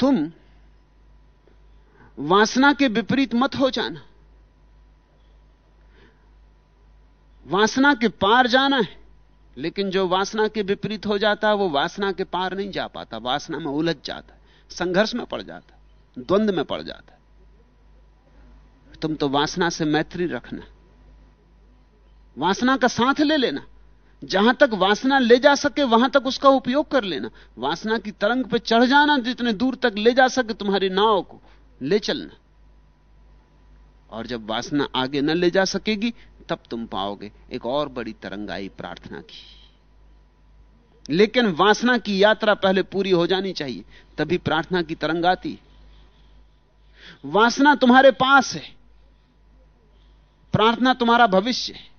S3: तुम वासना के विपरीत मत हो जाना। वासना के पार जाना है। लेकिन जो वासना के विपरीत हो जाता है वो वासना के पार नहीं जा पाता। वासना में उलझ जाता संघर्ष में पड़ जाता द्वंद में पड़ जाता तुम तो वासना से मैत्री रखना। वासना का साथ ले लेना। जहाँ तक वासना ले जा सके, वहाँ तक उसका उपयोग कर लेना। वासना की तरंग पर चढ़ जाना, जितने दूर तक ले जा सके, तुम्हारी नाव को ले चलना। और जब वासना आगे न ले जा सकेगी तब तुम पाओगे। एक और बड़ी तरंग आई प्रार्थना की। लेकिन वासना की यात्रा पहले पूरी हो जानी चाहिए, तभी प्रार्थना की तरंग आती। वासना तुम्हारे पास है। प्रार्थना तुम्हारा भविष्य है।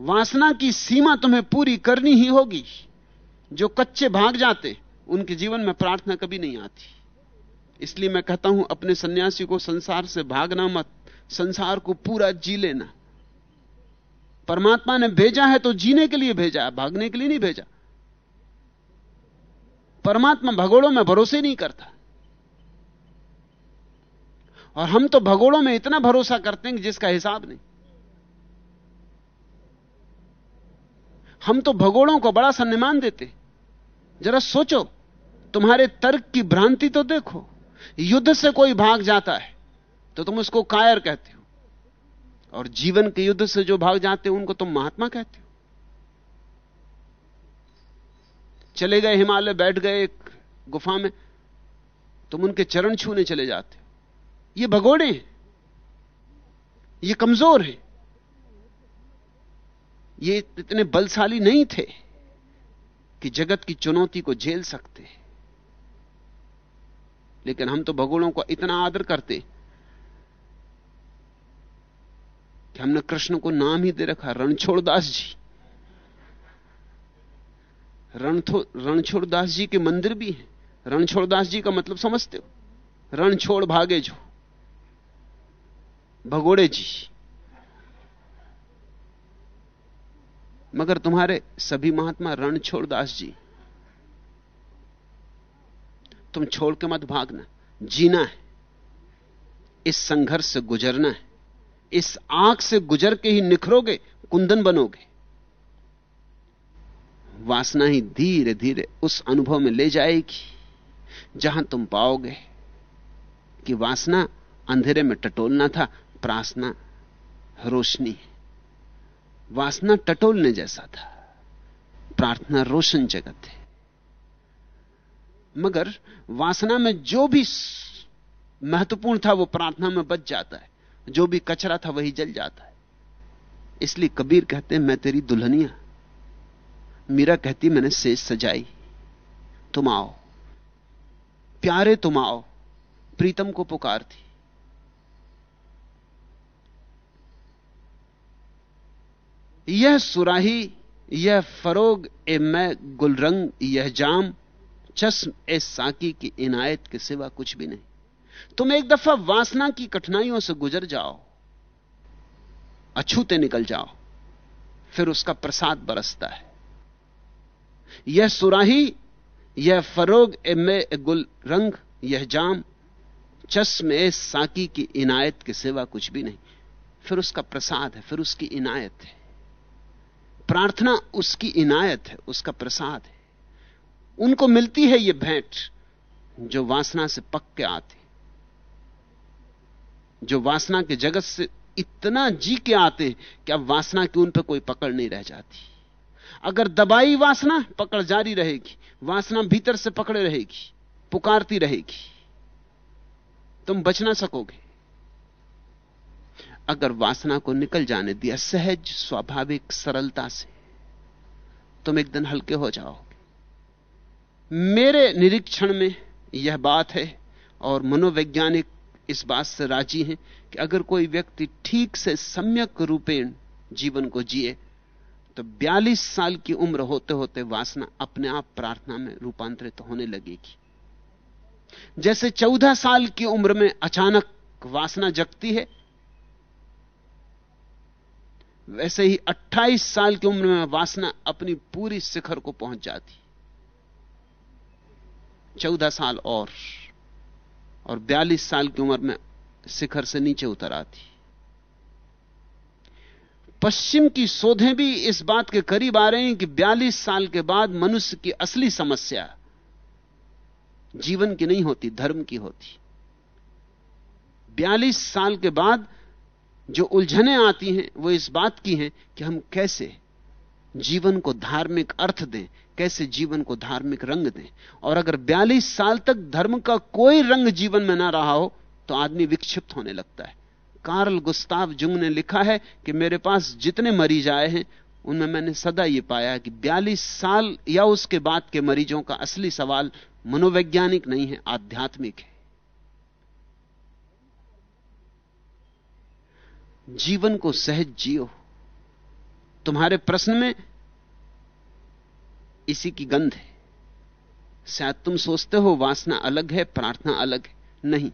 S3: वासना की सीमा तुम्हें पूरी करनी ही होगी। जो कच्चे भाग जाते, उनके जीवन में प्रार्थना कभी नहीं आती। इसलिए मैं कहता हूँ, अपने सन्यासी को संसार से भागना मत। संसार को पूरा जी लेना। परमात्मा ने भेजा है तो जीने के लिए भेजा है, भागने के लिए नहीं भेजा। परमात्मा भगोड़ों में भरोसे नहीं करता। और हम तो भगोड़ों में इतना भरोसा करते हैं कि जिसका हिसाब नहीं। हम तो भगोड़ों को बड़ा सम्मान देते। जरा सोचो, तुम्हारे तर्क की भ्रांति तो देखो। युद्ध से कोई भाग जाता है। तो तुम उसको कायर कहते हो। और जीवन के युद्ध से जो भाग जाते हो, उनको तुम महात्मा कहते हो। चले गए हिमालय, बैठ गए एक गुफा में, तुम उनके चरण छूने चले जाते हो। ये भगोड़े हैं। ये कमज़ोर हैं। ये इतने बलशाली नहीं थे कि जगत की चुनौती को झेल सकते। लेकिन हम तो भगोड़ों को इतना आदर करते कि हमने कृष्ण को नाम ही दे रखा, रणछोड़ दास जी। रणछोड़ दास जी के मंदिर भी हैं। रणछोड़ दास जी का मतलब समझते हो? रण छोड़ भागे जो। भगोड़े जी। मगर तुम्हारे सभी महात्मा रणछोड़ दास जी। तुम छोड़ के मत भागना। जीना है। इस संघर्ष से गुजरना है। इस आँख से गुजर के ही निखरोगे, कुंदन बनोगे। वासना ही धीरे धीरे उस अनुभव में ले जाएगी, जहाँ तुम पाओगे कि वासना अंधेरे में टटोलना था, प्रार्थना रोशनी। है वासना टटोलने जैसा था, प्रार्थना रोशन जगत है। मगर वासना में जो भी महत्वपूर्ण था, वो प्रार्थना में बच जाता है। जो भी कचरा था वही जल जाता है। इसलिए कबीर कहते हैं, मैं तेरी दुल्हनिया। मीरा कहती, मैंने सेज सजाई। तुम आओ। प्यारे तुम आओ। प्रीतम को पुकारती यह सुराही, यह फरोग, ए मैं गुलरंग, यह जाम, चश्म, ए साकी की इनायत के सिवा कुछ भी नहीं। तुम एक दफ़ा वासना की कठिनाइयों से गुजर जाओ, अछूते निकल जाओ, फिर उसका प्रसाद बरसता है। यह सुराही, यह फरोग ए गुल रंग, यह जाम, चश्म ए साकी की इनायत के सिवा कुछ भी नहीं। फिर उसका प्रसाद है, फिर उसकी इनायत है। प्रार्थना उसकी इनायत है, उसका प्रसाद है। उनको मिलती है यह भेंट जो वासना से पक के आते। जो वासना के जगत से इतना जी के आते कि अब वासना की उन पर कोई पकड़ नहीं रह जाती। अगर दबाई वासना, पकड़ जारी रहेगी। वासना भीतर से पकड़े रहेगी, पुकारती रहेगी। तुम बच ना सकोगे। अगर वासना को निकल जाने दिया सहज, स्वाभाविक, सरलता से, तुम एक दिन हल्के हो जाओगे। मेरे निरीक्षण में यह बात है और मनोवैज्ञानिक इस बात से राज़ी हैं कि अगर कोई व्यक्ति ठीक से सम्यक रूपेण जीवन को जिए तो 42 साल की उम्र होते होते वासना अपने आप प्रार्थना में रूपांतरित होने लगेगी। जैसे 14 साल की उम्र में अचानक वासना जगती है, वैसे ही 28 साल की उम्र में वासना अपनी पूरी शिखर को पहुँच जाती। 14 साल और। और 42 साल की उम्र में शिखर से नीचे उतर आती। पश्चिम की शोधें भी इस बात के करीब आ रही हैं कि 42 साल के बाद मनुष्य की असली समस्या जीवन की नहीं होती, धर्म की होती। 42 साल के बाद जो उलझने आती हैं, वो इस बात की हैं कि हम कैसे जीवन को धार्मिक अर्थ दें कैसे जीवन को धार्मिक रंग दें? और अगर 42 साल तक धर्म का कोई रंग जीवन में ना रहा हो तो आदमी विक्षिप्त होने लगता है। कार्ल गुस्ताव जुंग ने लिखा है कि मेरे पास जितने मरीज़ आए हैं, उनमें मैंने सदा यह पाया कि 42 साल या उसके बाद के मरीजों का असली सवाल मनोवैज्ञानिक नहीं है, आध्यात्मिक है। जीवन को सहज जियो। तुम्हारे प्रश्न में इसी की गंध है। शायद तुम सोचते हो वासना अलग है, प्रार्थना अलग है। नहीं।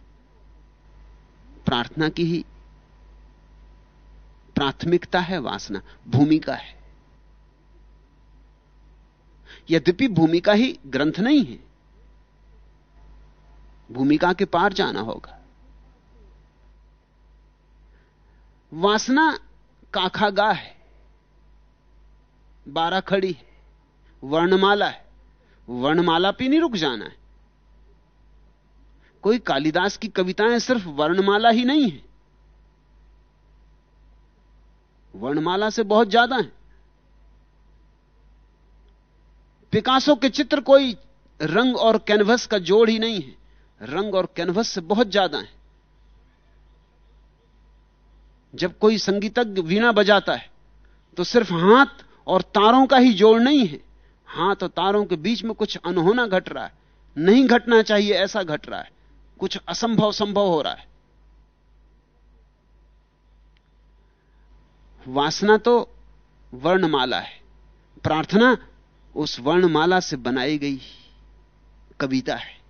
S3: प्रार्थना की ही प्राथमिकता है वासना भूमिका है। यद्यपि भूमिका ही ग्रंथ नहीं है, भूमिका के पार जाना होगा। वासना काखागा है बारह खड़ी है। वर्णमाला है। वर्णमाला पे नहीं रुक जाना है। कोई कालिदास की कविताएँ सिर्फ़ वर्णमाला ही नहीं है। वर्णमाला से बहुत ज़्यादा है। पिकासो के चित्र कोई रंग और कैनवस का जोड़ ही नहीं है। रंग और कैनवस से बहुत ज़्यादा है। जब कोई संगीतज्ञ वीणा बजाता है तो सिर्फ़ हाथ और तारों का ही जोड़ नहीं है। हाथ और तारों के बीच में कुछ अनहोना घट रहा है। नहीं घटना चाहिए, ऐसा घट रहा है। कुछ असंभव संभव हो रहा है। वासना तो वर्णमाला है। प्रार्थना उस वर्णमाला से बनाई गई कविता है।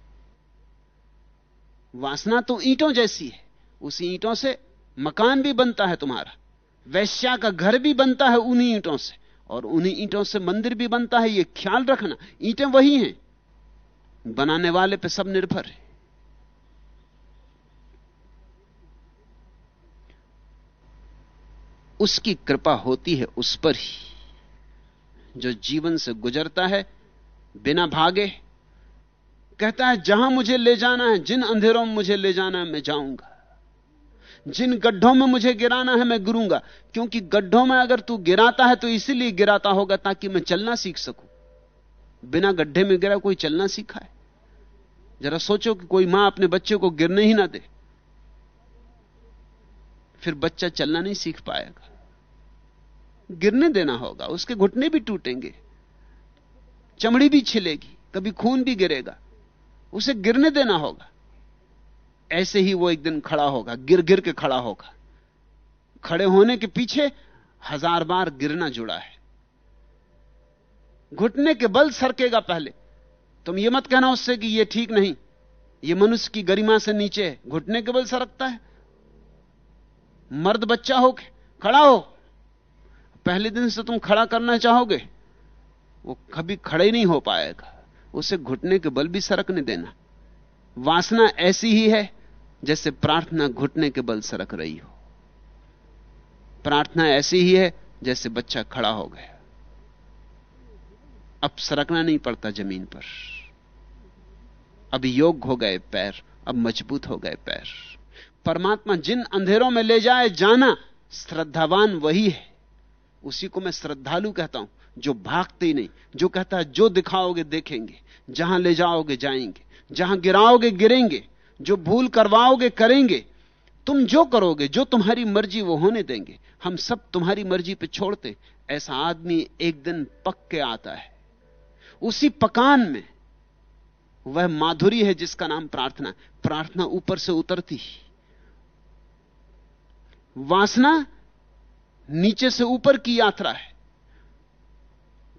S3: वासना तो ईंटों जैसी है। उस ईंटों से मकान भी बनता है तुम्हारा। वैश्या का घर भी बनता है उन्हीं ईंटों से। और उन्हीं ईंटों से मंदिर भी बनता है यह ख्याल रखना। ईंटें वही हैं। बनाने वाले पे सब निर्भर है। उसकी कृपा होती है उस पर ही। जो जीवन से गुजरता है, बिना भागे, कहता है, जहाँ मुझे ले जाना है, जिन अंधेरों में मुझे ले जाना है, मैं जाऊँगा। जिन गड्ढों में मुझे गिराना है मैं गिरूँगा। क्योंकि गड्ढों में अगर तू गिराता है तो इसीलिए गिराता होगा ताकि मैं चलना सीख सकूँ। बिना गड्ढे में गिरा कोई चलना सीखा है? जरा सोचो कि कोई माँ अपने बच्चे को गिरने ही ना दे। फिर बच्चा चलना नहीं सीख पाएगा। गिरने देना होगा, उसके घुटने भी टूटेंगे। चमड़ी भी छिलेगी, कभी खून भी गिरेगा। उसे गिरने देना होगा। ऐसे ही वो एक दिन खड़ा होगा गिर गिर के खड़ा होगा। खड़े होने के पीछे हज़ार बार गिरना जुड़ा है। घुटने के बल सरकेगा पहले। तुम ये मत कहना उससे कि ये ठीक नहीं। ये मनुष्य की गरिमा से नीचे है। घुटने के बल सरकता है। मर्द बच्चा होके खड़ा हो। पहले दिन से तुम खड़ा करना चाहोगे, वो कभी खड़े ही नहीं हो पाएगा। उसे घुटने के बल भी सरकने देना। वासना ऐसी ही है जैसे प्रार्थना घुटने के बल सरक रही हो। प्रार्थना ऐसी ही है जैसे बच्चा खड़ा हो गया। अब सरकना नहीं पड़ता ज़मीन पर। अब योग हो गए पैर, अब मज़बूत हो गए पैर। परमात्मा जिन अंधेरों में ले जाए जाना श्रद्धावान वही है। उसी को मैं श्रद्धालु कहता हूँ, जो भागते ही नहीं, जो कहता है, जो दिखाओगे, देखेंगे। जहाँ ले जाओगे, जाएँगे। जहाँ गिराओगे, गिरेंगे। जो भूल करवाओगे, करेंगे। तुम जो करोगे, जो तुम्हारी मर्ज़ी, वो होने देंगे। हम सब तुम्हारी मर्ज़ी पे छोड़ते। ऐसा आदमी एक दिन पक के आता है। उसी पकान में वह माधुरी है जिसका नाम प्रार्थना। प्रार्थना ऊपर से उतरती। वासना नीचे से ऊपर की यात्रा है।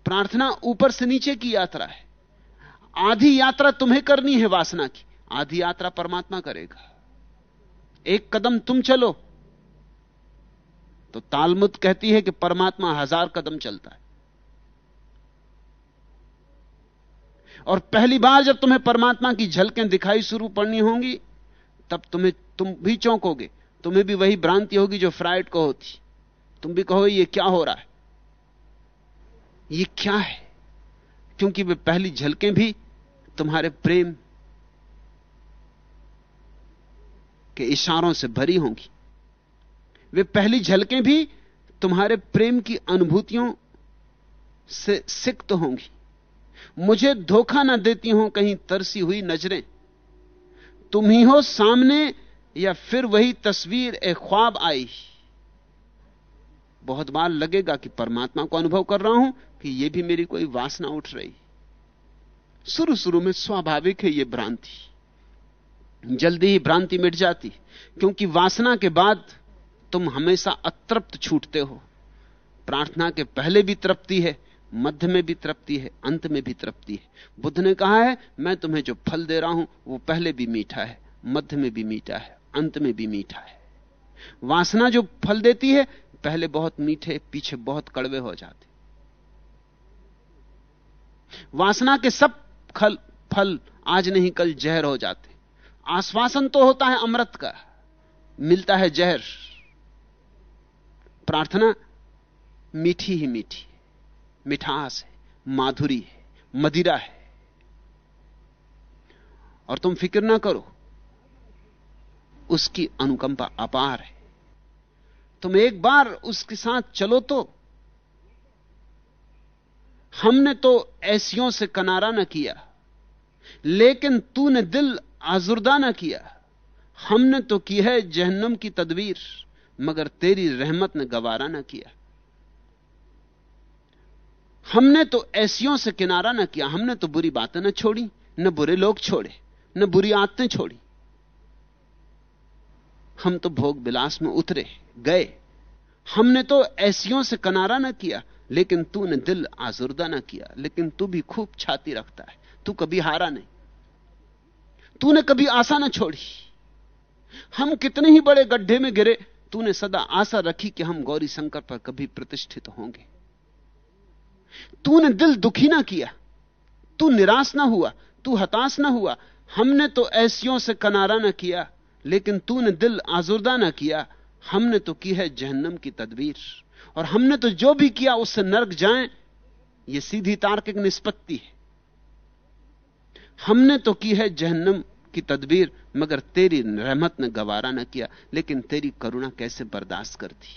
S3: प्रार्थना ऊपर से नीचे की यात्रा है। आधी यात्रा तुम्हें करनी है वासना की। आधी यात्रा परमात्मा करेगा। एक कदम तुम चलो। तो तालमुद कहती है कि परमात्मा हज़ार कदम चलता है। और पहली बार जब तुम्हें परमात्मा की झलकें दिखाई शुरू पड़नी होंगी, तब तुम्हें तुम भी चौंकोगे। तुम्हें भी वही भ्रांति होगी जो फ्राइड को होती। तुम भी कहोगे, ये क्या हो रहा है? ये क्या है? क्योंकि वे पहली झलकें भी तुम्हारे प्रेम के इशारों से भरी होंगी। वे पहली झलकें भी तुम्हारे प्रेम की अनुभूतियों से सिक्त होंगी। मुझे धोखा ना देती हो कहीं तरसी हुई नज़रें। तुम ही हो सामने या फिर वही तस्वीर एक ख्वाब आई। बहुत बार लगेगा कि परमात्मा को अनुभव कर रहा हूँ कि यह भी मेरी कोई वासना उठ रही। शुरू शुरू में स्वाभाविक है यह भ्रांति। जल्दी ही भ्रांति मिट जाती, क्योंकि वासना के बाद तुम हमेशा अतृप्त छूटते हो। प्रार्थना के पहले भी तृप्ति है, मध्य में भी तृप्ति है, अंत में भी तृप्ति है। बुद्ध ने कहा है, मैं तुम्हें जो फल दे रहा हूँ, वो पहले भी मीठा है, मध्य में भी मीठा है, अंत में भी मीठा है। वासना जो फल देती है, पहले बहुत मीठे, पीछे बहुत कड़वे हो जाते। वासना के सब खल, फल आज नहीं, कल जहर हो जाते। आश्वासन तो होता है अमृत का, मिलता है जहर। प्रार्थना मीठी ही मीठी, मिठास है, माधुरी है, मदिरा है। और तुम फ़िक्र ना करो, उसकी अनुकंपा अपार है। तुम एक बार उसके साथ चलो तो हमने तो ऐसियों से कनारा ना किया। लेकिन तूने दिल आजुर्दा ना किया। हमने तो की है जहन्नम की तदवीर मगर तेरी रहमत ने गवारा ना किया। हमने तो ऐसियों से किनारा ना किया, हमने तो बुरी बातें ना छोड़ी, न बुरे लोग छोड़े, न बुरी आदतें छोड़ी। हम तो भोग विलास में उतरे, गए। हमने तो ऐसियों से किनारा ना किया, लेकिन तूने दिल आजुर्दा ना किया, लेकिन तू भी खूब छाती रखता है। तू कभी हारा नहीं। तूने कभी आशा ना छोड़ी। हम कितने ही बड़े गड्ढे में गिरे, तूने सदा आशा रखी कि हम गौरी शंकर पर कभी प्रतिष्ठित होंगे। तूने दिल दुखी ना किया, तू निराश ना हुआ, तू हताश ना हुआ। हमने तो ऐसियों से कनारा ना किया, लेकिन तूने दिल आजुर्दा ना किया। हमने तो की है जहन्नम की तदबीर, और हमने तो जो भी किया उससे नरक जाएँ यह सीधी तार्किक निष्पत्ति है। हमने तो की है जहन्नम की तदबीर, मगर तेरी रहमत ने गवारा न किया, लेकिन तेरी करुणा कैसे बर्दाश्त करती?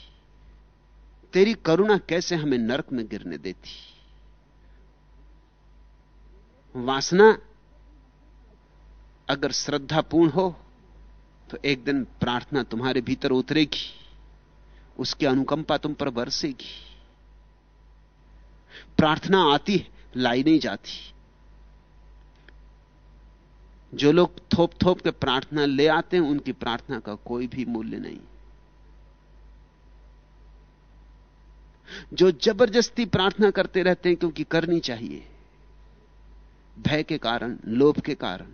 S3: तेरी करुणा कैसे हमें नरक में गिरने देती? वासना अगर श्रद्धापूर्ण हो तो एक दिन प्रार्थना तुम्हारे भीतर उतरेगी, उसकी अनुकंपा तुम पर बरसेगी। प्रार्थना आती है लाई नहीं जाती। जो लोग थोप थोप के प्रार्थना ले आते हैं, उनकी प्रार्थना का कोई भी मूल्य नहीं। जो ज़बरदस्ती प्रार्थना करते रहते हैं, क्योंकि करनी चाहिए। भय के कारण, लोभ के कारण।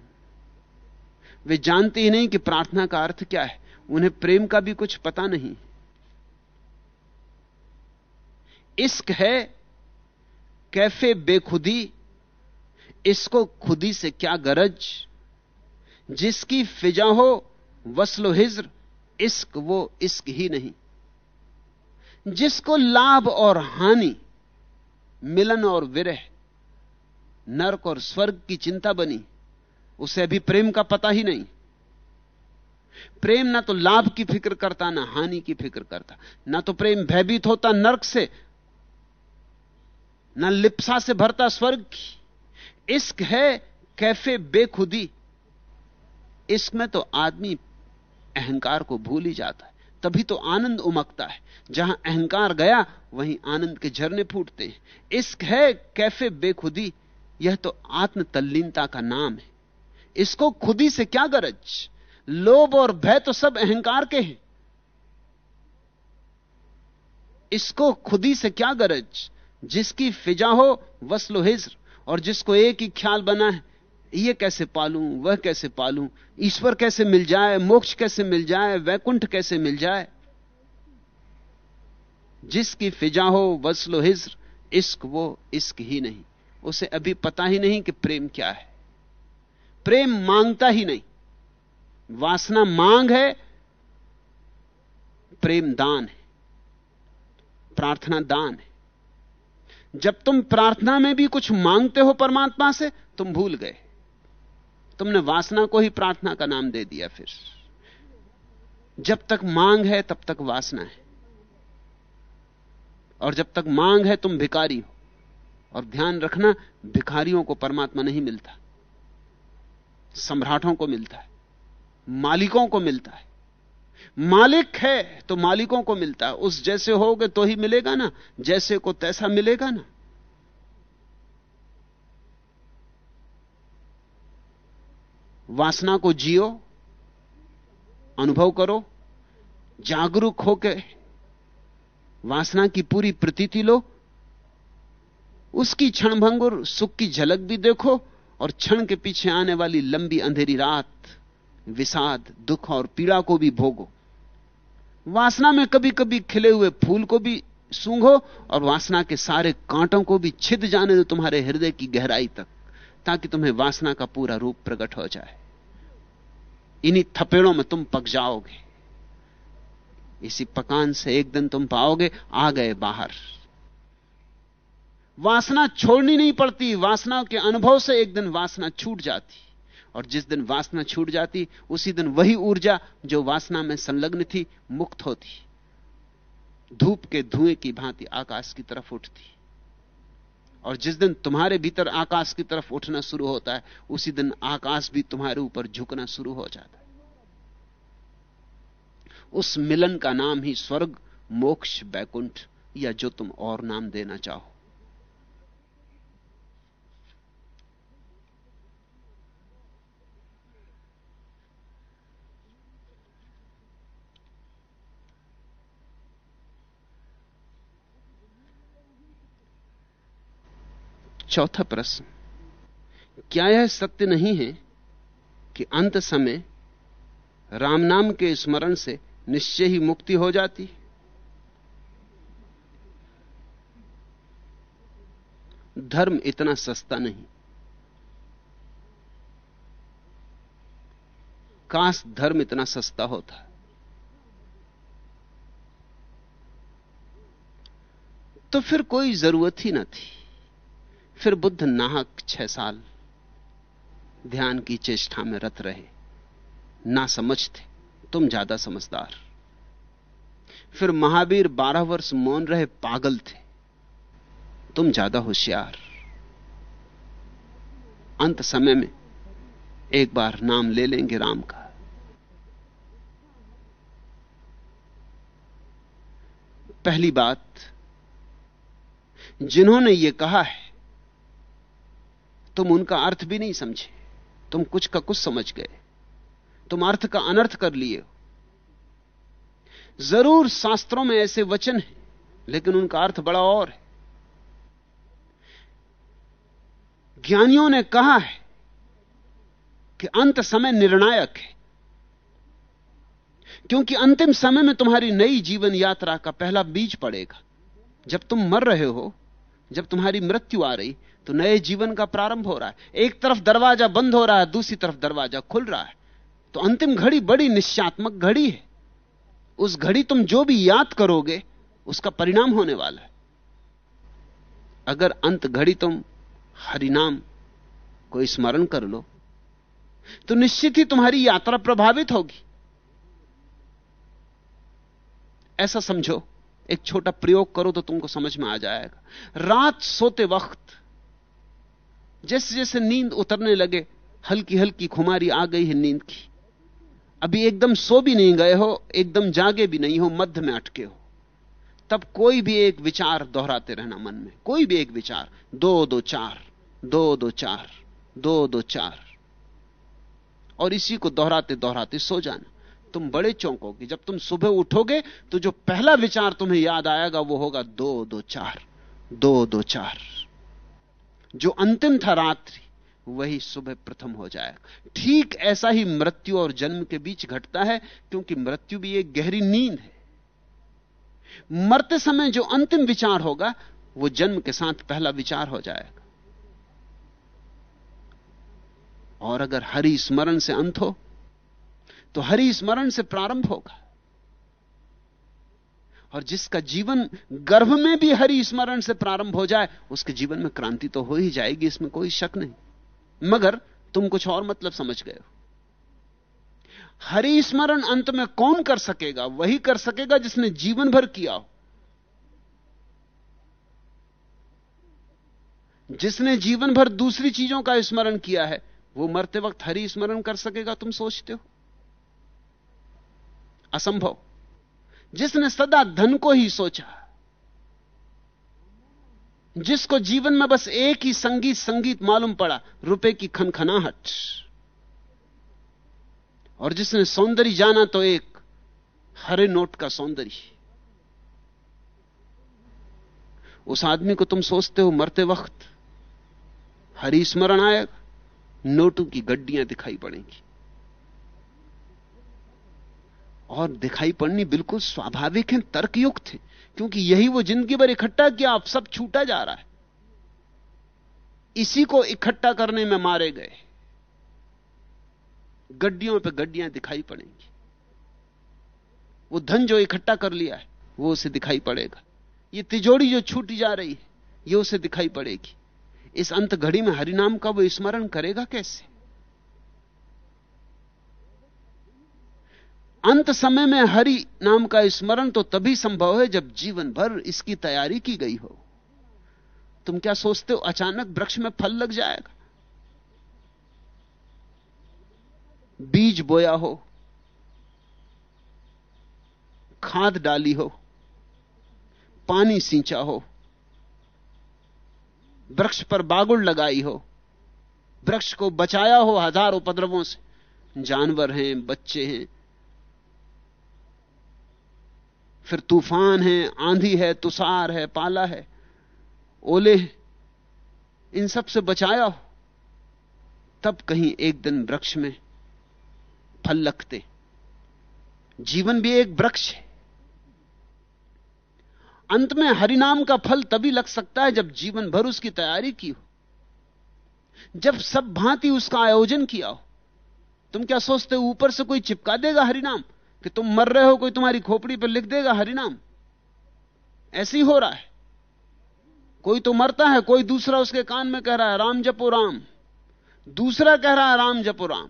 S3: वे जानते ही नहीं कि प्रार्थना का अर्थ क्या है। उन्हें प्रेम का भी कुछ पता नहीं। इश्क है, कैफ़े बेखुदी। इसको खुदी से क्या गरज? जिसकी फिजा हो, वसलो हिज्र, इश्क वो इश्क ही नहीं। जिसको लाभ और हानि, मिलन और विरह, नरक और स्वर्ग की चिंता बनी, उसे अभी प्रेम का पता ही नहीं। प्रेम ना तो लाभ की फ़िक्र करता, ना हानि की फ़िक्र करता। ना तो प्रेम भयभीत होता नरक से, ना लिप्सा से भरता स्वर्ग की। इश्क है कैफ़े बेखुदी इश्क में तो आदमी अहंकार को भूल ही जाता है। तभी तो आनंद उमकता है। जहाँ अहंकार गया, वहीं आनंद के झरने फूटते हैं। इश्क है कैफ़े बेखुदी, यह तो आत्म तल्लीनता का नाम है। इसको खुदी से क्या गरज? लोभ और भय तो सब अहंकार के हैं। इसको खुदी से क्या गरज? जिसकी फिजा हो, वसलो हिज्र, और जिसको एक ही ख्याल बना है ये कैसे पालूं, वह कैसे पालूं? ईश्वर कैसे मिल जाए, मोक्ष कैसे मिल जाए, वैकुंठ कैसे मिल जाए? जिसकी फिजा हो वसलो हिज्र, इश्क वो, इश्क ही नहीं। उसे अभी पता ही नहीं कि प्रेम क्या है। प्रेम माँगता ही नहीं। वासना मांग है, प्रेम दान है। प्रार्थना दान है। जब तुम प्रार्थना में भी कुछ मांगते हो परमात्मा से, तुम भूल गए। तुमने वासना को ही प्रार्थना का नाम दे दिया फिर। जब तक मांग है, तब तक वासना है। और जब तक मांग है, तुम भिकारी हो। और ध्यान रखना, भिखारियों को परमात्मा नहीं मिलता। सम्राटों को मिलता है। मालिकों को मिलता है। मालिक है तो मालिकों को मिलता है। उस जैसे होगे तो ही मिलेगा ना। जैसे को तैसा मिलेगा ना। वासना को जियो, अनुभव करो, जागरूक होके वासना की पूरी प्रतीति लो, उसकी क्षणभंगुर सुख की झलक भी देखो और क्षण के पीछे आने वाली लंबी अंधेरी रात, विषाद, दुख और पीड़ा को भी भोगो। वासना में कभी कभी खिले हुए फूल को भी सूंघो और वासना के सारे कांटों को भी छिद जाने दो तुम्हारे हृदय की गहराई तक। ताकि तुम्हें वासना का पूरा रूप प्रकट हो जाए। इन्हीं थपेड़ों में तुम पक जाओगे। इसी पकान से एक दिन तुम पाओगे, आ गए बाहर। वासना छोड़नी नहीं पड़ती। वासना के अनुभव से एक दिन वासना छूट जाती। और जिस दिन वासना छूट जाती, उसी दिन वही ऊर्जा जो वासना में संलग्न थी, मुक्त होती। धूप के धुएँ की भांति आकाश की तरफ़ उठती। और जिस दिन तुम्हारे भीतर आकाश की तरफ़ उठना शुरू होता है, उसी दिन आकाश भी तुम्हारे ऊपर झुकना शुरू हो जाता है। उस मिलन का नाम ही स्वर्ग, मोक्ष बैकुंठ या जो तुम और नाम देना चाहो। चौथा प्रश्न। क्या यह सत्य नहीं है कि अंत समय राम नाम के स्मरण से निश्चय ही मुक्ति हो जाती? धर्म इतना सस्ता नहीं। काश धर्म इतना सस्ता होता। तो फिर कोई ज़रूरत ही ना थी। फिर बुद्ध नाहक छह साल ध्यान की चेष्टा में रत रहे। ना समझते तुम ज़्यादा समझदार। फिर महावीर बारह वर्ष मौन रहे, पागल थे। तुम ज़्यादा होशियार। अंत समय में एक बार नाम ले लेंगे राम का। पहली बात, जिन्होंने यह कहा है तुम उनका अर्थ भी नहीं समझे। तुम कुछ का कुछ समझ गए। तुम अर्थ का अनर्थ कर लिए ज़रूर शास्त्रों में ऐसे वचन हैं, लेकिन उनका अर्थ बड़ा और है। ज्ञानियों ने कहा है कि अंत समय निर्णायक है, क्योंकि अंतिम समय में तुम्हारी नई जीवन यात्रा का पहला बीज पड़ेगा। जब तुम मर रहे हो, जब तुम्हारी मृत्यु आ रही तो नए जीवन का प्रारंभ हो रहा है। एक तरफ़ दरवाज़ा बंद हो रहा है, दूसरी तरफ़ दरवाज़ा खुल रहा है। तो अंतिम घड़ी बड़ी निश्चात्मक घड़ी है। उस घड़ी तुम जो भी याद करोगे, उसका परिणाम होने वाला है। अगर अंत घड़ी तुम हरिनाम को स्मरण कर लो तो निश्चित ही तुम्हारी यात्रा प्रभावित होगी। ऐसा समझो, एक छोटा प्रयोग करो तो तुमको समझ में आ जाएगा। रात सोते वक्त जैसे जैसे नींद उतरने लगे, हल्की हल्की खुमारी आ गई है नींद की। अभी एकदम सो भी नहीं गए हो, एकदम जागे भी नहीं हो, मध्य में अटके हो। तब कोई भी एक विचार दोहराते रहना मन में। कोई भी एक विचार, दो दो चार, दो दो चार, दो दो चार। और इसी को दोहराते दोहराते सो जाना। तुम बड़े चौंकोगे। जब तुम सुबह उठोगे तो जो पहला विचार तुम्हें याद आएगा, वो होगा दो दो चार, दो दो चार। जो अंतिम था रात्रि, वही सुबह प्रथम हो जाएगा। ठीक ऐसा ही मृत्यु और जन्म के बीच घटता है, क्योंकि मृत्यु भी एक गहरी नींद है। मरते समय जो अंतिम विचार होगा, वो जन्म के साथ पहला विचार हो जाएगा। और अगर हरि स्मरण से अंत हो तो हरि स्मरण से प्रारंभ होगा। और जिसका जीवन गर्भ में भी हरि स्मरण से प्रारंभ हो जाए, उसके जीवन में क्रांति तो हो ही जाएगी, इसमें कोई शक नहीं। मगर तुम कुछ और मतलब समझ गए हो। हरि स्मरण अंत में कौन कर सकेगा? वही कर सकेगा जिसने जीवन भर किया हो। जिसने जीवन भर दूसरी चीज़ों का स्मरण किया है, वो मरते वक्त हरि स्मरण कर सकेगा, तुम सोचते हो। असंभव। जिसने सदा धन को ही सोचा, जिसको जीवन में बस एक ही संगीत संगीत मालूम पड़ा, रुपए की खनखनाहट। और जिसने सौंदर्य जाना तो एक हरे नोट का सौंदर्य। उस आदमी को तुम सोचते हो मरते वक्त हरी स्मरण आएगा नोटों की गड्डियाँ दिखाई पड़ेंगी। और दिखाई पड़नी बिल्कुल स्वाभाविक है, तर्कयुक्त है क्योंकि यही वो ज़िंदगी भर इकट्ठा किया आप सब छूटा जा रहा है। इसी को इकट्ठा करने में मारे गए। गड्डियों पे गड्डियाँ दिखाई पड़ेंगी। वो धन जो इकट्ठा कर लिया है, वो उसे दिखाई पड़ेगा। ये तिजोड़ी जो छूटी जा रही है, ये उसे दिखाई पड़ेगी। इस अंत घड़ी में हरिनाम का वो स्मरण करेगा कैसे? अंत समय में हरि नाम का स्मरण तो तभी संभव है जब जीवन भर इसकी तैयारी की गई हो। तुम क्या सोचते हो अचानक वृक्ष में फल लग जाएगा? बीज बोया हो, खाद डाली हो, पानी सींचा हो, वृक्ष पर बागुड़ लगाई हो, वृक्ष को बचाया हो हज़ार उपद्रवों से। जानवर हैं, बच्चे हैं फिर तूफ़ान है, आंधी है, तुषार है, पाला है, ओले हैं, इन सबसे बचाया हो, तब कहीं एक दिन वृक्ष में फल लगते। जीवन भी एक वृक्ष है। अंत में हरिनाम का फल तभी लग सकता है जब जीवन भर उसकी तैयारी की हो, जब सब भांति उसका आयोजन किया हो। तुम क्या सोचते हो, ऊपर से कोई चिपका देगा हरिनाम? कि तुम मर रहे हो, कोई तुम्हारी खोपड़ी पर लिख देगा हरिनाम। ऐसे ही हो रहा है। कोई तो मरता है, कोई दूसरा उसके कान में कह रहा है, राम जपो राम। दूसरा कह रहा है, राम जपो राम।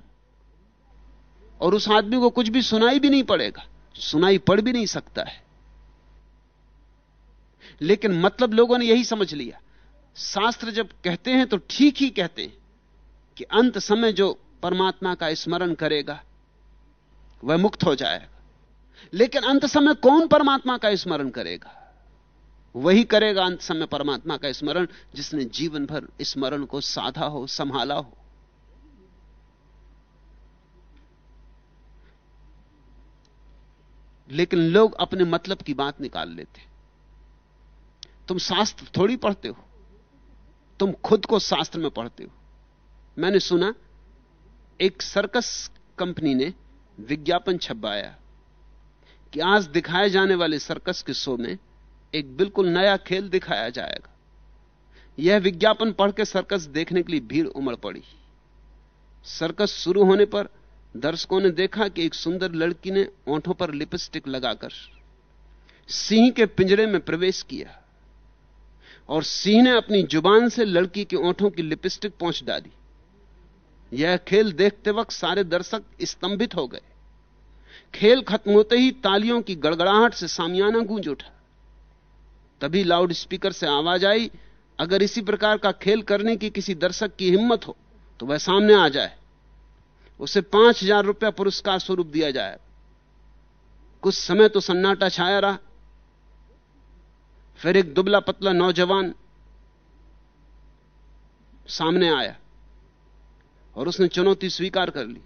S3: और उस आदमी को कुछ भी सुनाई भी नहीं पड़ेगा। सुनाई पड़ भी नहीं सकता है। लेकिन मतलब लोगों ने यही समझ लिया। शास्त्र जब कहते हैं तो ठीक ही कहते हैं कि अंत समय जो परमात्मा का स्मरण करेगा वह मुक्त हो जाएगा लेकिन अंत समय कौन परमात्मा का स्मरण करेगा? वही करेगा अंत समय परमात्मा का स्मरण, जिसने जीवन भर स्मरण को साधा हो, संभाला हो। लेकिन लोग अपने मतलब की बात निकाल लेते तुम शास्त्र थोड़ी पढ़ते हो, तुम खुद को शास्त्र में पढ़ते हो। मैंने सुना, एक सर्कस कंपनी ने विज्ञापन छपाया कि आज दिखाए जाने वाले सर्कस के शो में एक बिल्कुल नया खेल दिखाया जाएगा। यह विज्ञापन पढ़ के सर्कस देखने के लिए भीड़ उमड़ पड़ी। सर्कस शुरू होने पर दर्शकों ने देखा कि एक सुंदर लड़की ने ओंठों पर लिपस्टिक लगाकर सिंह के पिंजरे में प्रवेश किया और सिंह ने अपनी ज़ुबान से लड़की के ओंठों की लिपस्टिक पहुँच डाली। यह खेल देखते वक्त सारे दर्शक स्तंभित हो गए। खेल खत्म होते ही तालियों की गड़गड़ाहट से सामियाना गूंज उठा। तभी लाउड स्पीकर से आवाज़ आई, अगर इसी प्रकार का खेल करने की किसी दर्शक की हिम्मत हो तो वह सामने आ जाए। उसे पाँच हज़ार रुपया पुरस्कार स्वरूप दिया जाए। कुछ समय तो सन्नाटा छाया रहा। फिर एक दुबला पतला नौजवान सामने आया। और उसने चुनौती स्वीकार कर ली।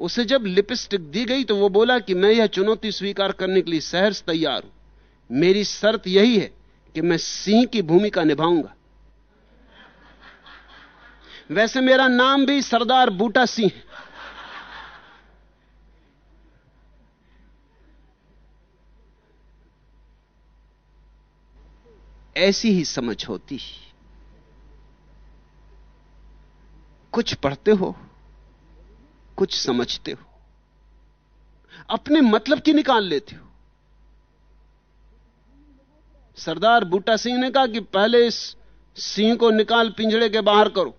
S3: उसे जब लिपस्टिक दी गई तो वो बोला कि मैं यह चुनौती स्वीकार करने के लिए सहर्ष तैयार हूँ। मेरी शर्त यही है कि मैं सिंह की भूमिका निभाऊँगा। वैसे मेरा नाम भी सरदार बूटा सिंह है। ऐसी ही समझ होती कुछ पढ़ते हो, कुछ समझते हो। अपने मतलब की निकाल लेते हो। सरदार बूटा सिंह ने कहा कि पहले इस सिंह को निकाल पिंजड़े के बाहर करो,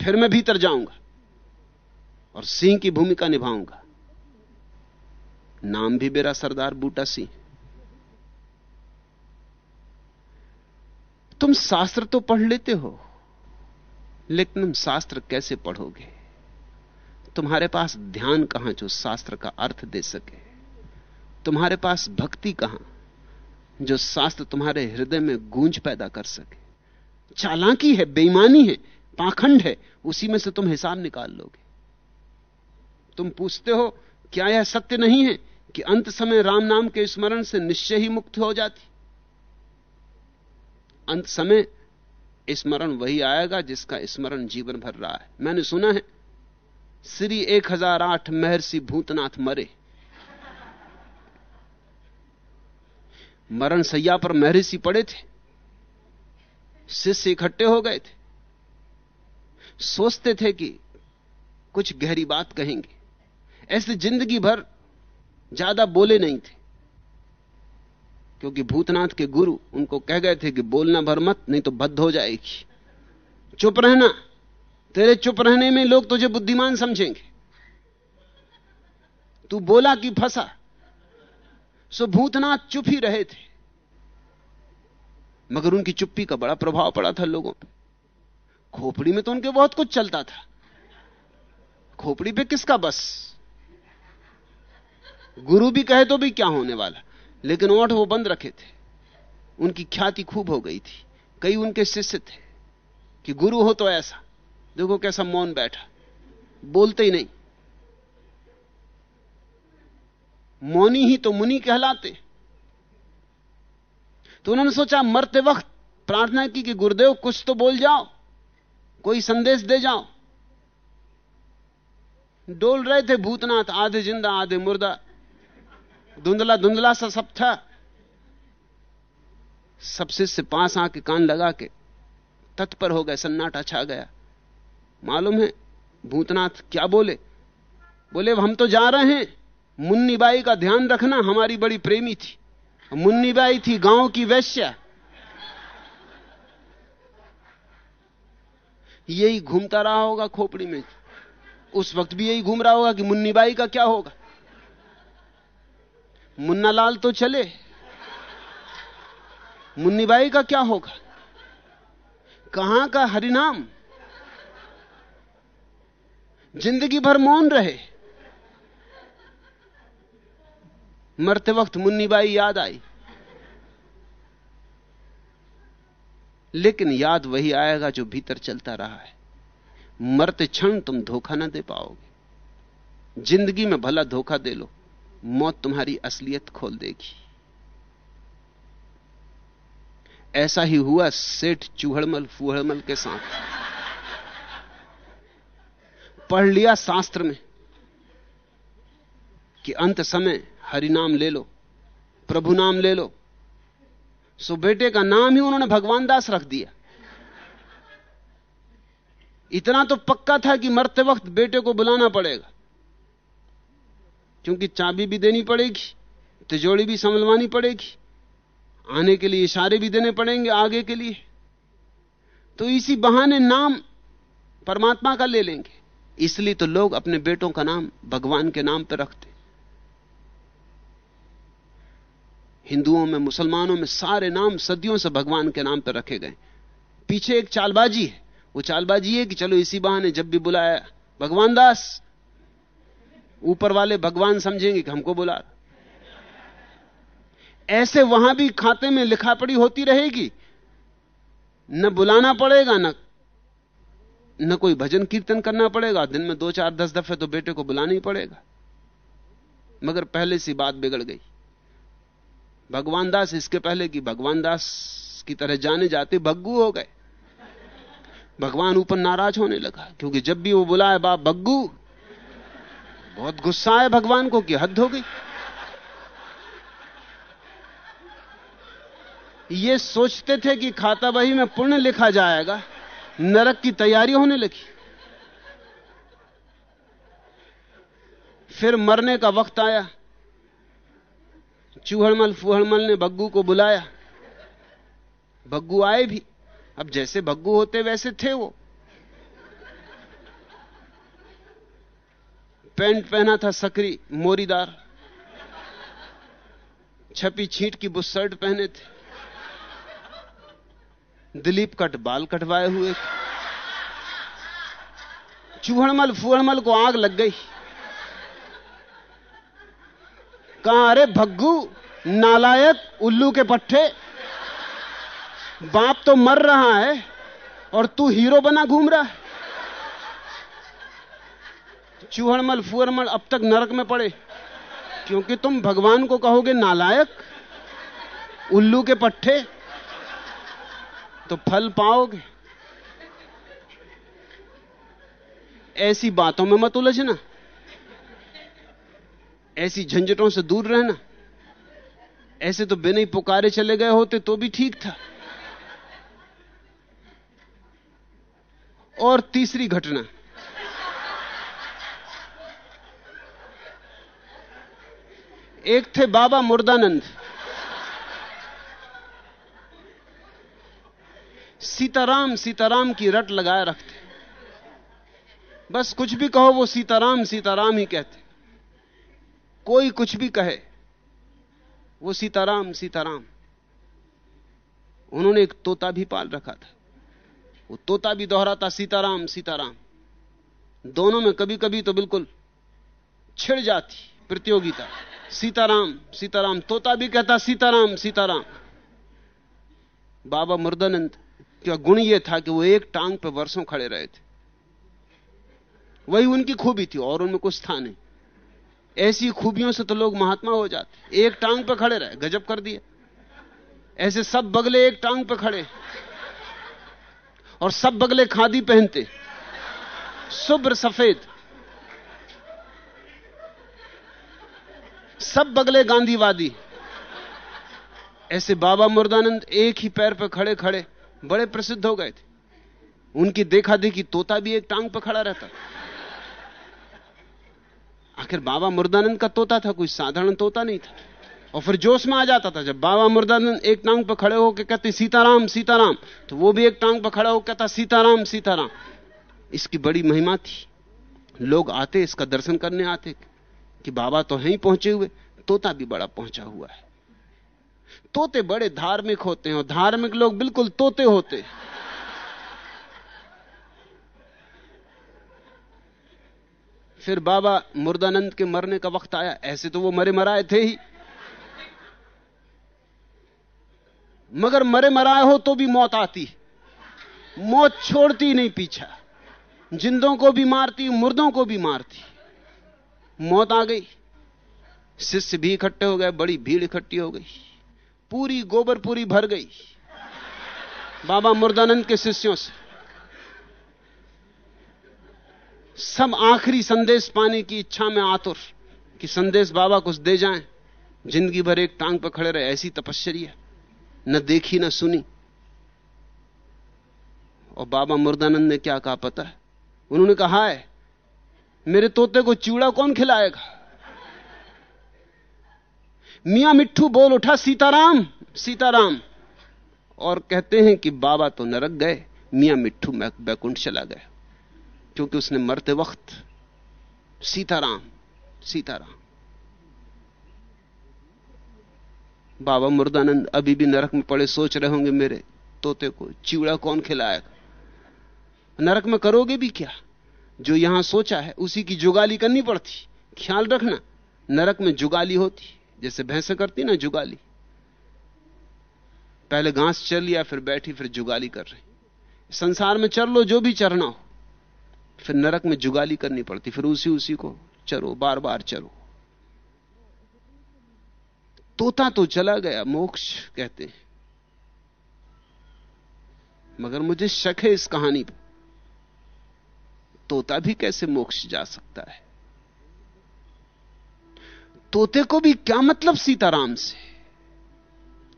S3: फिर मैं भीतर जाऊँगा और सिंह की भूमिका निभाऊँगा। नाम भी मेरा सरदार बूटा सिंह। तुम शास्त्र तो पढ़ लेते हो लेकिन तुम शास्त्र कैसे पढ़ोगे? तुम्हारे पास ध्यान कहाँ जो शास्त्र का अर्थ दे सके? तुम्हारे पास भक्ति कहाँ जो शास्त्र तुम्हारे हृदय में गूंज पैदा कर सके? चालाकी है, बेईमानी है, पाखंड है, उसी में से तुम हिसाब निकाल लोगे। तुम पूछते हो, क्या यह सत्य नहीं है कि अंत समय राम नाम के स्मरण से निश्चय ही मुक्त हो जाती? अंत समय स्मरण वही आएगा जिसका स्मरण जीवन भर रहा है। मैंने सुना है, श्री 1008 महर्षि भूतनाथ मरे। मरण सैया पर महर्षि पड़े थे, शिष्य इकट्ठे हो गए थे। सोचते थे कि कुछ गहरी बात कहेंगे। ऐसे ज़िंदगी भर ज़्यादा बोले नहीं थे। क्योंकि भूतनाथ के गुरु उनको कह गए थे कि बोलना भर मत, नहीं तो बद्ध हो जाएगी। चुप रहना। तेरे चुप रहने में लोग तुझे बुद्धिमान समझेंगे। तू बोला कि फंसा। सो भूतनाथ चुप ही रहे थे। मगर उनकी चुप्पी का बड़ा प्रभाव पड़ा था लोगों पर खोपड़ी में तो उनके बहुत कुछ चलता था। खोपड़ी पे किसका बस? गुरु भी कहे तो भी क्या होने वाला? लेकिन ओठ वो बंद रखे थे। उनकी ख्याति खूब हो गई थी। कई उनके शिष्य थे कि गुरु हो तो ऐसा। देखो कैसा मौन बैठा। बोलते ही नहीं। मौनी ही तो मुनि कहलाते। तो उन्होंने सोचा, मरते वक्त प्रार्थना की कि गुरुदेव, कुछ तो बोल जाओ। कोई संदेश दे जाओ। डोल रहे थे भूतनाथ, आधे ज़िंदा, आधे मुर्दा। धुंधला धुंधला सा सब था। सबसे से पास आके कान लगा के तत्पर हो गए, सन्नाटा छा गया। मालूम है, भूतनाथ क्या बोले? बोले, हम तो जा रहे हैं। मुन्नी बाई का ध्यान रखना हमारी बड़ी प्रेमी थी। मुन्नी बाई थी गाँव की वैश्या। यही घूमता रहा होगा खोपड़ी में। उस वक्त भी यही घूम रहा होगा कि मुन्नी बाई का क्या होगा? मुन्ना लाल तो चले। मुन्नी बाई का क्या होगा? कहाँ का हरिनाम? ज़िंदगी भर मौन रहे। मरते वक्त मुन्नी बाई याद आई। लेकिन याद वही आएगा जो भीतर चलता रहा है। मरते क्षण तुम धोखा ना दे पाओगे। ज़िंदगी में भला धोखा दे लो। मौत तुम्हारी असलियत खोल देगी। ऐसा ही हुआ सेठ चूहड़मल फूहड़मल के साथ। पढ़ लिया शास्त्र में कि अंत समय हरि नाम ले लो, प्रभु नाम ले लो। सो बेटे का नाम ही उन्होंने भगवान दास रख दिया। इतना तो पक्का था कि मरते वक्त बेटे को बुलाना पड़ेगा। क्योंकि चाबी भी देनी पड़ेगी तिजोड़ी भी संभलवानी पड़ेगी। आने के लिए इशारे भी देने पड़ेंगे आगे के लिए। तो इसी बहाने नाम परमात्मा का ले लेंगे। इसलिए तो लोग अपने बेटों का नाम भगवान के नाम पर रखते। हिंदुओं में, मुसलमानों में सारे नाम सदियों से भगवान के नाम पर रखे गए। पीछे एक चालबाजी है। वो चालबाजी है कि चलो इसी बहाने जब भी बुलाया, भगवान दास ऊपर वाले भगवान समझेंगे कि हमको बुला ऐसे वहाँ भी खाते में लिखा पड़ी होती रहेगी। न बुलाना पड़ेगा, न न कोई भजन कीर्तन करना पड़ेगा। दिन में दो चार दस दफे तो बेटे को बुलाना ही पड़ेगा। मगर पहले सी बात बिगड़ गई। भगवान दास इसके पहले कि भगवान दास की तरह जाने जाते भग्गू हो गए। भगवान ऊपर नाराज़ होने लगा, क्योंकि जब भी वो बुलाए, बाप, भग्गू! बहुत गुस्सा है भगवान को कि हद हो गई। ये सोचते थे कि खाता बही में पुण्य लिखा जाएगा, नरक की तैयारी होने लगी। फिर मरने का वक्त आया। चूहड़मल फूहड़मल ने भग्गू को बुलाया। भग्गू आए भी। अब जैसे भग्गू होते वैसे थे वो। पैंट पहना था सकरी, मोरीदार। छपी छींट की बुशर्ट पहने थे। दिलीप कट बाल कटवाए हुए थे। चूहड़मल फूहड़मल को आग लग गई। कहा, अरे भग्गू, नालायक उल्लू के पट्टे बाप तो मर रहा है और तू हीरो बना घूम रहा है। चूहड़मल फुअरमल अब तक नरक में पड़े। क्योंकि तुम भगवान को कहोगे नालायक, उल्लू के पट्टे तो फल पाओगे। ऐसी बातों में मत उलझना। ऐसी झंझटों से दूर रहना। ऐसे तो बिना ही पुकारे चले गए होते तो भी ठीक था। और तीसरी घटना। एक थे बाबा मुर्दानंद। सीताराम सीताराम की रट लगाए रखते। बस कुछ भी कहो, वो सीताराम सीताराम ही कहते। कोई कुछ भी कहे, वो सीताराम सीताराम। उन्होंने एक तोता भी पाल रखा था। वो तोता भी दोहराता, सीताराम सीताराम। दोनों में कभी कभी तो बिल्कुल छिड़ जाती प्रतियोगिता। सीताराम सीताराम, तोता भी कहता सीताराम सीताराम। बाबा मुर्दानंद का गुण यह था कि वो एक टांग पर वर्षों खड़े रहे थे। वही उनकी खूबी थी, और उनमें कुछ था नहीं। ऐसी खूबियों से तो लोग महात्मा हो जाते। एक टांग पर खड़े रहे, गजब कर दिया। ऐसे सब बगले एक टांग पर खड़े। और सब बगले खादी पहनते। शुभ्र सफ़ेद। सब बगले गांधीवादी। ऐसे बाबा मुर्दानंद एक ही पैर पर खड़े खड़े बड़े प्रसिद्ध हो गए थे। उनकी देखा देखी तोता भी एक टांग पर खड़ा रहता। आखिर बाबा मुर्दानंद का तोता था, कोई साधारण तोता नहीं था। और फिर जोश में आ जाता था, जब बाबा मुर्दानंद एक टांग पर खड़े होकर कहते, सीताराम सीताराम। तो वो भी एक टांग पर खड़ा होकर कहता, सीताराम सीताराम। इसकी बड़ी महिमा थी। लोग आते, इसका दर्शन करने आते। कि बाबा तो हैं ही पहुँचे हुए, तोता भी बड़ा पहुँचा हुआ है। तोते बड़े धार्मिक होते हैं और धार्मिक लोग बिल्कुल तोते होते फिर बाबा मुर्दानंद के मरने का वक्त आया, ऐसे तो वो मरे मराए थे ही। मगर मरे मराए हो तो भी मौत आती मौत छोड़ती नहीं पीछा। जिंदों को भी मारती, मुर्दों को भी मारती। मौत आ गई। शिष्य भी इकट्ठे हो गए, बड़ी भीड़ इकट्ठी हो गई। पूरी गोबरपुरी भर गई। बाबा मुर्दानंद के शिष्यों से। सब आखिरी संदेश पाने की इच्छा में आतुर कि संदेश बाबा कुछ दे जाएँ। ज़िंदगी भर एक टांग पर खड़े रहे, ऐसी तपश्चर्या। न देखी, न सुनी। और बाबा मुर्दानंद ने क्या कहा पता है? उन्होंने कहा है मेरे तोते को चिवड़ा कौन खिलाएगा? मियाँ मिट्ठू बोल उठा, सीताराम सीताराम। और कहते हैं कि बाबा तो नरक गए, मियाँ मिट्ठू बैकुंठ चला गया। क्योंकि उसने मरते वक्त सीताराम सीताराम। बाबा मुर्दानंद अभी भी नरक में पड़े, सोच रहे होंगे मेरे तोते को चिवड़ा कौन खिलाएगा? नरक में करोगे भी क्या? जो यहाँ सोचा है, उसी की जुगाली करनी पड़ती। ख्याल रखना, नरक में जुगाली होती। जैसे भैंसे करती ना जुगाली। पहले घास चल लिया, फिर बैठी, फिर जुगाली कर रही। संसार में चर लो, जो भी चरना हो। फिर नरक में जुगाली करनी पड़ती। फिर उसी उसी को चरो बार बार चरो। तोता तो चला गया, मोक्ष कहते हैं। मगर मुझे शक है इस कहानी पर। तोता भी कैसे मोक्ष जा सकता है? तोते को भी क्या मतलब सीताराम से?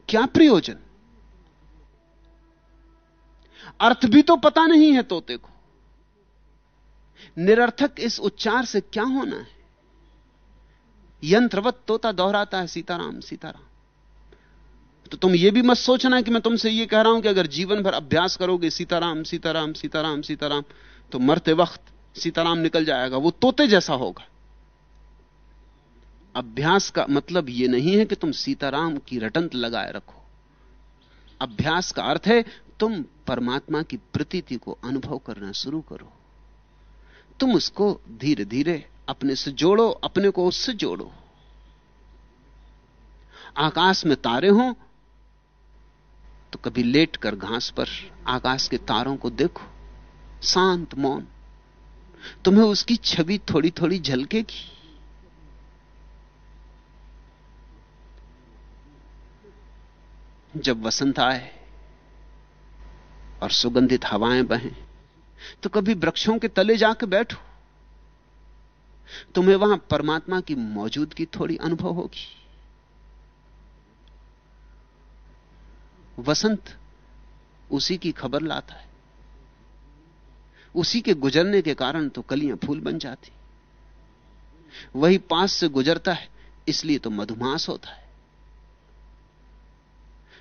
S3: क्या प्रयोजन? अर्थ भी तो पता नहीं है तोते को। निरर्थक इस उच्चार से क्या होना है? यंत्रवत तोता दोहराता है, सीताराम सीताराम। तो तुम यह भी मत सोचना कि मैं तुमसे यह कह रहा हूँ कि अगर जीवन भर अभ्यास करोगे, सीताराम सीताराम सीताराम सीताराम तो मरते वक्त सीताराम निकल जाएगा, वो तोते जैसा होगा। अभ्यास का मतलब यह नहीं है कि तुम सीताराम की रटंत लगाए रखो। अभ्यास का अर्थ है, तुम परमात्मा की प्रतीति को अनुभव करना शुरू करो। तुम उसको धीरे धीरे अपने से जोड़ो, अपने को उससे जोड़ो। आकाश में तारे हो तो कभी लेट कर घास पर आकाश के तारों को देखो। शांत मौन। तुम्हें उसकी छवि थोड़ी थोड़ी झलकेगी। जब वसंत आए और सुगंधित हवाएँ बहें तो कभी वृक्षों के तले जाकर बैठो। तुम्हें वहाँ परमात्मा की मौजूदगी थोड़ी अनुभव होगी। वसंत उसी की खबर लाता है। उसी के गुजरने के कारण तो कलियाँ फूल बन जाती। वही पास से गुजरता है, इसलिए तो मधुमास होता है।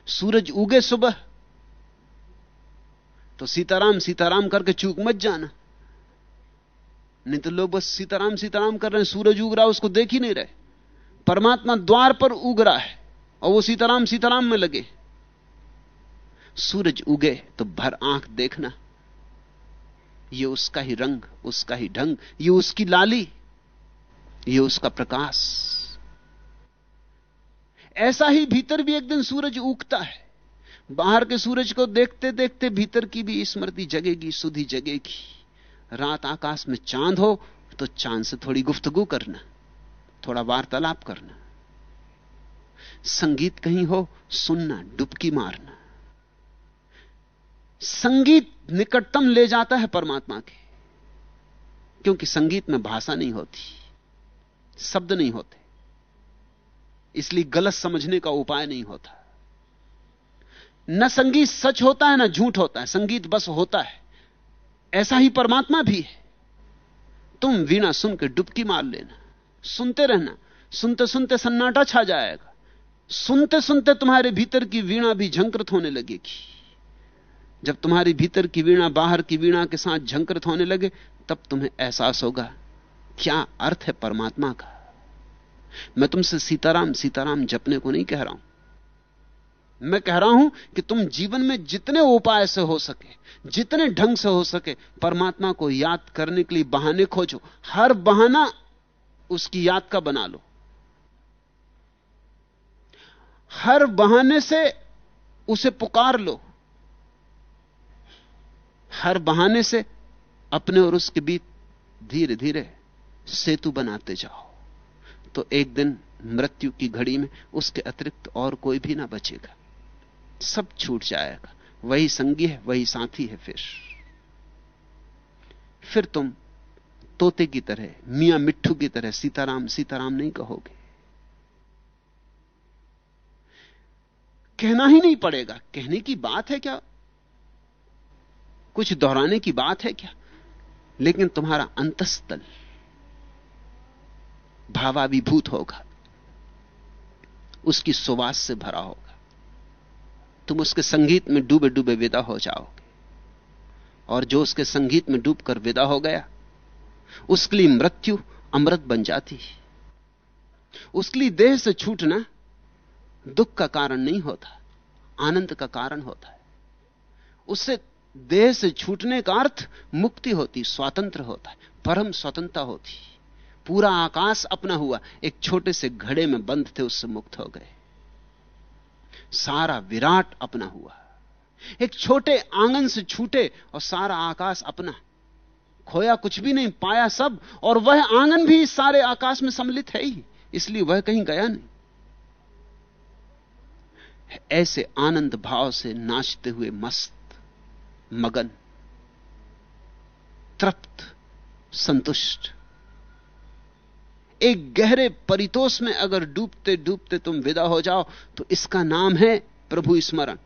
S3: सूरज उगे सुबह तो सीताराम सीताराम करके चूक मत जाना। नहीं तो लोग बस सीताराम सीताराम कर रहे हैं, सूरज उग रहा उसको देख ही नहीं रहे। परमात्मा द्वार पर उग रहा है, और वो सीताराम सीताराम में लगे। सूरज उगे तो भर आँख देखना। ये उसका ही रंग, उसका ही ढंग, ये उसकी लाली, ये उसका प्रकाश। ऐसा ही भीतर भी एक दिन सूरज उगता है। बाहर के सूरज को देखते देखते भीतर की भी स्मृति जगेगी, सुधी जगेगी। रात आकाश में चाँद हो तो चाँद से थोड़ी गुफ्तगु करना, थोड़ा वार्तालाप करना। संगीत कहीं हो, सुनना, डुबकी मारना। संगीत निकटतम ले जाता है परमात्मा के। क्योंकि संगीत में भाषा नहीं होती, शब्द नहीं होते। इसलिए गलत समझने का उपाय नहीं होता। न संगीत सच होता है, ना झूठ होता है। संगीत बस होता है। ऐसा ही परमात्मा भी है। तुम वीणा सुन के डुबकी मार लेना। सुनते रहना। सुनते सुनते सन्नाटा छा जाएगा। सुनते सुनते तुम्हारे भीतर की वीणा भी झंकृत होने लगेगी। जब तुम्हारी भीतर की वीणा बाहर की वीणा के साथ झंकृत होने लगे, तब तुम्हें एहसास होगा, क्या अर्थ है परमात्मा का? मैं तुमसे सीताराम सीताराम जपने को नहीं कह रहा हूँ। मैं कह रहा हूँ कि तुम जीवन में जितने उपाय से हो सके, जितने ढंग से हो सके, परमात्मा को याद करने के लिए बहाने खोजो। हर बहाना उसकी याद का बना लो। हर बहाने से उसे पुकार लो। हर बहाने से अपने और उसके बीच धीरे धीरे सेतु बनाते जाओ। तो एक दिन मृत्यु की घड़ी में उसके अतिरिक्त और कोई भी ना बचेगा। सब छूट जाएगा। वही संगी है, वही साथी है फिर। फिर तुम तोते की तरह, मियाँ मिट्ठू की तरह सीताराम सीताराम नहीं कहोगे। कहना ही नहीं पड़ेगा। कहने की बात है क्या? कुछ दोहराने की बात है क्या? लेकिन तुम्हारा अंतस्थल भावाभिभूत होगा। उसकी सुवास से भरा होगा। तुम उसके संगीत में डूबे डूबे विदा हो जाओगे। और जो उसके संगीत में डूबकर विदा हो गया, उसके लिए मृत्यु अमृत बन जाती है। उसके लिए देह से छूटना दुख का कारण नहीं होता, आनंद का कारण होता है। उससे देह से छूटने का अर्थ मुक्ति होती, स्वतंत्र होता है, परम स्वतंत्रता होती। पूरा आकाश अपना हुआ, एक छोटे से घड़े में बंद थे, उससे मुक्त हो गए। सारा विराट अपना हुआ। एक छोटे आँगन से छूटे और सारा आकाश अपना। खोया कुछ भी नहीं, पाया सब, और वह आँगन भी सारे आकाश में सम्मिलित है ही, इसलिए वह कहीं गया नहीं। ऐसे आनंद भाव से नाचते हुए मस्त मगन, तृप्त, संतुष्ट। एक गहरे परितोष में अगर डूबते डूबते तुम विदा हो जाओ तो इसका नाम है प्रभु स्मरण।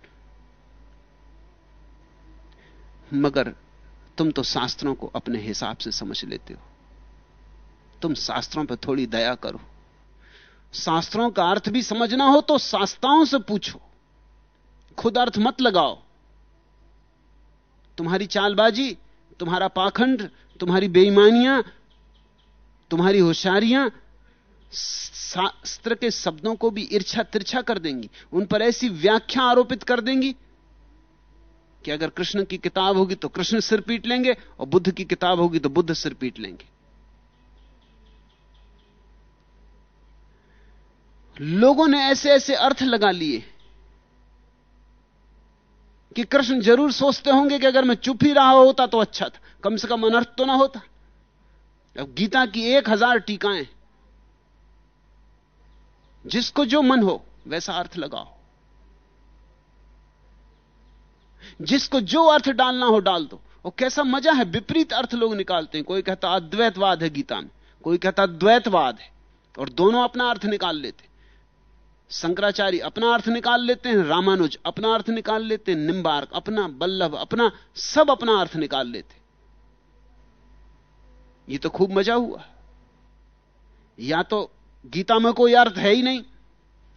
S3: मगर तुम तो शास्त्रों को अपने हिसाब से समझ लेते हो। तुम शास्त्रों पर थोड़ी दया करो। शास्त्रों का अर्थ भी समझना हो तो शास्त्राओं से पूछो। खुद अर्थ मत लगाओ। तुम्हारी चालबाजी, तुम्हारा पाखंड, तुम्हारी बेईमानियाँ, तुम्हारी होशियारियाँ शास्त्र के शब्दों को भी ईर्छा तिरछा कर देंगी। उन पर ऐसी व्याख्या आरोपित कर देंगी कि अगर कृष्ण की किताब होगी तो कृष्ण सिर पीट लेंगे और बुद्ध की किताब होगी तो बुद्ध सिर पीट लेंगे। लोगों ने ऐसे ऐसे अर्थ लगा लिए। कि कृष्ण ज़रूर सोचते होंगे कि अगर मैं चुप ही रहा होता तो अच्छा था। कम से कम अनर्थ तो ना होता। अब गीता की एक हज़ार टीकाएँ। जिसको जो मन हो, वैसा अर्थ लगाओ। जिसको जो अर्थ डालना हो, डाल दो। और कैसा मज़ा है, विपरीत अर्थ लोग निकालते हैं। कोई कहता अद्वैतवाद है गीता में, कोई कहता द्वैतवाद है। और दोनों अपना अर्थ निकाल लेते। शंकराचार्य अपना अर्थ निकाल लेते हैं, रामानुज अपना अर्थ निकाल लेते हैं निम्बार्क अपना, बल्लभ अपना, सब अपना अर्थ निकाल लेते ये तो खूब मज़ा हुआ। या तो गीता में कोई अर्थ है ही नहीं,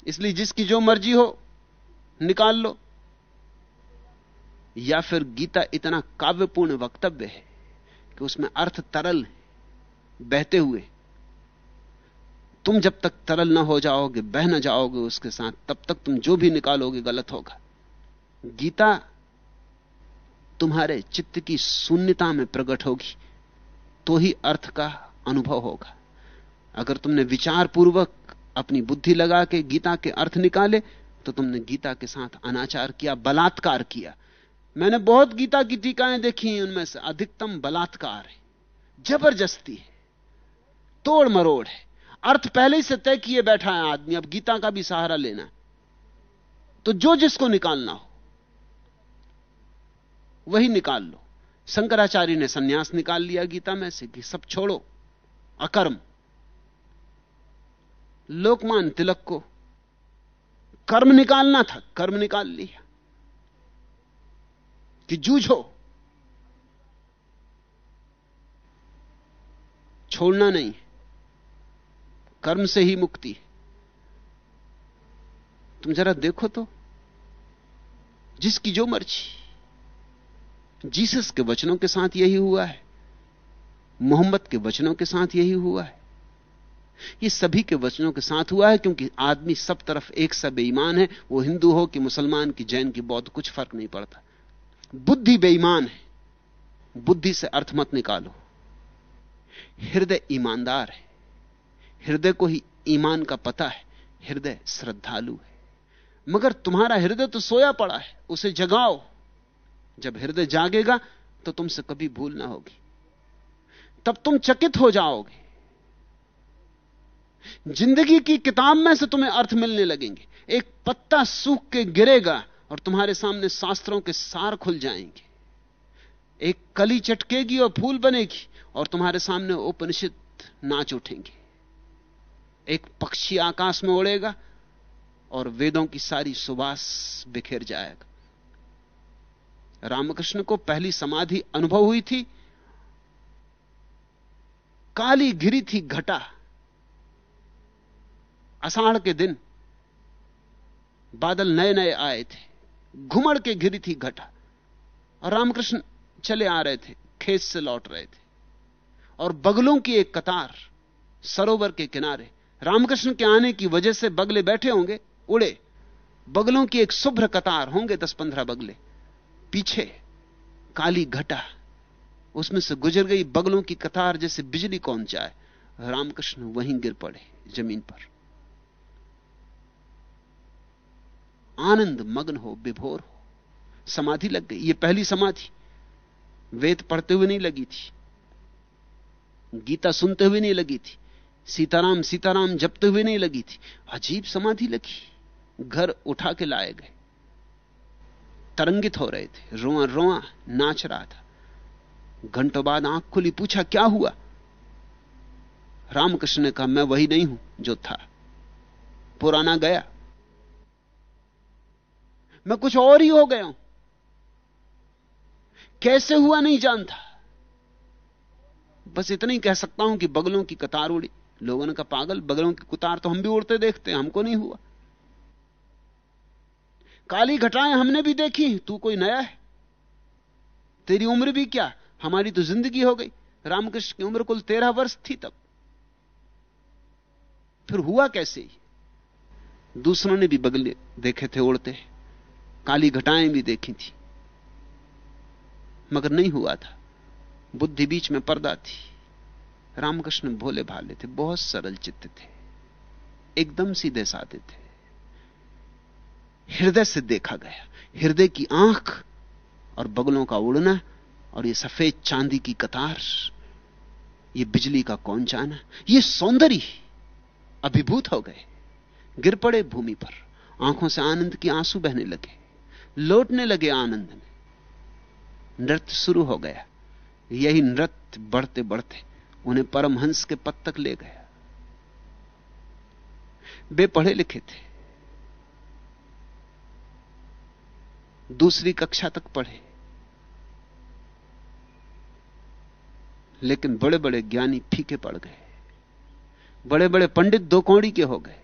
S3: इसलिए जिसकी जो मर्ज़ी हो, निकाल लो। या फिर गीता इतना काव्यपूर्ण वक्तव्य है कि उसमें अर्थ तरल बहते हुए। तुम जब तक तरल ना हो जाओगे, बह ना जाओगे उसके साथ, तब तक तुम जो भी निकालोगे गलत होगा। गीता तुम्हारे चित्त की शून्यता में प्रकट होगी तो ही अर्थ का अनुभव होगा। अगर तुमने विचार पूर्वक अपनी बुद्धि लगा के गीता के अर्थ निकाले तो तुमने गीता के साथ अनाचार किया, बलात्कार किया। मैंने बहुत गीता की टीकाएँ देखी हैं, उनमें से अधिकतम बलात्कार है, ज़बरदस्ती है, तोड़ मरोड़ है। अर्थ पहले ही से तय किए बैठा है आदमी, अब गीता का भी सहारा लेना तो जो जिसको निकालना हो, वही निकाल लो। शंकराचार्य ने सन्यास निकाल लिया गीता में से कि सब छोड़ो, अकर्म। लोकमान तिलक को कर्म निकालना था, कर्म निकाल लिया। कि जूझो। छोड़ना नहीं। कर्म से ही मुक्ति। तुम जरा देखो तो जिसकी जो मर्ज़ी। जीसस के वचनों के साथ यही हुआ है, मोहम्मद के वचनों के साथ यही हुआ है। ये सभी के वचनों के साथ हुआ है क्योंकि आदमी सब तरफ़ एक सा बेईमान है। वो हिंदू हो कि मुसलमान की जैन की बौद्ध कुछ फ़र्क नहीं पड़ता। बुद्धि बेईमान है, बुद्धि से अर्थ मत निकालो। हृदय ईमानदार है। हृदय को ही ईमान का पता है, हृदय श्रद्धालु है। मगर तुम्हारा हृदय तो सोया पड़ा है, उसे जगाओ। जब हृदय जागेगा तो तुमसे कभी भूल ना होगी। तब तुम चकित हो जाओगे। ज़िंदगी की किताब में से तुम्हें अर्थ मिलने लगेंगे। एक पत्ता सूख के गिरेगा, और तुम्हारे सामने शास्त्रों के सार खुल जाएँगे। एक कली चटकेगी और फूल बनेगी, और तुम्हारे सामने उपनिषद नाच उठेंगे। एक पक्षी आकाश में उड़ेगा और वेदों की सारी सुबास बिखेर जाएगा। रामकृष्ण को पहली समाधि अनुभव हुई थी। काली घिरी थी घटा। अषाढ़ के दिन बादल नए नए आए थे। घुमड़ के घिरी थी घटा। और रामकृष्ण चले आ रहे थे, खेत से लौट रहे थे। और बगलों की एक कतार सरोवर के किनारे रामकृष्ण के आने की वजह से बगले बैठे होंगे, उड़े। बगलों की एक शुभ्र कतार, होंगे दस पंद्रह बगले। पीछे काली घटा, उसमें से गुजर गई बगलों की कतार जैसे बिजली कौन जाए रामकृष्ण वहीं गिर पड़े ज़मीन पर। आनंद मग्न हो, विभोर हो। समाधि लग गई, ये पहली समाधि। वेद पढ़ते हुए नहीं लगी थी। गीता सुनते हुए नहीं लगी थी। सीताराम सीताराम जपते हुए नहीं लगी थी। अजीब समाधि लगी। घर उठा के लाए गए। तरंगित हो रहे थे। रोआ रोआ नाच रहा था। घंटों बाद आँख खुली, पूछा, क्या हुआ? रामकृष्ण ने कहा, मैं वही नहीं हूँ जो था। पुराना गया। मैं कुछ और ही हो गया हूँ। कैसे हुआ नहीं जानता। बस इतना ही कह सकता हूँ कि बगलों की कतार उड़ी। लोगों कहा, पागल, बगलों की कुतार तो हम भी उड़ते देखते हैं, हमको नहीं हुआ। काली घटाएँ हमने भी देखी, तू कोई नया है? तेरी उम्र भी क्या? हमारी तो ज़िंदगी हो गई। रामकृष्ण की उम्र कुल तेरह वर्ष थी तब। फिर हुआ कैसे? दूसरों ने भी बगले देखे थे उड़ते। काली घटाएँ भी देखी थी। मगर नहीं हुआ था। बुद्धि बीच में पर्दा थी। रामकृष्ण भोले भाले थे, बहुत सरल चित्त थे, एकदम सीधे साधे थे। हृदय से देखा गया, हृदय की आँख और बगलों का उड़ना और ये सफ़ेद चांदी की कतार, ये बिजली का कौन जाना, ये सौंदर्य अभिभूत हो गए। गिर पड़े भूमि पर, आँखों से आनंद की आँसू बहने लगे, लौटने लगे आनंद में। नृत्य शुरू हो गया, यही नृत्य बढ़ते बढ़ते उन्हें परमहंस के पद तक ले गया। वे पढ़े लिखे थे। दूसरी कक्षा तक पढ़े। लेकिन बड़े बड़े ज्ञानी फीके पड़ गए। बड़े बड़े पंडित दो कौड़ी के हो गए।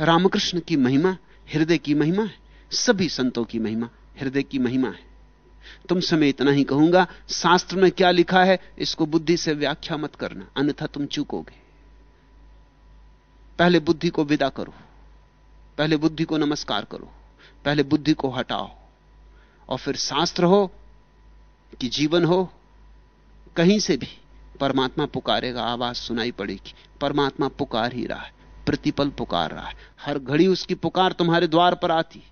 S3: रामकृष्ण की महिमा, हृदय की महिमा है सभी संतों की महिमा, हृदय की महिमा है। तुमसे मैं इतना ही कहूँगा, शास्त्र में क्या लिखा है, इसको बुद्धि से व्याख्या मत करना, अन्यथा तुम चूकोगे। पहले बुद्धि को विदा करो, पहले बुद्धि को नमस्कार करो, पहले बुद्धि को हटाओ, और फिर शास्त्र हो, कि जीवन हो, कहीं से भी, परमात्मा पुकारेगा, आवाज़ सुनाई पड़ेगी, परमात्मा पुकार ही रहा है, प्रतिपल पुकार रहा है, हर घड़ी उसकी पुकार तुम्हारे द्वार पर आती,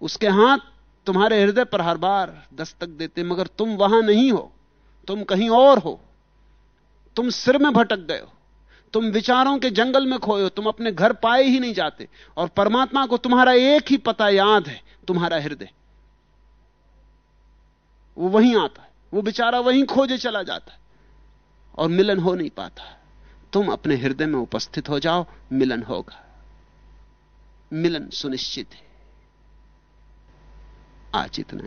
S3: उसके हाथ तुम्हारे हृदय पर हर बार दस्तक देते, मगर तुम वहाँ नहीं हो। तुम कहीं और हो। तुम सिर में भटक गए हो। तुम विचारों के जंगल में खोए हो। तुम अपने घर पाए ही नहीं जाते। और परमात्मा को तुम्हारा एक ही पता याद है, तुम्हारा हृदय। वो वहीं आता है। वो बेचारा वहीं खोजे चला जाता है। और मिलन हो नहीं पाता। तुम अपने हृदय में उपस्थित हो जाओ, मिलन होगा। मिलन सुनिश्चित है। आज इतना